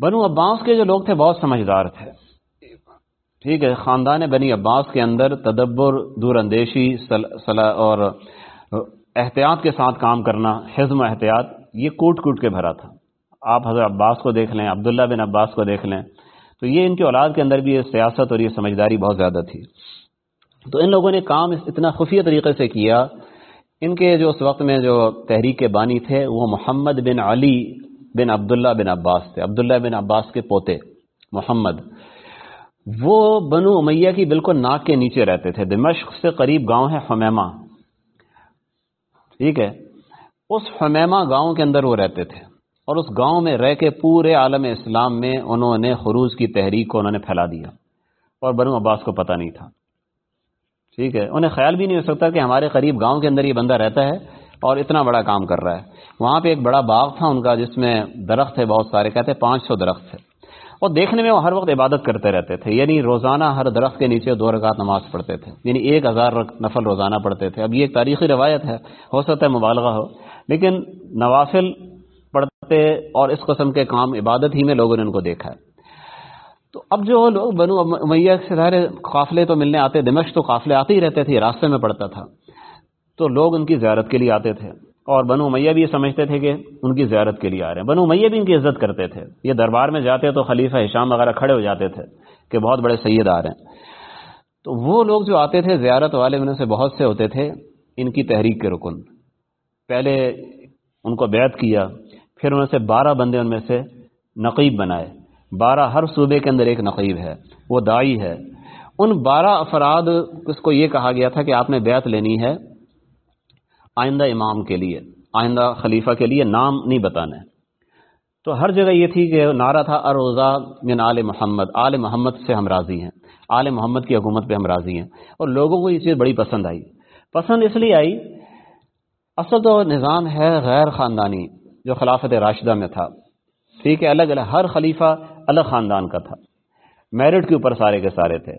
بنو عباس کے جو لوگ تھے، بہت سمجھدار تھے۔ ٹھیک ہے، خاندان بنی عباس کے اندر تدبر، دور اندیشی اور احتیاط کے ساتھ کام کرنا، حزم و احتیاط، یہ کوٹ کوٹ کے بھرا تھا۔ آپ حضرت عباس کو دیکھ لیں، عبداللہ بن عباس کو دیکھ لیں، تو یہ ان کی اولاد کے اندر بھی یہ سیاست اور یہ سمجھداری بہت زیادہ تھی۔ تو ان لوگوں نے کام اتنا خفیہ طریقے سے کیا، ان کے جو اس وقت میں جو تحریک کے بانی تھے، وہ محمد بن علی بن عبداللہ بن عباس تھے۔ عبداللہ بن عباس کے پوتے، محمد۔ وہ بنو امیہ کی بالکل ناک کے نیچے رہتے تھے۔ دمشق سے قریب گاؤں ہے حمیمہ۔ ٹھیک ہے؟ اس حمیمہ گاؤں کے اندر وہ رہتے تھے اور اس گاؤں میں رہ کے پورے عالم اسلام میں انہوں نے خروج کی تحریک کو انہوں نے پھیلا دیا اور بنو عباس کو پتہ نہیں تھا۔ ٹھیک ہے؟ انہیں خیال بھی نہیں ہو سکتا کہ ہمارے قریب گاؤں کے اندر یہ بندہ رہتا ہے اور اتنا بڑا کام کر رہا ہے۔ وہاں پہ ایک بڑا باغ تھا ان کا جس میں درخت تھے بہت سارے، کہتے ہیں پانچ سو درخت تھے۔ اور دیکھنے میں وہ ہر وقت عبادت کرتے رہتے تھے یعنی روزانہ ہر درخت کے نیچے دو رکعت نماز پڑھتے تھے یعنی ایک ہزار نفل روزانہ پڑھتے تھے۔ اب یہ ایک تاریخی روایت ہے، ہو سکتا ہے مبالغہ ہو، لیکن نوافل پڑھتے اور اس قسم کے کام عبادت ہی میں لوگوں نے ان کو دیکھا ہے۔ تو اب جو لوگ بنو میاں سے سارے قافلے تو ملنے آتے دمش تو قافلے آتے ہی رہتے تھے راستے میں پڑتا تھا۔ تو لوگ ان کی زیارت کے لیے آتے تھے۔ اور بنو میاں بھی یہ سمجھتے تھے کہ ان کی زیارت کے لیے آ رہے ہیں۔ بنو میاں بھی ان کی عزت کرتے تھے۔ یہ دربار میں جاتے تو خلیفہ ہشام وغیرہ کھڑے ہو جاتے تھے کہ بہت بڑے سید آ رہے ہیں۔ تو وہ لوگ جو آتے تھے، زیارت والے ان سے بہت سے ہوتے تھے، ان کی تحریک کے رکن۔ پہلے ان کو بیعت کیا، پھر ان سے بارہ بندے ان میں سے نقیب بنائے۔ بارہ، ہر صوبے کے اندر ایک نقیب ہے، وہ دائی ہے۔ ان بارہ افراد، اس کو یہ کہا گیا تھا کہ آپ نے بیعت لینی ہے آئندہ امام کے لیے، آئندہ خلیفہ کے لیے نام نہیں بتانا ہے۔ تو ہر جگہ یہ تھی کہ نعرہ تھا، اروزہ من آل محمد آل محمد سے ہم راضی ہیں۔ آل محمد کی حکومت پہ ہم راضی ہیں۔ اور لوگوں کو یہ چیز بڑی پسند آئی۔ پسند اس لیے آئی، اصل تو نظام ہے غیر خاندانی، جو خلافت راشدہ میں تھا۔ ٹھیک ہے، الگ الگ، ہر خلیفہ الگ خاندان کا تھا۔ میرٹ کے اوپر سارے کے سارے تھے۔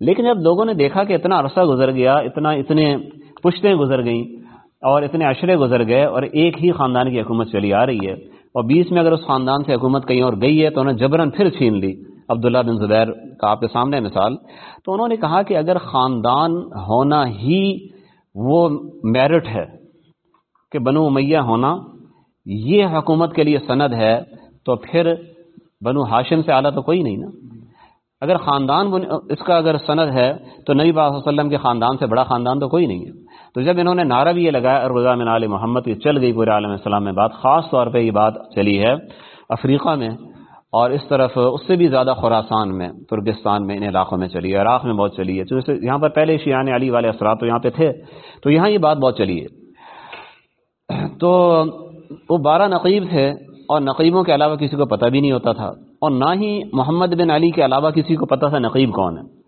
لیکن جب لوگوں نے دیکھا کہ اتنا عرصہ گزر گیا، اتنا اتنے پشتیں گزر گئیں اور اتنے عشرے گزر گئے اور ایک ہی خاندان کی حکومت چلی آ رہی ہے۔ اور بیس میں اگر اس خاندان سے حکومت کہیں اور گئی ہے تو انہیں جبرن پھر چھین لی۔ عبداللہ بن زبیر کا آپ کے سامنے مثال۔ تو انہوں نے کہا کہ اگر خاندان ہونا ہی وہ میرٹ ہے کہ بنو امیہ ہونا، یہ حکومت کے لیے سند ہے تو پھر بنو ہاشم سے اعلیٰ تو کوئی نہیں نا۔ اگر خاندان اس کا اگر سند ہے تو نبی علیہ وسلم کے خاندان سے بڑا خاندان تو کوئی نہیں ہے۔ تو جب انہوں نے نعرہ بھی یہ لگایا رضا من عال محمد کی چل گئی پورے عالم السلام میں بات، خاص طور پہ یہ بات چلی ہے افریقہ میں اور اس طرف اس سے بھی زیادہ خوراسان میں، ترکستان میں، ان علاقوں میں چلی ہے، عراق میں بہت چلی ہے۔ تو یہاں پر پہلے شیان علی والے اثرات تو یہاں پہ تھے۔ تو یہاں یہ بات بہت چلی ہے۔ تو وہ بارہ نقیب تھے اور نقیبوں کے علاوہ کسی کو پتہ بھی نہیں ہوتا تھا۔ اور نہ ہی محمد بن علی کے علاوہ کسی کو پتہ تھا نقیب کون ہے۔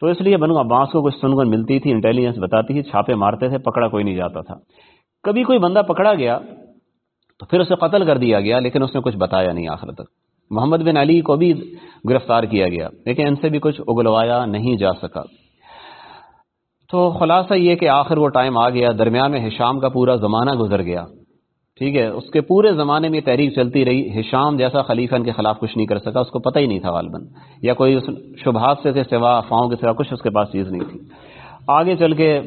تو اس لیے بنو عباس کو کچھ سنگن ملتی تھی انٹیلیجنس بتاتی تھی، چھاپے مارتے تھے، پکڑا کوئی نہیں جاتا تھا۔ کبھی کوئی بندہ پکڑا گیا تو پھر اسے قتل کر دیا گیا، لیکن اس نے کچھ بتایا نہیں آخر تک۔ محمد بن علی کو بھی گرفتار کیا گیا، لیکن ان سے بھی کچھ اگلوایا نہیں جا سکا۔ تو خلاصہ یہ کہ آخر وہ ٹائم آ گیا، درمیان میں ہشام کا پورا زمانہ گزر گیا۔ ٹھیک ہے، اس کے پورے زمانے میں تحریک چلتی رہی۔ ہشام جیسا خلیفہ ان کے خلاف کچھ نہیں کر سکا، اس کو پتہ ہی نہیں تھا غالباً۔ یا کوئی اس شبہات سے سوا افواہوں کے سوا کچھ، اس کے پاس چیز نہیں تھی۔ آگے چل کے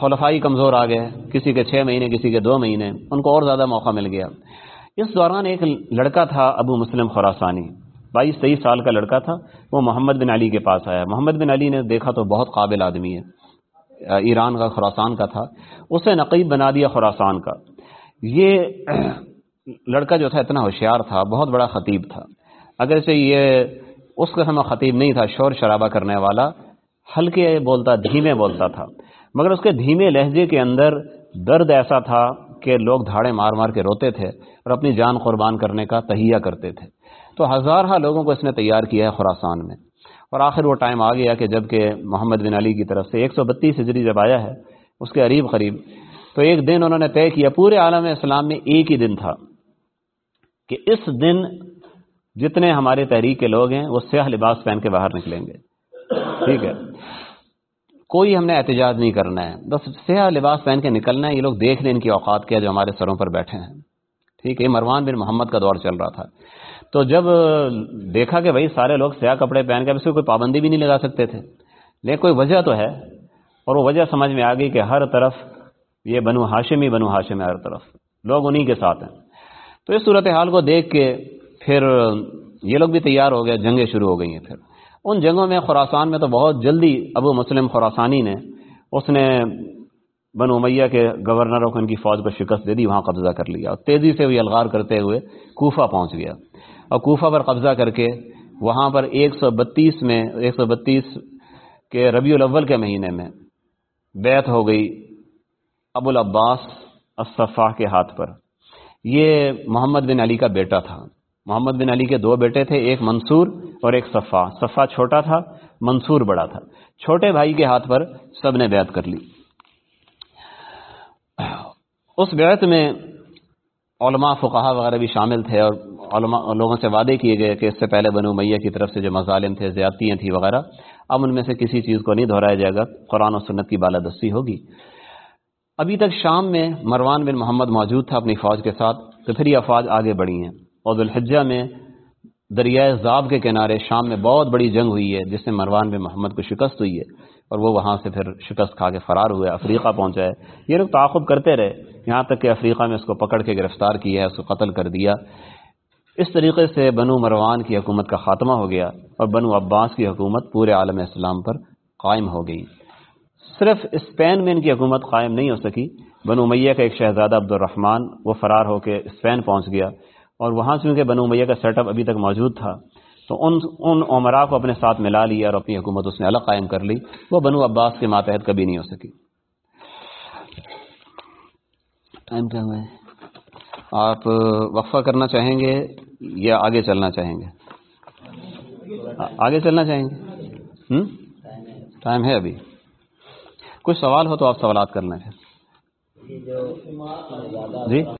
خلفائی کمزور آ گئے، کسی کے چھ مہینے، کسی کے دو مہینے، ان کو اور زیادہ موقع مل گیا۔ اس دوران ایک لڑکا تھا ابو مسلم خوراسانی بائیس، تیئیس سال کا لڑکا تھا۔ وہ محمد بن علی کے پاس آیا۔ محمد بن علی نے دیکھا تو بہت قابل آدمی ہے۔ ایران کا خوراسان کا تھا۔ اسے نقیب بنا دیا خوراسان کا۔ یہ لڑکا جو تھا اتنا ہوشیار تھا، بہت بڑا خطیب تھا۔ اگر سے یہ اس قسم کا خطیب نہیں تھا، شور شرابہ کرنے والا، ہلکے بولتا، دھیمے بولتا تھا۔ مگر اس کے دھیمے لہجے کے اندر درد ایسا تھا کہ لوگ دھاڑے مار مار کے روتے تھے اور اپنی جان قربان کرنے کا تہیہ کرتے تھے۔ تو ہزارہ لوگوں کو اس نے تیار کیا ہے خوراسان میں۔ اور آخر وہ ٹائم آ گیا کہ جبکہ محمد بن علی کی طرف سے ایک سو بتیس ہجری جب آیا ہے، اس کے قریب قریب تو ایک دن انہوں نے طے کیا، پورے عالم اسلام میں ایک ہی دن تھا کہ اس دن جتنے ہمارے تحریک کے لوگ ہیں، وہ سیاہ لباس پہن کے باہر نکلیں گے۔ ٹھیک ہے۔ کوئی ہم نے احتجاج نہیں کرنا ہے۔ بس سیاہ لباس پہن کے نکلنا ہے، یہ لوگ دیکھ لیں ان کی اوقات کیا جو ہمارے سروں پر بیٹھے ہیں۔ ٹھیک ہے مروان بن محمد کا دور چل رہا تھا۔ تو جب دیکھا کہ بھائی سارے لوگ سیاہ کپڑے پہن کے اس کو کوئی پابندی بھی نہیں لگا سکتے تھے، لیکن کوئی وجہ تو ہے۔ اور وہ وجہ سمجھ میں آ گئی کہ ہر طرف یہ بنو ہاشم ہی بنو ہاشم ہے ہر طرف۔ لوگ انہی کے ساتھ ہیں۔ تو اس صورت حال کو دیکھ کے پھر یہ لوگ بھی تیار ہو گئے، جنگیں شروع ہو گئی ہیں پھر۔ ان جنگوں میں خوراسان میں تو بہت جلدی ابو مسلم خوراسانی نے اس نے بنو امیہ کے گورنروں کو ان کی فوج کو شکست دے دی، وہاں قبضہ کر لیا۔ اور تیزی سے وہ الغار کرتے ہوئے کوفہ پہنچ گیا۔ اور کوفہ پر قبضہ کر کے وہاں پر ایک سو بتیس میں، ایک سو بتیس کے ربیع الاول کے مہینے میں بیت ہو گئی۔ ابو العباس الصفا کے ہاتھ پر۔ یہ محمد بن علی کا بیٹا تھا۔ محمد بن علی کے دو بیٹے تھے، ایک منصور اور ایک صفا۔ صفا چھوٹا تھا، منصور بڑا تھا۔ چھوٹے بھائی کے ہاتھ پر سب نے بیعت کر لی۔ اس بیعت میں علماء فقہا وغیرہ بھی شامل تھے اور علماء لوگوں سے وعدے کیے گئے کہ اس سے پہلے بنو میہ کی طرف سے جو مظالم تھے، زیادتیاں تھیں وغیرہ، اب ان میں سے کسی چیز کو نہیں دہرایا جائے گا۔ قرآن و سنت کی بالادستی ہوگی۔ ابھی تک شام میں مروان بن محمد موجود تھا اپنی فوج کے ساتھ، تو پھر یہ افواج آگے بڑھی ہیں۔ اور الحجہ میں دریائے زاب کے کنارے شام میں بہت بڑی جنگ ہوئی ہے، جس سے مروان بن محمد کو شکست ہوئی ہے۔ اور وہ وہاں سے پھر شکست کھا کے فرار ہوئے، افریقہ پہنچا ہے۔ یہ لوگ تعاقب کرتے رہے۔ یہاں تک کہ افریقہ میں اس کو پکڑ کے گرفتار کیا ہے، اس کو قتل کر دیا۔ اس طریقے سے بنو مروان کی حکومت کا خاتمہ ہو گیا اور بنو عباس کی حکومت پورے عالم اسلام پر قائم ہو گئی۔ صرف اسپین میں ان کی حکومت قائم نہیں ہو سکی، بنو میہ کا ایک شہزادہ عبد الرحمن وہ فرار ہو کے اسپین پہنچ گیا اور وہاں سے کیونکہ بنو میہ کا سیٹ اپ ابھی تک موجود تھا، تو ان ان عمرا کو اپنے ساتھ ملا لیا اور اپنی حکومت اس نے الگ قائم کر لی، وہ بنو عباس کے ماتحت کبھی نہیں ہو سکی۔ ٹائم کیا ہوا ہے؟ آپ وقفہ کرنا چاہیں گے یا آگے چلنا چاہیں گے؟ آگے چلنا چاہیں گے؟ ٹائم ہے ابھی۔ کچھ سوال ہو تو آپ سوالات کر لیں جی؟